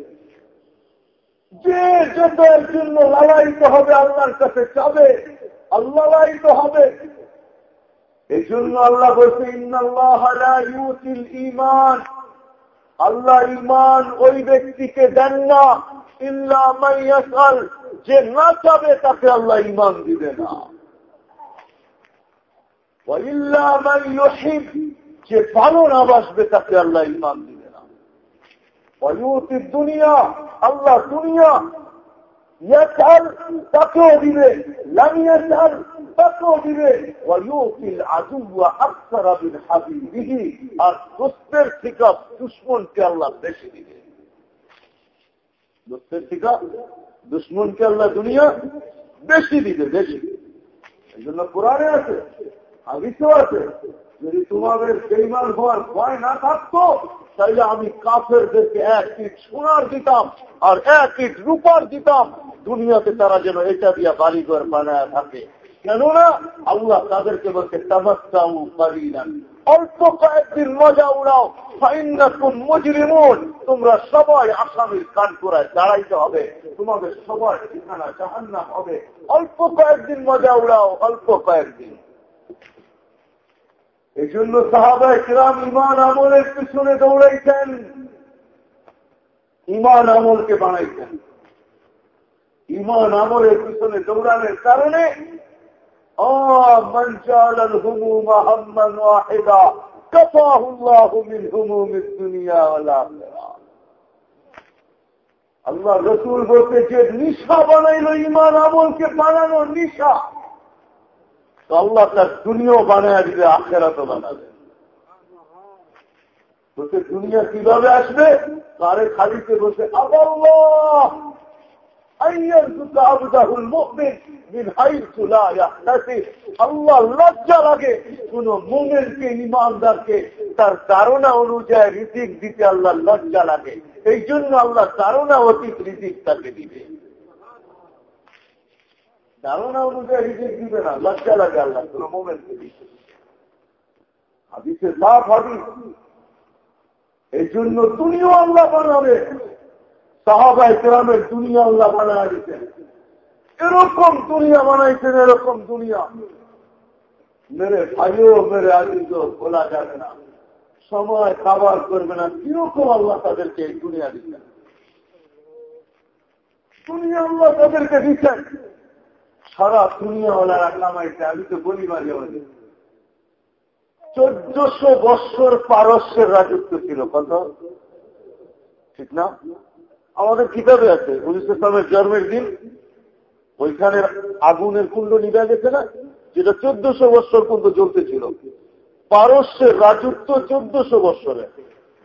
যে যতের জন্য লালায়িত হবে আল্লাহর কাছে চাবে, আল্লাহ হবে। এই জন্য আল্লাহ বলছে ইমান আল্লাহ ইমান ওই ব্যক্তিকে দেন না, ইল্লা যে না চাবে তাকে আল্লাহ ইমান দিবে না। যে ভালো না বাসবে তাকে আল্লাহ ইমান দিবে না। দুনিয়া, আল্লাহ দুনিয়া তাকেও দিবে তাকেও দিবে। আর দোস্তের থেকে দুশ্মনকে আল্লাহ বেশি দিবে। দোস্তের থেকে দুশ্মনকে আল্লাহ দুনিয়া বেশি দিবে, বেশি। এই জন্য কোরআনে আছে আছে। যদি তোমাদের হওয়ার ভয় না থাকতো, তাইলে আমি কাফেরদেরকে এক ইট সোনার দিতাম আর এক ইট রূপার দিতাম। দুনিয়াতে তারা যেন এটা দিয়া বানায় থাকে। কেননা তাদেরকে অল্প কয়েকদিন মজা উড়াও। তোমরা সবাই আসামির কান করায় দাঁড়াইতে হবে। তোমাদের সবার ঠিকানা জাহান্নাম হবে। অল্প কয়েকদিন মজা উড়াও, অল্প কয়েকদিন। এই জন্য সাহাবা ইকরাম ইমান আমলের পিছনে দৌড়াইছেন ইমান আমলকে বানাইছেন ইমান আমলের পিছনে দৌড়ানোর কারণে আল্লাহ রসুল বলতে যে নিশা বানাইল ইমান আমলকে বানানো নিশা তো আল্লাহ তার দুনিয়াও বানায় দিবে আখেরা তো বানাবে দুনিয়া কীভাবে আসবে? তারে খালিতে বলছে, আল্লাহ! লজ্জা লাগে কোন ইমানদারকে, তার ধারণা অনুযায়ী রিজিক দিতে আল্লাহ লজ্জা লাগে। এই জন্য আল্লাহ ধারণা অতীত রিজিক তাকে দিবে। ধারণা অনুযায়ী দিবে না, লজ্জা লাগে আল্লাহ কোন সাফ হাদিস এই জন্য তুমিও আল্লাহ বানাবে। গ্রামের দুনিয়া আল্লাহ দিতেন। এরকম দুনিয়া বানাইছেন, এরকম দুনিয়া। মেরে ভাইও, মেরে আজিজ বলা যাবে না। সময় খাবার করবে না, কীরকম আল্লাহ তাদেরকে এই দুনিয়া দিচ্ছেন দুনিয়া আল্লাহ তাদেরকে দিচ্ছেন সারা দুনিয়া ওনারা কামাইছে আমি তো বলি মাঝে মাঝে। চোদ্দশো বৎসর পারস্যের রাজত্ব ছিল, কত? ঠিক না? আমাদের কিতাবে আছে হুজুর ইসলামের জন্মের দিন, ওইখানে আগুনের কুণ্ড নিভে গেছে না? যেটা চোদ্দশো বৎসর পর্যন্ত চলতেছিল পারস্যের রাজত্ব চোদ্দশো বৎসরে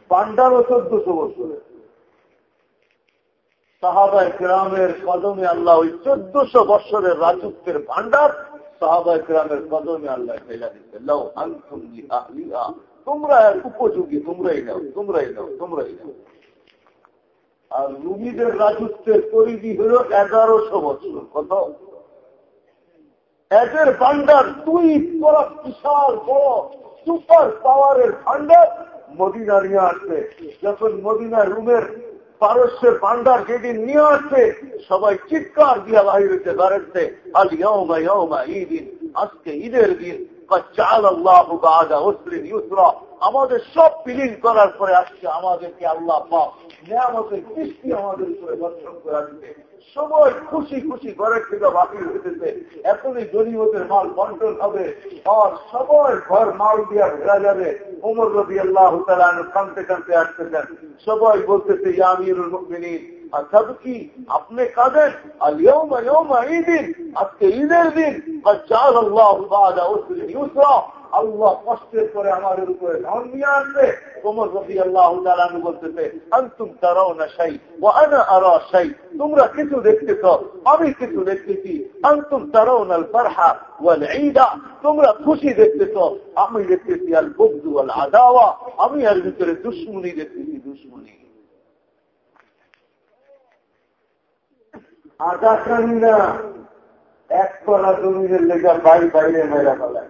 পান্ডারও চোদ্দশো বৎসরে সাহাবায় গ্রামের কদমে আল্লাহ ওই চোদ্দশো বৎসরের রাজত্বের ভান্ডার সাহাবায় গ্রামের কদমে আল্লাহ ফেলা দিচ্ছে লও আন্তুম তোমরা উপযোগী, তোমরাই নাও তোমরাই নাও তোমরাই নাও। আর রুগীদের রাজত্বের পরিধি হল এগারোশো বছর কত? এদের ভান্ডার দুই বড় বিশাল বড়, সুপার পাওয়ারের ভান্ডার মদিনা নিয়ে আসবে। যখন মদিনা রুমের পারস্যের ভান্ডার যেদিন নিয়ে আসছে সবাই চিৎকার দিয়া বাহির হইতে বেড়াচ্ছে আল ইয়মা ইয়মা ঈদিন, আজকে ঈদের দিন আমাদের সব ফিলিং করার পরে আজকে আমাদেরকে আল্লাহ নিয়ামতের কৃষ্টি আমাদের উপরে বর্ষণ করে আসবে সময় খুশি খুশি ঘরের থেকে বাকি হইতেছে। এখনই গরিবতের মাল বন্টন হবে আর সবাই ঘর মাল দিয়া ভেড়া যাবে। উমর রবি আল্লাহ কানতে কানতে আসতেছেন। সবাই বলতেছে মুকমিনীর আচ্ছা কি, আপনি কাঁদেন? ঈদিন আজকে ঈদের দিন। চাল আল্লাহ আল্লাহ কষ্টের পরে আমাদের উপরে ধন নিয়ে আসবে কোমর রবি আল্লাহ বলতেছে, আন্তুম তারাও না সাই ও আনা আরা সাই তোমরা কিছু দেখতেছ, আমি কিছু দেখতেছি। আন্তুম তারাও নাল ফারহা ওয়াল ঈদা। তোমরা খুশি দেখতেছ, আমি দেখতেছি আল বব্দু আল আদাওয়া। আমি আর ভিতরে দুশ্মনী দেখতেছি, দুশ্মনী। আকাশানি না এক কলা জমিদের লেখা বাড়ি বাইরে মেরা ফেলায়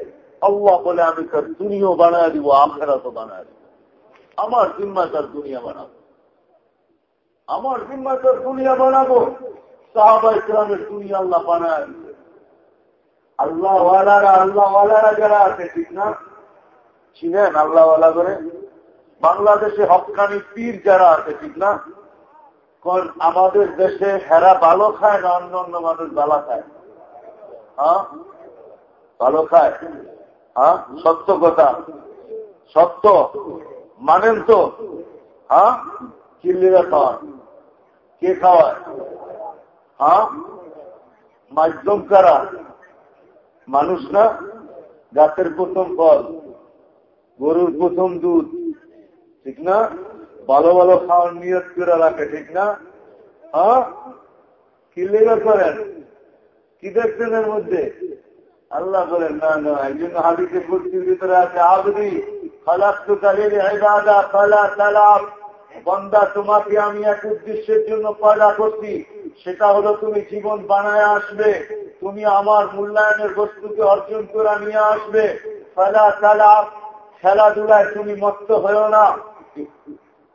আল্লাহ বলে, আমি তার দুনিয়া বানায় দিব আখেরা তো বানায় দিব। আমার জিম্মা তার দুনিয়া বানাবো। আমার জিম্মা তার দুনিয়া বানাবো। সাহাবা ইসলামের দুনিয়া আল্লাহ বানায় আল্লাহ ওয়ালারা আল্লাহ ওয়ালারা যারা আছে, ঠিক না? চিনেন আল্লাহ ওয়ালা করে? বাংলাদেশে হকানি পীর যারা আছে, ঠিক না? কারণ আমাদের দেশে হেরা ভালো খায় না অন্য অন্য মানুষ ভালো খায়? হ্যাঁ? ভালো খায়? হ্যাঁ? সত্য কথা। সত্য? মানেন তো। হ্যাঁ? চিল্লিরা খাওয়ান কে খাওয়ায়? হ্যাঁ? মাধ্যম কারা? মানুষ না? গাছের প্রথম ফল, গরুর প্রথম দুধ, ঠিক না? ভালো ভালো খাওয়ার নিয়ত করে রাখে, ঠিক না? হ্যাঁ? কি লেগে করেন। কি দেখছেন এর মধ্যে? আল্লাহ বলেন, না না এই জন্য হাদিসে কুর্তির ভিতরে আছে, আবদি বন্দা, তোমাকে আমি এক উদ্দেশ্যের জন্য পয়দা করছি, সেটা হলো তুমি জীবন বানায় আসবে, তুমি আমার মূল্যায়নের বস্তুকে অর্জন করে নিয়ে আসবে। ফেলা তালা খেলাধুলায় তুমি মত্ত হয়েও না।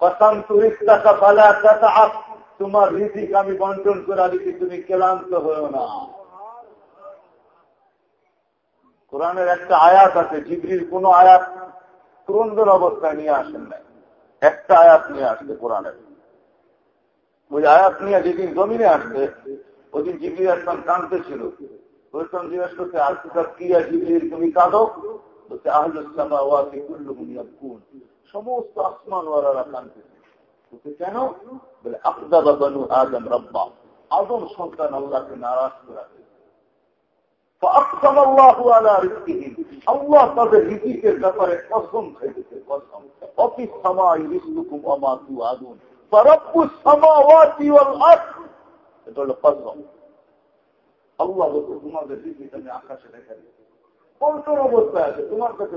কসম তুরিস্তাকা ফেলা তোমার ঋতিক আমি বন্টন করে দিচ্ছি তুমি ক্লান্ত হয়েও না। কোরআনের একটা আয়াত আছে, জিবরির কোন আয়াত ক্রন্দর অবস্থায় নিয়ে আসেন নাই। একটা আয়াত নিয়ে আসছে কোরআনের। ওই আয়াত নিয়ে যেদিন জমিনে আসছে, ওদিন জিবির আসলাম কানতে ছিল। জিজ্ঞেস করতে সমস্ত আসমানওয়ালারা কানতেছে বলছে, কেন? বলে আফদাবা আদম আদম সন্তান আল্লাহকে নারাজ করা আল্লাহ তাদের রিজিকের ব্যাপারে কসম খাইতেছে, কসম। অফিস সামাই রিস্তুকুম অমাতু আগুন ফরব্বু সামাওয়াতি ওয়াল আরদ। এটা হলো কসম। আল্লাহ তোমার কাছে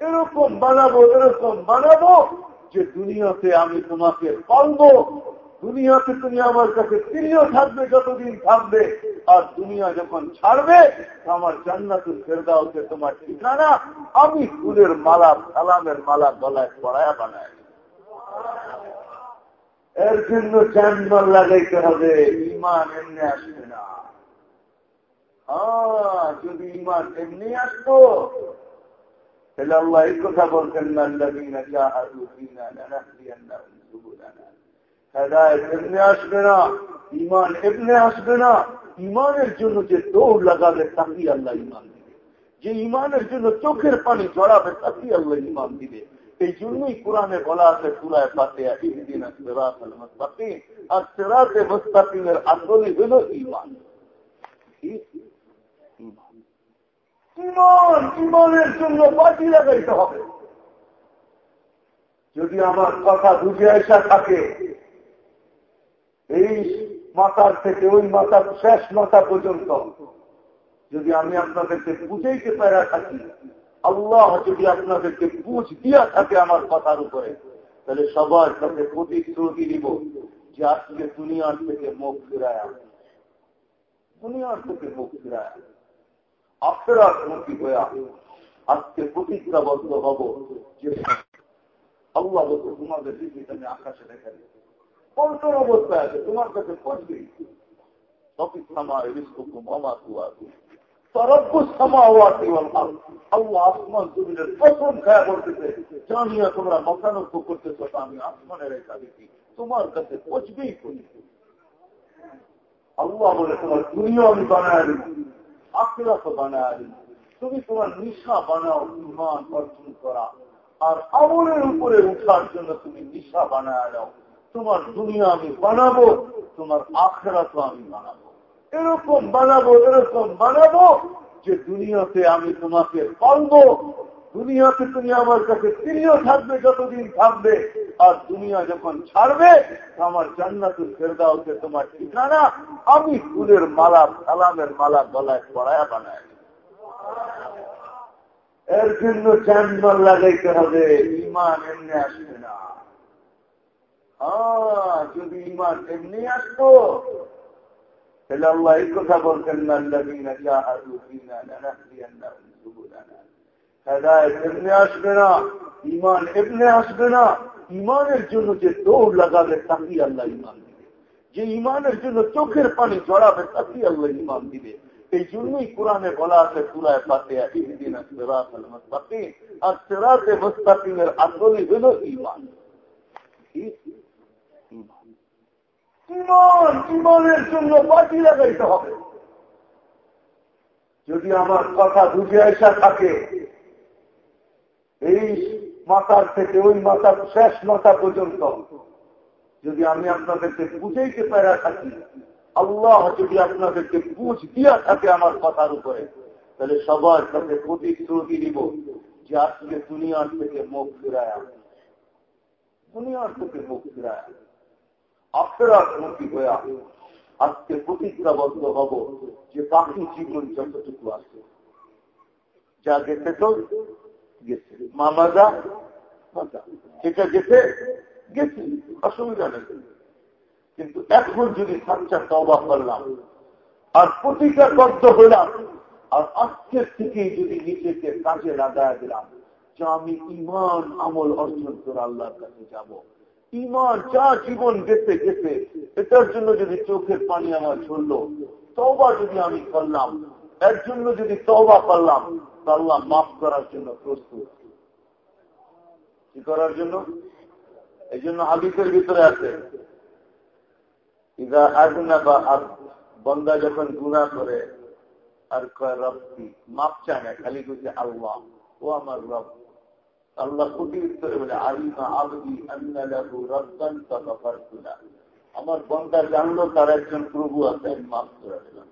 এরকম বানাবো এরকম বানাবো যে দুনিয়াতে আমি তোমাকে পালবো। দুনিয়াতে তুমি আমার কাছে প্রিয় থাকবে যতদিন থাকবে। আর দুনিয়া যখন ছাড়বে, আমার জান্নাতুল ফেরদাউসে তোমার ঠিকানা আমি ফুলের মালা, সালামের মালা গলায় পড়ায় বানায় এর জন্য জানবার লাগাইতে হবে ইমান এমনি আসবে না। হ্যাঁ যদি ইমান এমনি আসতো তাহলে আল্লাহ এই কথা বলছেন আসবে না ইমান এমনি আসবে না ইমানের জন্য যে দৌড় লাগাবে তাকে আল্লাহ ইমান দিবে যে ইমানের জন্য চোখের পানি জড়াবে তাকে আল্লাহ ইমান দিবে এই জন্যই কোরআনে বলা আছে সুরায় পাতে দিন আর সেরাতে মোস্তাকিমের আসলই হল ইমান ইমান ইমানের জন্য বাজি লাগাইতে হবে। যদি আমার কথা বুঝে আসা থাকে, এই মাথার থেকে ওই মাথার শেষ মাথা পর্যন্ত যদি আমি আপনাদেরকে বুঝেইতে পারা থাকি, আল্লাহ যদি আপনাদেরকে বুঝ দিয়া থাকে আমার কথার উপরে, তাহলে সবার সাথে প্রতিশ্রুতি দিব যে আজকে দুনিয়ার থেকে মুখ ফিরায়। দুনিয়ার থেকে মুখ ফিরায়। আপনার মুখী হয়ে আজকে প্রতিজ্ঞাবদ্ধ হব যে আল্লাহ তোমাদের দিদি আমি আকাশে দেখা দিই। পল্টন অবস্থায় আছে, তোমার কাছে সামাওয়াতি আল্লাহ বলে, তোমার দুনিয়া আমি বানায় আখিরাত দিচ্ছি তুমি তোমার নিশা বানাও, ইমান অর্জন করা। আর আমলের উপরে উঠার জন্য তুমি নিশা বানায় দাও তোমার দুনিয়া আমি বানাবো, তোমার আখেরাত আমি বানাবো। এরকম বানাবো এরকম বানাবো যে দুনিয়াতে আমি তোমাকে পালবো। দুনিয়াতে তুমি আমার কাছে প্রিয় থাকবে যতদিন থাকবে। আর দুনিয়া যখন ছাড়বে আমার জান্নাতুল ফেরদাউসে তোমার ঠিকানা আমি ফুলের মালা, সালামের মালা গলায় পড়ায় বানায় এর জন্য জানবার লাগাইতে হবে, ইমান এমনি আসবে না। হ্যাঁ যদি ইমান এমনি আসতো, তাহলে আল্লাহ এই কথা বলছেন না আসবে না ইমান এমনি আসবে না। ইমানের জন্য যে দৌড় লাগাবে তাকে আল্লাহ ইমান দিবে। যে ইমানের জন্য চোখের পানি জড়াবে তাকে আল্লাহ ইমান দিবে। এই জন্যই কোরআনে বলা আছে সুরায় পাতে আর সেরাতে মোস্তাকিমের আসলই হল ইমান ইমান ইমানের জন্য বাজি লাগাইতে হবে। যদি আমার কথা বুঝে আসা থাকে এই মাথার থেকে ওই মাথার শেষ মাথা পর্যন্ত। যদি আমি আপনাদেরকে বুঝেইতে পারা থাকি, আল্লাহ যদি আপনাদেরকে বুঝ দিয়া থাকে আমার কথার উপরে, তাহলে সবার সাথে প্রতিশ্রুতি দিব যে আজকে দুনিয়ার থেকে মুখ ফিরায়। দুনিয়ার থেকে মুখ ফিরায়। আপনারা মুখী হয়ে আজকে প্রতিজ্ঞাবদ্ধ হব যে বাকি জীবন যতটুকু আছে। যা গেছে তো গেছে মামাজা যেটা গেছে গেছে, অসুবিধা নেই কিন্তু এখন যদি সাচ্চা তবা করলাম, আর আর আজকের থেকে যদি নিজেকে কাজে লাগায় দিলাম, যে আমি ইমান আমল অর্জন করে আল্লাহর কাছে যাব। ইমান যা জীবন গেছে গেছে, এটার জন্য যদি চোখের পানি আমার ঝরল তবা যদি আমি করলাম, এর জন্য যদি তবা করলাম আল্লাহ মাফ করার জন্য প্রস্তুত। কি করার জন্য? এই জন্য হাদিসের ভিতরে আছে, ইদা আগুনা বা বন্দা যখন গুণা করে, আর কয় রব্বি মাপ চায় না, খালি কইছে, আল্লাহ, ও আমার রব। আল্লাহ কুটি উত্তরে বলে, আলিমা আবদি আন্নালাহু রব্বান তাগাফারতুলা আমার বন্দা জানলো তার একজন প্রভু আছে মাফ করে দিলাম।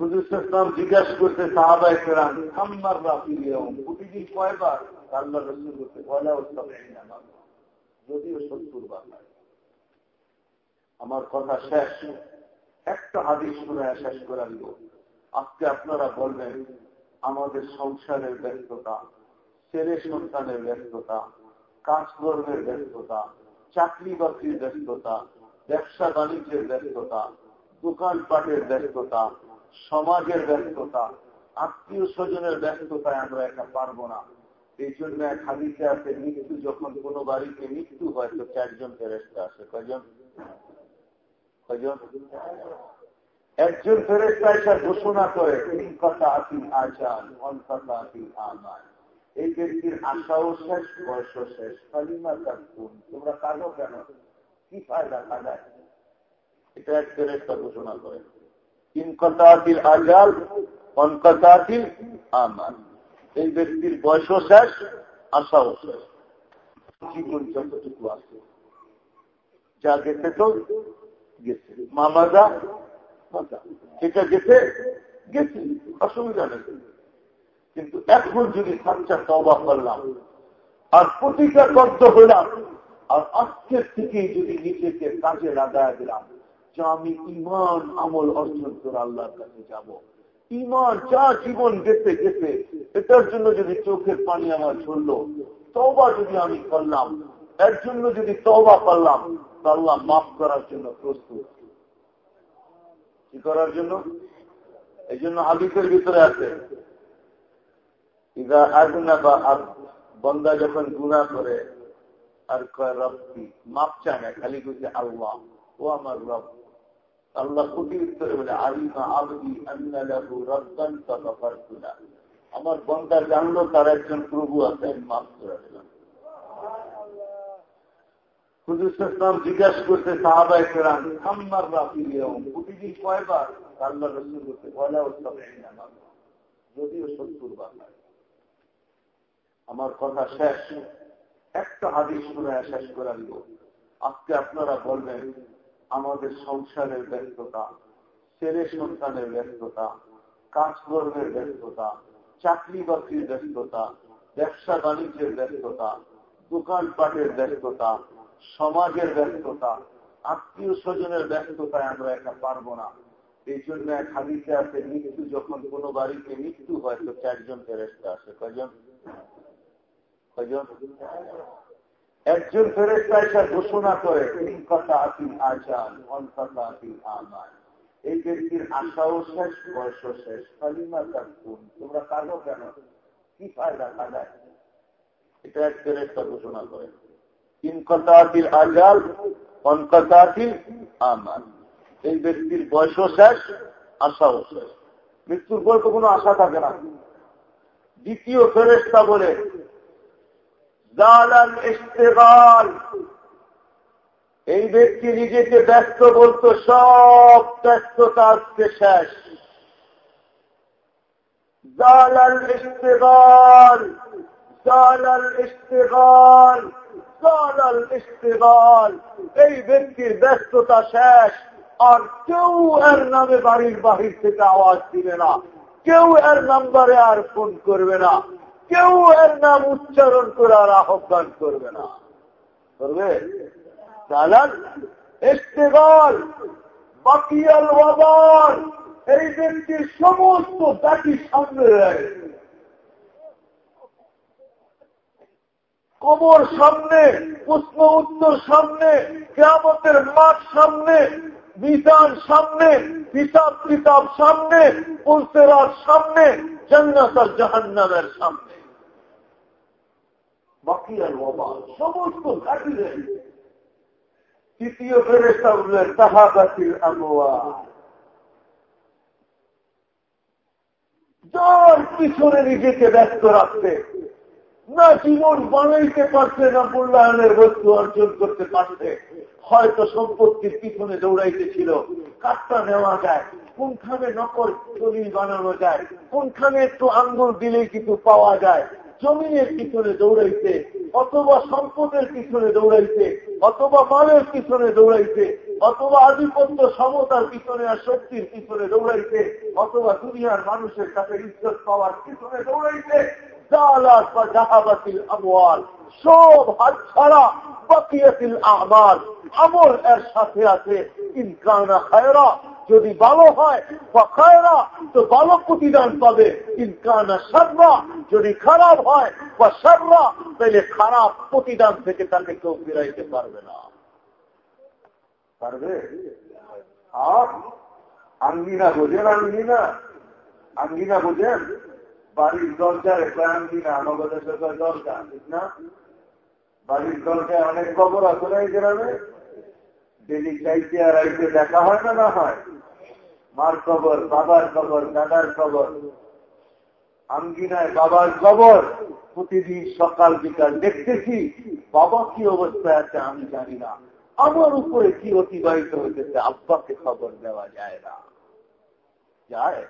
জিজ্ঞাসা করতে সাহাবাই ফেরান আম্মার রাফি কয়বার আল্লাহ রসুল করতে যদিও সত্তর বার আমার কথা শেষ। একটা হাদিস শুনে শেষ করে দিব। আজকে আপনারা বলবেন, আমাদের সংসারের ব্যস্ততা, ছেলে সন্তানের ব্যস্ততা কাজকর্মের ব্যস্ততা, চাকরি বাকরির ব্যস্ততা, ব্যবসা বাণিজ্যের ব্যস্ততা, দোকানপাটের ব্যস্ততা সমাজের ব্যস্ততা, আত্মীয় স্বজনের ব্যস্ততায় আমরা এটা পারব না। এই জন্য এক হাদিসে আছে, মৃত্যু যখন কোন বাড়িতে মৃত্যু হয়, তো চারজন ফেরেস্তা আসে কয়জন? কয়জন? একজন ফেরেস্তা এসে ঘোষণা করে কথা আতি আচার কথা আতি আমার এই ব্যক্তির আশাও শেষ, বয়সও শেষ। কালিমা তার কোন? তোমরা কাজও কেন? কি ফায়দা কাদায় এটা এক ফেরেস্তা ঘোষণা করে। ইনকতাতিল আজাল অনকতাতিল আমার এই ব্যক্তির বয়সও শেষ, আশাও শেষ। জীবন যতটুকু আছে। যা গেছে তো গেছে। গেছে গেছে। অসুবিধা নেই। কিন্তু এখন যদি সাচ্চা তবা করলাম, আর প্রতিকারবদ্ধ হইলাম, আর আজকের থেকেই যদি নিজেকে কাজে লাগায় দিলাম যে আমি ইমান আমল অর্জন করে আল্লাহর কাছে যাব। ইমান যা জীবন গেছে গেছে। এটার জন্য যদি চোখের পানি আমার ঝরল তবা যদি আমি করলাম, এর জন্য যদি তবা করলাম আল্লাহ মাফ করার জন্য প্রস্তুত। কি করার জন্য? এই জন্য হাদিসের ভিতরে আছে বন্দা যখন গুণা করে, আর কয়, রব্বি মাপ চায় না, খালি কইছে আল্লাহ, ও আমার রব। আল্লাহ বলে আমার বন্দা জানলো তার একজন প্রভু আছে মাফ করতে কয়বার যদিও সত্তর আমার কথা শেষ। একটা হাদিস শুনে শেষ করে আজকে আপনারা বলবেন আমাদের সংসারের ব্যস্ততা, ছেলে সন্তানের ব্যস্ততা, কাজকর্মের ব্যস্ততা চাকরি বাকরির ব্যস্ততা ব্যবসা বাণিজ্যের ব্যস্ততা, দোকানপাটের ব্যস্ততা, সমাজের ব্যস্ততা আত্মীয় স্বজনের ব্যস্ততায় আমরা এটা পারব না। এই জন্য এক হাদিসে আছে, মৃত্যু যখন কোন বাড়িতে মৃত্যু হয়, তো চারজন ফেরেস্তা আসে কয়জন? কয়জন? একজন ফেরেস্তা এসে ঘোষণা করে এই ব্যক্তির আশাও শেষ, বয়সও শেষ। কালিমা তার কোন? তোমরা কাজও কেন? কি ফায়দা কাদায় এটা এক ফেরেস্তা ঘোষণা করে। ইনকতাতিল আজাল অনকতাতিল আমার এই ব্যক্তির বয়সও শেষ, আশাও শেষ। মৃত্যুর পর তো কোনো আশা থাকে না। দ্বিতীয় ফেরেস্তা বলে জালাল ইস্তেগাল। এই ব্যক্তি নিজেকে ব্যস্ত বলতো, সব ব্যস্ততা আজকে শেষ। জালাল ইস্তেগাল জালাল ইস্তেগাল জালাল ইস্তেগাল। এই ব্যক্তির ব্যস্ততা শেষ। আর কেউ এর নামে বাড়ির বাহির থেকে আওয়াজ দিবে না। কেউ এর নাম্বারে আর ফোন করবে না। কেউ এর নাম উচ্চারণ করে আর আহ্বান করবে না। করবে? জালাল ইস্তেগাল বাকিয়াল ওয়াবার এই ব্যক্তির সমস্ত জাতি সামনে রয়েছে কবর সামনে, প্রশ্ন উত্তর সামনে, কেয়ামতের মাঠ সামনে, বিধান সামনে হিসাব কিতাব সামনে পুলসেরার সামনে, জান্নাত জাহান্নামের সামনে। বাকি আর বাবা, সমস্ত ঘাটিলেন তৃতীয় ফেরেস্তা উঠলেন তাহাবাতির আবহাওয়া যার পিছনে নিজেকে ব্যস্ত রাখতে, না জীবন বানাইতে পারছে, না মূল্যায়নের বস্তু অর্জন করতে পারছে, হয়তো সম্পত্তির পিছনে দৌড়াইতেছিল। কাটটা নেওয়া যায়, কোনখানে নকল ছবি বানানো যায়, কোনখানে একটু আঙ্গুল দিলেই কিছু পাওয়া যায়। জমিনের পিছনে দৌড়াইছে, অথবা সম্পদের পিছনে দৌড়াইছে, অথবা মালের পিছনে দৌড়াইছে, অথবা আধিপত্য সমতার পিছনে আর শক্তির পিছনে দৌড়াইছে, অথবা দুনিয়ার মানুষের কাছে ইজ্জত পাওয়ার পিছনে দৌড়াইছে, জালাত বা জাহাবাতিল আমওয়াল, সব হাত ছাড়া বাকিয়াতিল আমাল, আমল এর সাথে আছে ইনকানা খায়রা। যদি ভালো হয় বা খায়রা, তো ভালো প্রতিদান পাবে। ইনকানা যদি খারাপ হয় বা সাররা তাহলে খারাপ প্রতিদান থেকে তাকে কেউ ফিরাইতে পারবে না। পারবে? আঙ্গিনা বোঝেন আঙ্গিনা? আঙ্গিনা বোঝেন? বাড়ির দরজায় আঙ্গিনা আমাদের দরজা ঠিক না? বাড়ির দরজায় অনেক খবর আছে না এই গ্রামে? ডেলি চাইতে আর দেখা হয় না না হয়? মার খবর বাবার খবর দাদার খবর আঙ্গিনায় বাবার খবর প্রতিদিন সকাল বিকাল দেখতেছি, বাবা কি অবস্থায় আছে আমি জানি না। আমার উপরে কি অতিবাহিত হইতেছে, আব্বাকে খবর দেওয়া যায় না। যায়?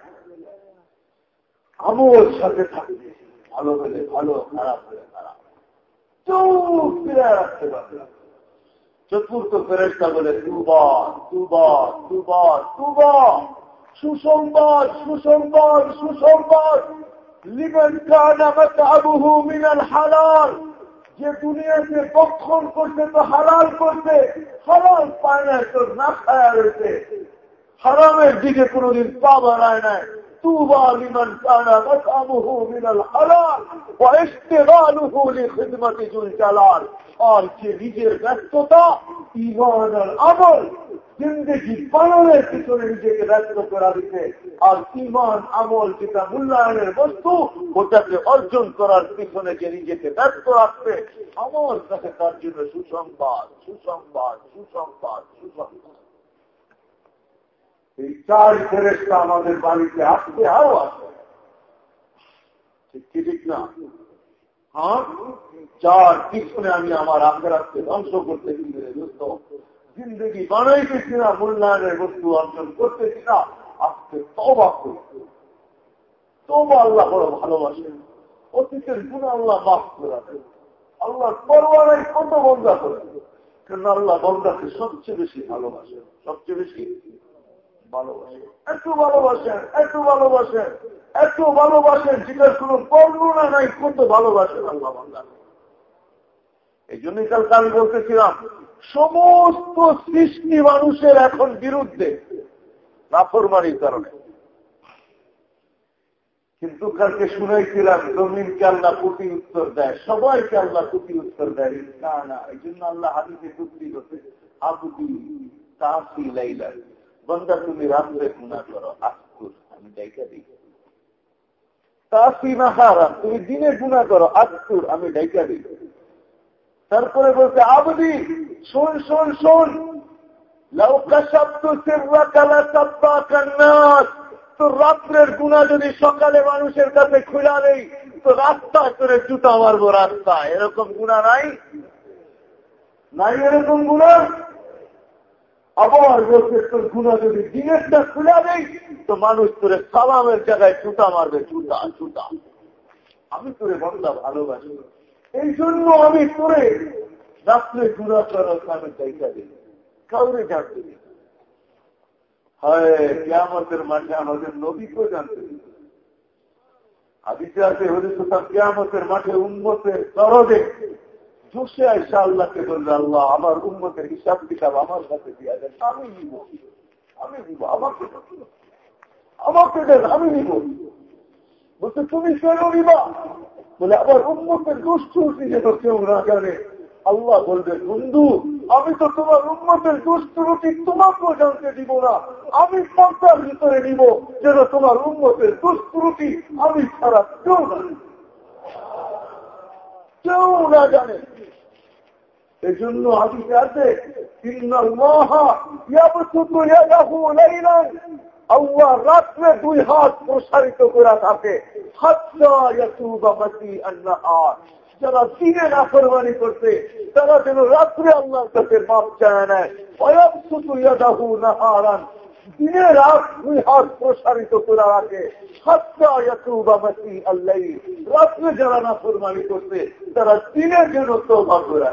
আমল সাথে থাকবে। ভালো হলে ভালো, খারাপ হলে খারাপ। ফিরে রাখতে পারবে চতুর্থ ফেরেস্তা বলে, দুবার দুবার দুবার দুবার। সুসংবাদ সুসংবাদ সুসংবাদ। লিবেন আবুহু মিনাল হালাল। যে দুনিয়াতে বক্ষণ করছে তো হালাল করছে। হালাল পায় না তো না খায়া রয়েছে। হারামের দিকে কোনোদিন পা বাড়ায় নাই। طوبى لمن كان مطعمه من الحلال واستغاله لخدمة ذو الجلال আর যে নিজের ব্যস্ততা ইমান আর আমল জিন্দগি পালনের পিছনে নিজেকে ব্যস্ত করা দিতে আর ইমান আমল যেটা মূল্যায়নের বস্তু ওটাকে অর্জন করার পিছনে যে নিজেকে ব্যস্ত রাখবে আমার কাছে তার জন্য সুসংবাদ সুসংবাদ সুসংবাদ সুসংবাদ এই চার ফেরেস্তা আমাদের বাড়িতে আসতে আরও আসে ঠিক না? হ্যাঁ চার পিছনে আমি আমার আখেরাতকে ধ্বংস দোস্ত জিন্দগি বানাইতেছি না মূল্যায়নের বস্তু অর্জন করতেছি না আজকে তবা করি তবা আল্লাহ বড় ভালোবাসেন অতীতের গুণ আল্লাহ মাফ করে আল্লাহ পরোয়ারাই কত বন্ধা করে কেন আল্লাহ বন্ধাকে সবচেয়ে বেশি ভালোবাসেন সবচেয়ে বেশি। এত ভালোবাসেন এত ভালোবাসেন ভালোবাসেন বর্ণনা নাই কত ভালোবাসেন আল্লাহ এই জন্যই কালকে আমি বলতেছিলাম, সমস্ত সৃষ্টি মানুষের এখন বিরুদ্ধে নাফরমারির কারণে। কিন্তু কালকে শুনেছিলাম জমিনকে আল্লাহ প্রতি উত্তর দেয়, সবাইকে আল্লাহ প্রতি উত্তর দেয়। না না, এই জন্য আল্লাহ হাদিতে চুক্তি করতে আবুদি তাহসি লাইলা বন্ধা তুমি করো আস্তুর আমি ডাইকা দিই। তুমি দিনে গুণা করো আমি ডাইকা তারপরে বলছে, আবদি, শোন শোন শোন। লৌকা শব্দ সেবা কালা সব্বা কান্নাস। তো রাত্রের গুণা যদি সকালে মানুষের কাছে খুলা নেই, তো রাস্তা করে জুতা মারবো রাস্তা এরকম গুণা নাই? নাই এরকম গুণা আবার বলছে তোর গুণা যদি দিনেরটা খোলা নেই তো মানুষ তোরে সালামের জায়গায় জুতা মারবে, জুতা জুতা। আমি তোরে বন্ধা ভালোবাসি। এই জন্য আমি তোরে রাত্রে গুণা করার আমি দেখা দিই। কাউরে জানতে দিই হয়, কেয়ামতের মাঠে আমাদের নবীকেও জানতে দিই আদিতে আছে হরিসাম কেয়ামতের মাঠে উন্মতের তরদে জোসে আইসা আল্লাহকে বলবে, আল্লাহ, আমার উন্মতের হিসাব কিতাব আমার কাছে দিয়া দেন, আমি নিব। আমি নিব, আমাকে আমাকে দেন, আমি নিব। বলতে তুমি কেন নিবা। বলে আবার উন্মতের দুষ্টুটি যেন কেউ না জানে। আল্লাহ বলবে, বন্ধু, আমি তো তোমার উন্মতের দুষ্টুটি তোমাকেও জানতে দিব না। আমি পর্দার ভিতরে নিব, যেন তোমার উন্মতের দুষ্টুটি আমি ছাড়া কেউ না কেউ না জানে। এই জন্য হাদিসে আছে আল্লাহ রাত্রে দুই হাত প্রসারিত করা থাকে। যারা দিনে নাফরমানি করছে, তারা যেন রাত্রে আল্লাহর কাছে মাপ চায় নেয় দিনে রাত প্রসারিত করে রাখে। রাত্রে যারা নাফরমানি করছে, তারা দিনের জন্য তোবা করে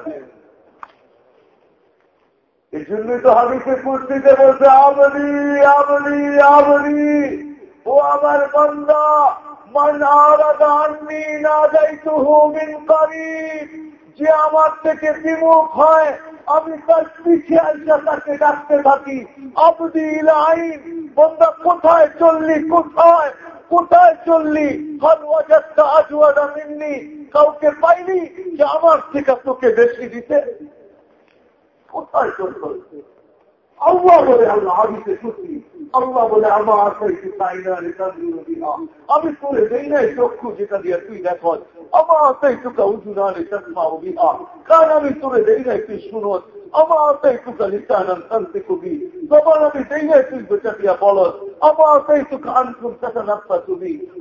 এই জন্যই তো হাবিকে কুর্তিতে বলছে ও আমার বন্দা না যে আমার থেকে বিমুখ হয় আমি পিছিয়ে আসা তাকে ডাকতে থাকি। আপনি আইন বন্ধা কোথায় চললি, কোথায়? কোথায় চললি? হল ওয়াজাদটা আজওয়াদা মিন্নি। কাউকে পাইনি যে আমার থেকে তোকে বেশি দিতে। কোথায় চল আল্লাহ বলে আল্লাহ, হাদিসে সত্যি। আল্লাহ বলে, আমার আমি তোরে দেই নাই চক্ষু যেটা দিয়ে তুই দেখো আমার তাই টুকা উজুরানে চশমা বিহা। কারণ আমি তোরে দেই নাই তুই শুনোস। আমার তাই দেই নাই তুই বেচা তাই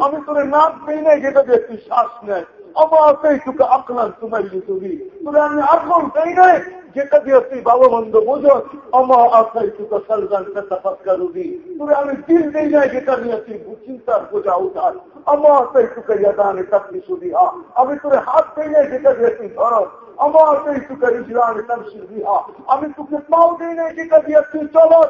আমি তোরে নাক দেই নাই যেটা দিয়ে তুই শ্বাস নেয় আমার তাই টুকা আকলান তোমাইলি তুমি তোরে আমি আকল দেই নাই যেটা দিয়ে তুই বাবা বন্ধ বোঝো আমার আশাই তুকা সালগান তাফাক্কারুবি তোরে আমি দিল দেই নাই যেটা নিয়ে তুই চিন্তার বোঝা উঠার আমার আশাই তুকা ইয়াদানে তাপলি সুবিহা আমি তোরে হাত দেই নাই যেটা দিয়ে তুই ধরো। আমার তাই তুকা ইজরানে তামসির বিহা আমি তোকে পাও দেই নাই যেটা দিয়ে তুই চলো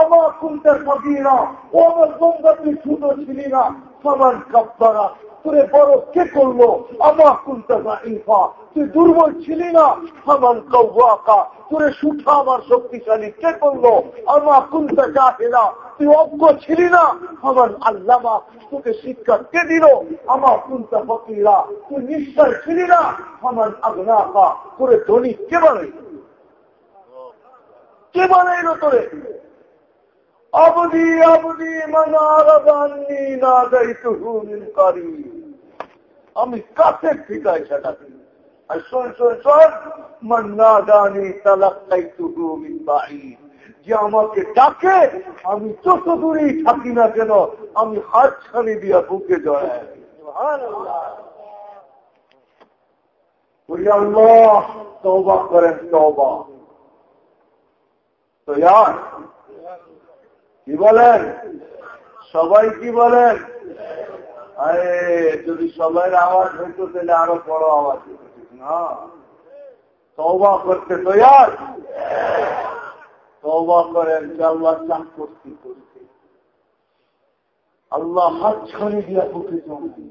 আমার কুন্তের মদিনা, ও আমার বন্ধা, তুই ছোট ছিলি না। সমান কাপ্তারা তোরে বড় কে করল? আমার কুন্তা ইনফা তুই দুর্বল ছিলি না? সমান কৌকা তোরে সুঠা আমার শক্তিশালী কে করল? আমার কুন্তা চাহেনা তুই অজ্ঞ ছিলি না? আমার আল্লামা, তোকে শিক্ষা কে দিল? আমার কুন্তা ফকিরা। তুই নিশ্চয় ছিলি না? আমার আগ্নাকা তোরে ধনী কে বানাই কে বানাইল তোরে? অবধি অবধি মানারি না আমি কাছে ঠিকাই সেটা আর শোন শোন শোন মন্না দানি তালাকাইতুহু বাঈদ। যে আমাকে ডাকে, আমি যত দূরেই থাকি না কেন, আমি হাত ছানি দিয়া বুকে জড়াই। তৌবা করেন তৌবা তো কি বলেন? সবাই কি বলেন? আরে, যদি সবাই আওয়াজ হইতো, তাহলে আরও বড় আওয়াজ না? তবা করতে তৈয়ার? তবা করেন আল্লাহ চান করতে করতে। আল্লাহ হাত ছড়ি দিয়া বুকে জমে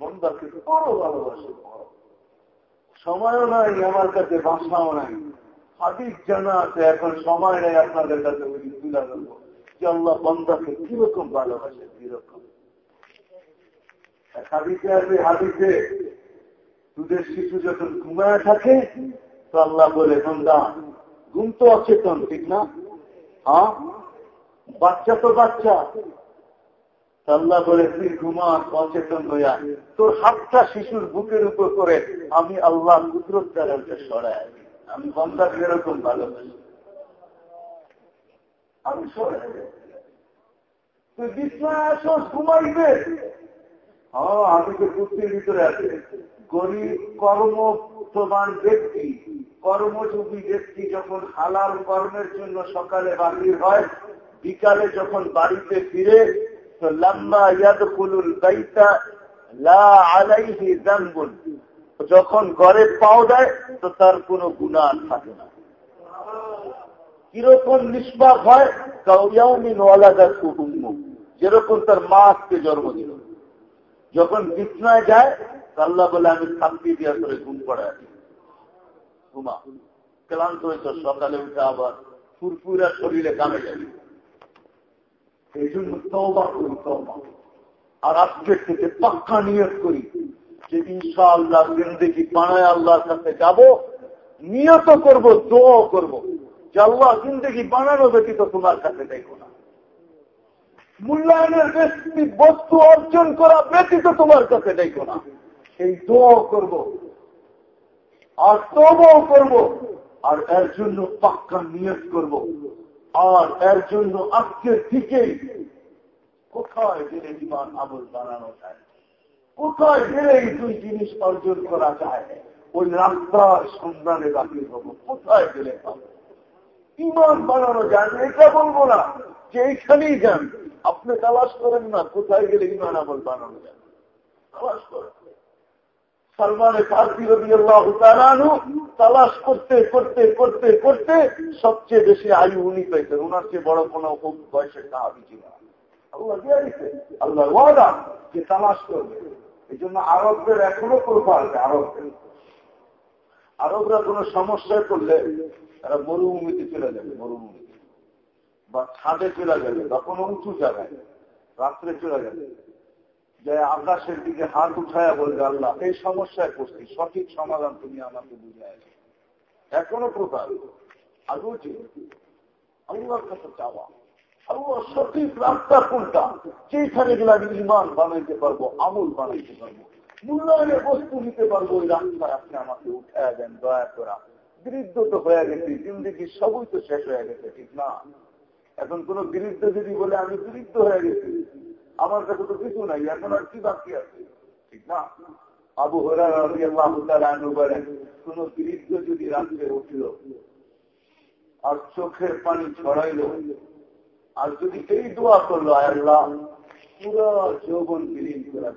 বন্দাকে বড় ভালোবাসে সময়ও নাই, আমার কাছে, ভাষাও নাই। হাদিস জানা আছে, এখন সময় নেই আপনাদের কাছে দেবো যে আল্লাহ বন্দাকে কীরকম ভালোবাসে, কীরকম। আছে দুধের শিশু যখন ঘুমায় থাকে, তো আল্লাহ বলে, বন্দা, ঘুম তো অচেতন, ঠিক না? হ্যাঁ? বাচ্চা তো বাচ্চা। আল্লাহ বলে, তুই ঘুমাস অচেতন হইয়া। তোর হাতটা শিশুর বুকের উপর করে আমি আল্লাহ কুদরত দ্বারা সরাই। আমি বন্দাকে এরকম ভালোবাসি। আমি সরাই তুই বিছনায় ঘুমাইবে? হ্যাঁ আমি তো কুস্তির ভিতরে আছে। গরিব কর্ম প্রমাণ ব্যক্তি, কর্মযোগী ব্যক্তি যখন হালাল কর্মের জন্য সকালে বাহির হয়, বিকালে যখন বাড়িতে ফিরে, তো লম্বা ইয়াদ ফুলুল গাইতা লা আলাইহি জানবুল যখন ঘরে পাও দেয়, তো তার কোনো গুণা থাকে না। কীরকম নিষ্পাপ হয় যেরকম তার মা আজকে জন্ম দিল। যখন বিছনায় যায়, আল্লাহ বলে, আমি শান্তি দিয়া করে ঘুম পড়ায় ঘুমা। ক্লান্ত হয়েছ, সকালে উঠে আবার ফুরফুরা শরীরে কামে যাবে। এই জন্য তবা করি তবা আর আজকের থেকে পাক্কা নিয়োগ করি। যে ইনশা আল্লাহ জিন্দগি বানায় আল্লাহর কাছে যাব, নিয়ত করব দোয়া করব। যে আল্লাহ জিন্দগি বানানো তোমার কাছে না। মূল্যায়নের ব্যক্তি বস্তু অর্জন করা তোমার কাছে না। এই দোয়াও করব, আর তবও করব, আর এর জন্য পাক্কা নিয়ত করব। আর এর জন্য আজকের থেকেই কোথায় ইমান আমল বানানো যায় কোথায় গেলে এই দুই জিনিস অর্জন করা যায়? ওই রাস্তার সন্ধানে দাখিল হব। কোথায় গেলে ইমান বানানো যায় এটা বলব না। যে এইখানেই যান, আপনি তালাশ করেন না, কোথায় গেলে ইমান আমল বানানো যায়। তালাশ করেন। তালাশ করতে করতে করতে করতে সবচেয়ে বেশি আয়ু উনি পেয়েছেন। ওনার চেয়ে বড় কোন বয়সের ছিল আল্লাহ আল্লাহ ওয়াদা যে তালাশ করবে। এই জন্য আরবদের এখনও করব আছে, আরবদের। আরবরা কোন সমস্যায় করলে তারা মরুভূমিতে চলে যাবে, মরুভূমিতে। বা ছাদে চলে যাবে, বা কোনো উঁচু জায়গায়, রাত্রে চলে যাবে। যে আকাশের দিকে হাত উঠায় বলবে, আল্লাহ, এই সমস্যায় পড়ছি, সঠিক সমাধান তুমি আমাকে বুঝায় এখনও প্রকার ছিল আল্লাহর কাছে চাওয়া। রাস্তা কোনটা? গেলে আমি ইমান বানাইতে পারব, আমল বানাইতে পারব, মূল্যায়নের বস্তু নিতে পারব, ওই রাস্তায় আপনি আমাকে দেন, দয়া করা। বৃদ্ধ তো হয়ে গেছে, জিন্দগি সবই তো শেষ হয়ে গেছে, ঠিক না? এখন কোন বৃদ্ধ যদি বলে আমি বৃদ্ধ হয়ে গেছি, আমার কাছে তো কিছু নাই, এখন আর কি বাকি আছে, ঠিক না? আবু হরানু বলেন, কোন বৃদ্ধ যদি রাত্রে উঠল আর চোখের পানি ছড়াইল আর যদি এই দোয়া করল আল্লাহ, পুরো যৌবন বিলীন করা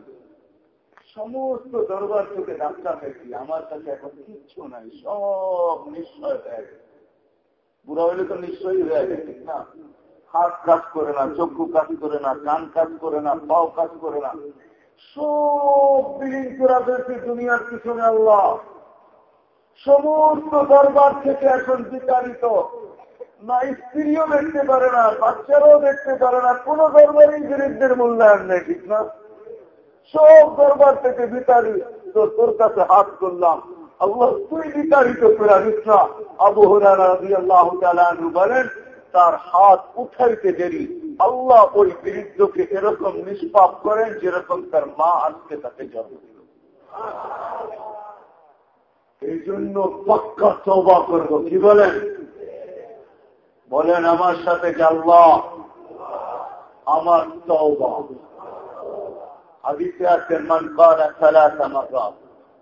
সমস্ত দরবার থেকে ডাক্তার পেয়েছি আমার কাছে এখন কিচ্ছু নাই, সব নিশ্চয় হয়ে গেছে। বুড়া হইলে তো নিশ্চয়ই হয়ে গেছে না? হাত কাজ করে না, চক্ষু কাজ করে না, কান কাজ করে না, পাও কাজ করে না, সব বিলীন করা হয়েছে দুনিয়ার পিছনে আল্লাহ। সমস্ত দরবার থেকে এখন বিতাড়িত। না স্ত্রীও দেখতে পারে না বাচ্চারাও দেখতে পারে না কোন দরবারই বিরুদ্ধের মূল্যায়ন নেই ঠিক না? সব দরবার থেকে বিতাড়িত তোর কাছে হাত করলাম। আল্লাহ তুই বিতাড়িত করে দিস না। আবু আল্লাহ বলেন তার হাত উঠাইতে দেরি। আল্লাহ ওই বিরুদ্ধকে এরকম নিষ্পাপ করেন যেরকম তার মা আজকে তাকে জন্ম দিল। এই জন্য পাক্কা সৌবা করব কি বলেন? বলেন আমার সাথে আল্লাহ আমার তওবা। আছেন মান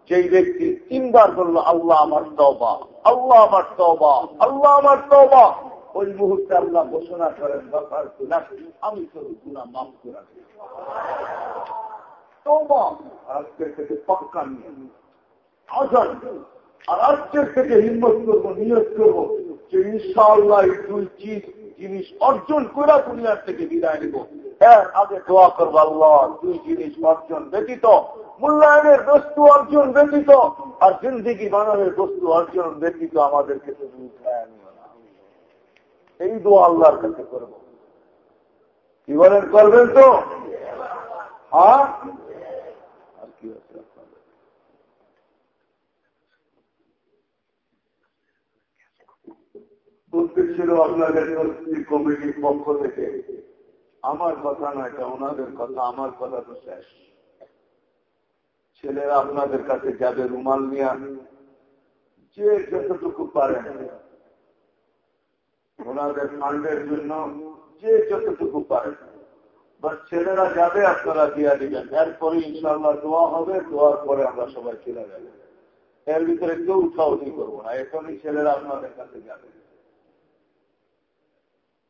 যেই ব্যক্তি তিনবার বলল, আল্লাহ আমার তওবা, আল্লাহ আমার তওবা, আল্লাহ আমার তওবা। ওই মুহূর্তে আল্লাহ ঘোষণা করেন ব্যাপার আমি তোর গুণা মাফ করে আজকের থেকে পাক্কা নিয়ে আজান। আর আজকের থেকে হিম্মত করব নিয়োগ করব। যে ইনশাআল্লাহ এই দুই চিজ জিনিস অর্জন করে দুনিয়ার থেকে বিদায় নেব। হ্যাঁ আগে দোয়া করব আল্লাহ, দুই জিনিস অর্জন ব্যতীত, মূল্যায়নের বস্তু অর্জন ব্যতীত, আর জিন্দিগি বানানোর বস্তু অর্জন ব্যতীত আমাদেরকে এই দোয়া আল্লাহর কাছে করব। কি বলেন, করবেন তো? হ্যাঁ আর কি আছে বলতেছিল আপনাদের কমিটির পক্ষ থেকে। আমার কথা না এটা ওনাদের কথা, আমার কথা তো শেষ। ছেলেরা আপনাদের কাছে যাবে, রুমাল নিয়ে যে যতটুকু পারেন ওনাদের ফান্ডের জন্য যে যতটুকু পারেন বাস ছেলেরা যাবে, আপনারা দিয়া দিবেন। এরপরে ইনশাল্লাহ দোয়া হবে, দোয়ার পরে আমরা সবাই চলে যাবে। এর ভিতরে কেউ উঠাও করব না। এখনই ছেলেরা আপনাদের কাছে যাবে।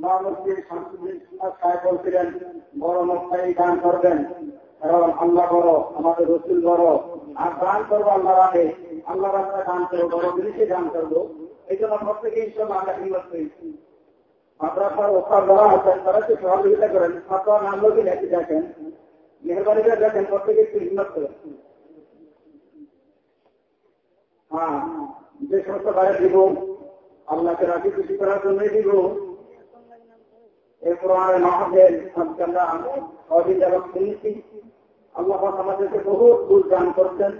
বড় করবেন। আমাদের আর করব দান করব দান করব। এই জন্য দেখেন মেহরবানি করে দেখেন। প্রত্যেকে একটু করেন। হ্যাঁ যে সমস্ত বাইরে দিব, আল্লাহকে রাজি খুশি করার জন্যই দিব। দূর দান করছেন।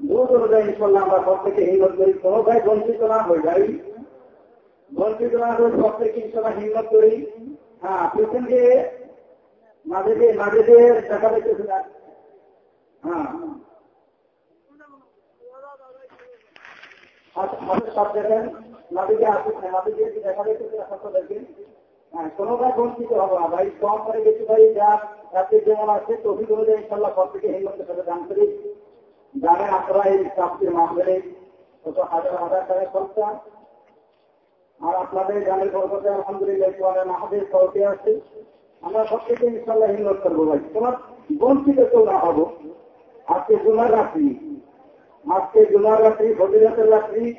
দূর অনুযায়ী ইনশাল্লাহ আমরা প্রত্যেকে হিম্মত করি কোনো বঞ্চিত না হয়ে যাই। বঞ্চিত না হয়ে প্রত্যেকে ইনশাল্লাহ হিম্মত করি। হ্যাঁ পিছন দিয়ে মাঝে দিয়ে মাঝে দিয়ে দেখা হ্যাঁ। সব দেখেন নদীকে আসুন নদীকে দেখা দেখতেছে আপনাদেরকে হ্যাঁ কোনো ভাই বঞ্চিত হব না ভাই। কম করে বেশি ভাই যা রাতে যেমন আছে, তফিক অনুযায়ী ইনশাল্লাহ প্রত্যেকে হিম্মতের সাথে দান করি। জানেন আপনারা এই চাকরির মামলে কত হাজার হাজার টাকা খরচা। আর আপনাদের জানের বরকতে আলহামদুলিল্লাহ তোমাদের মাহাদের সহকে আছে। আমরা প্রত্যেকে ইনশাল্লাহ হিম্মত করব ভাই। তোমার বঞ্চিত কেউ না হব। আজকে জুমার রাত্রি। আজকে জুমার রাত্রি ভবিরাতের রাত্রি,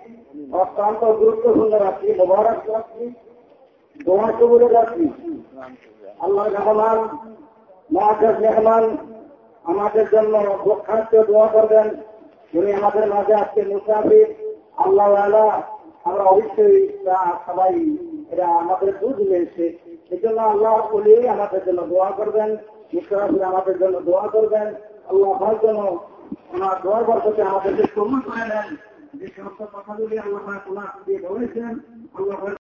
অত্যন্ত গুরুত্বপূর্ণ রাত্রি, মোবারক রাত্রি। দোয়া কবুলের রাত্রি আল্লাহ মেহমান মহাজাজ মেহমান আমাদের জন্য দক্ষার্থ দোয়া করবেন। উনি আমাদের মাঝে আজকে মুসাফির। আল্লাহ আমরা অবশ্যই সবাই এরা আমাদের নিয়েছে। এই জন্য আল্লাহ বলে আমাদের জন্য দোয়া করবেন। মুসাফির আমাদের জন্য দোয়া করবেন। আল্লাহ আমার জন্য ওনার দোয়ার বরকতে আমাদেরকে কবুল করে নেন। যে সমস্ত কথাগুলি আল্লাহ তোমার দিয়ে বলেছেন আল্লাহ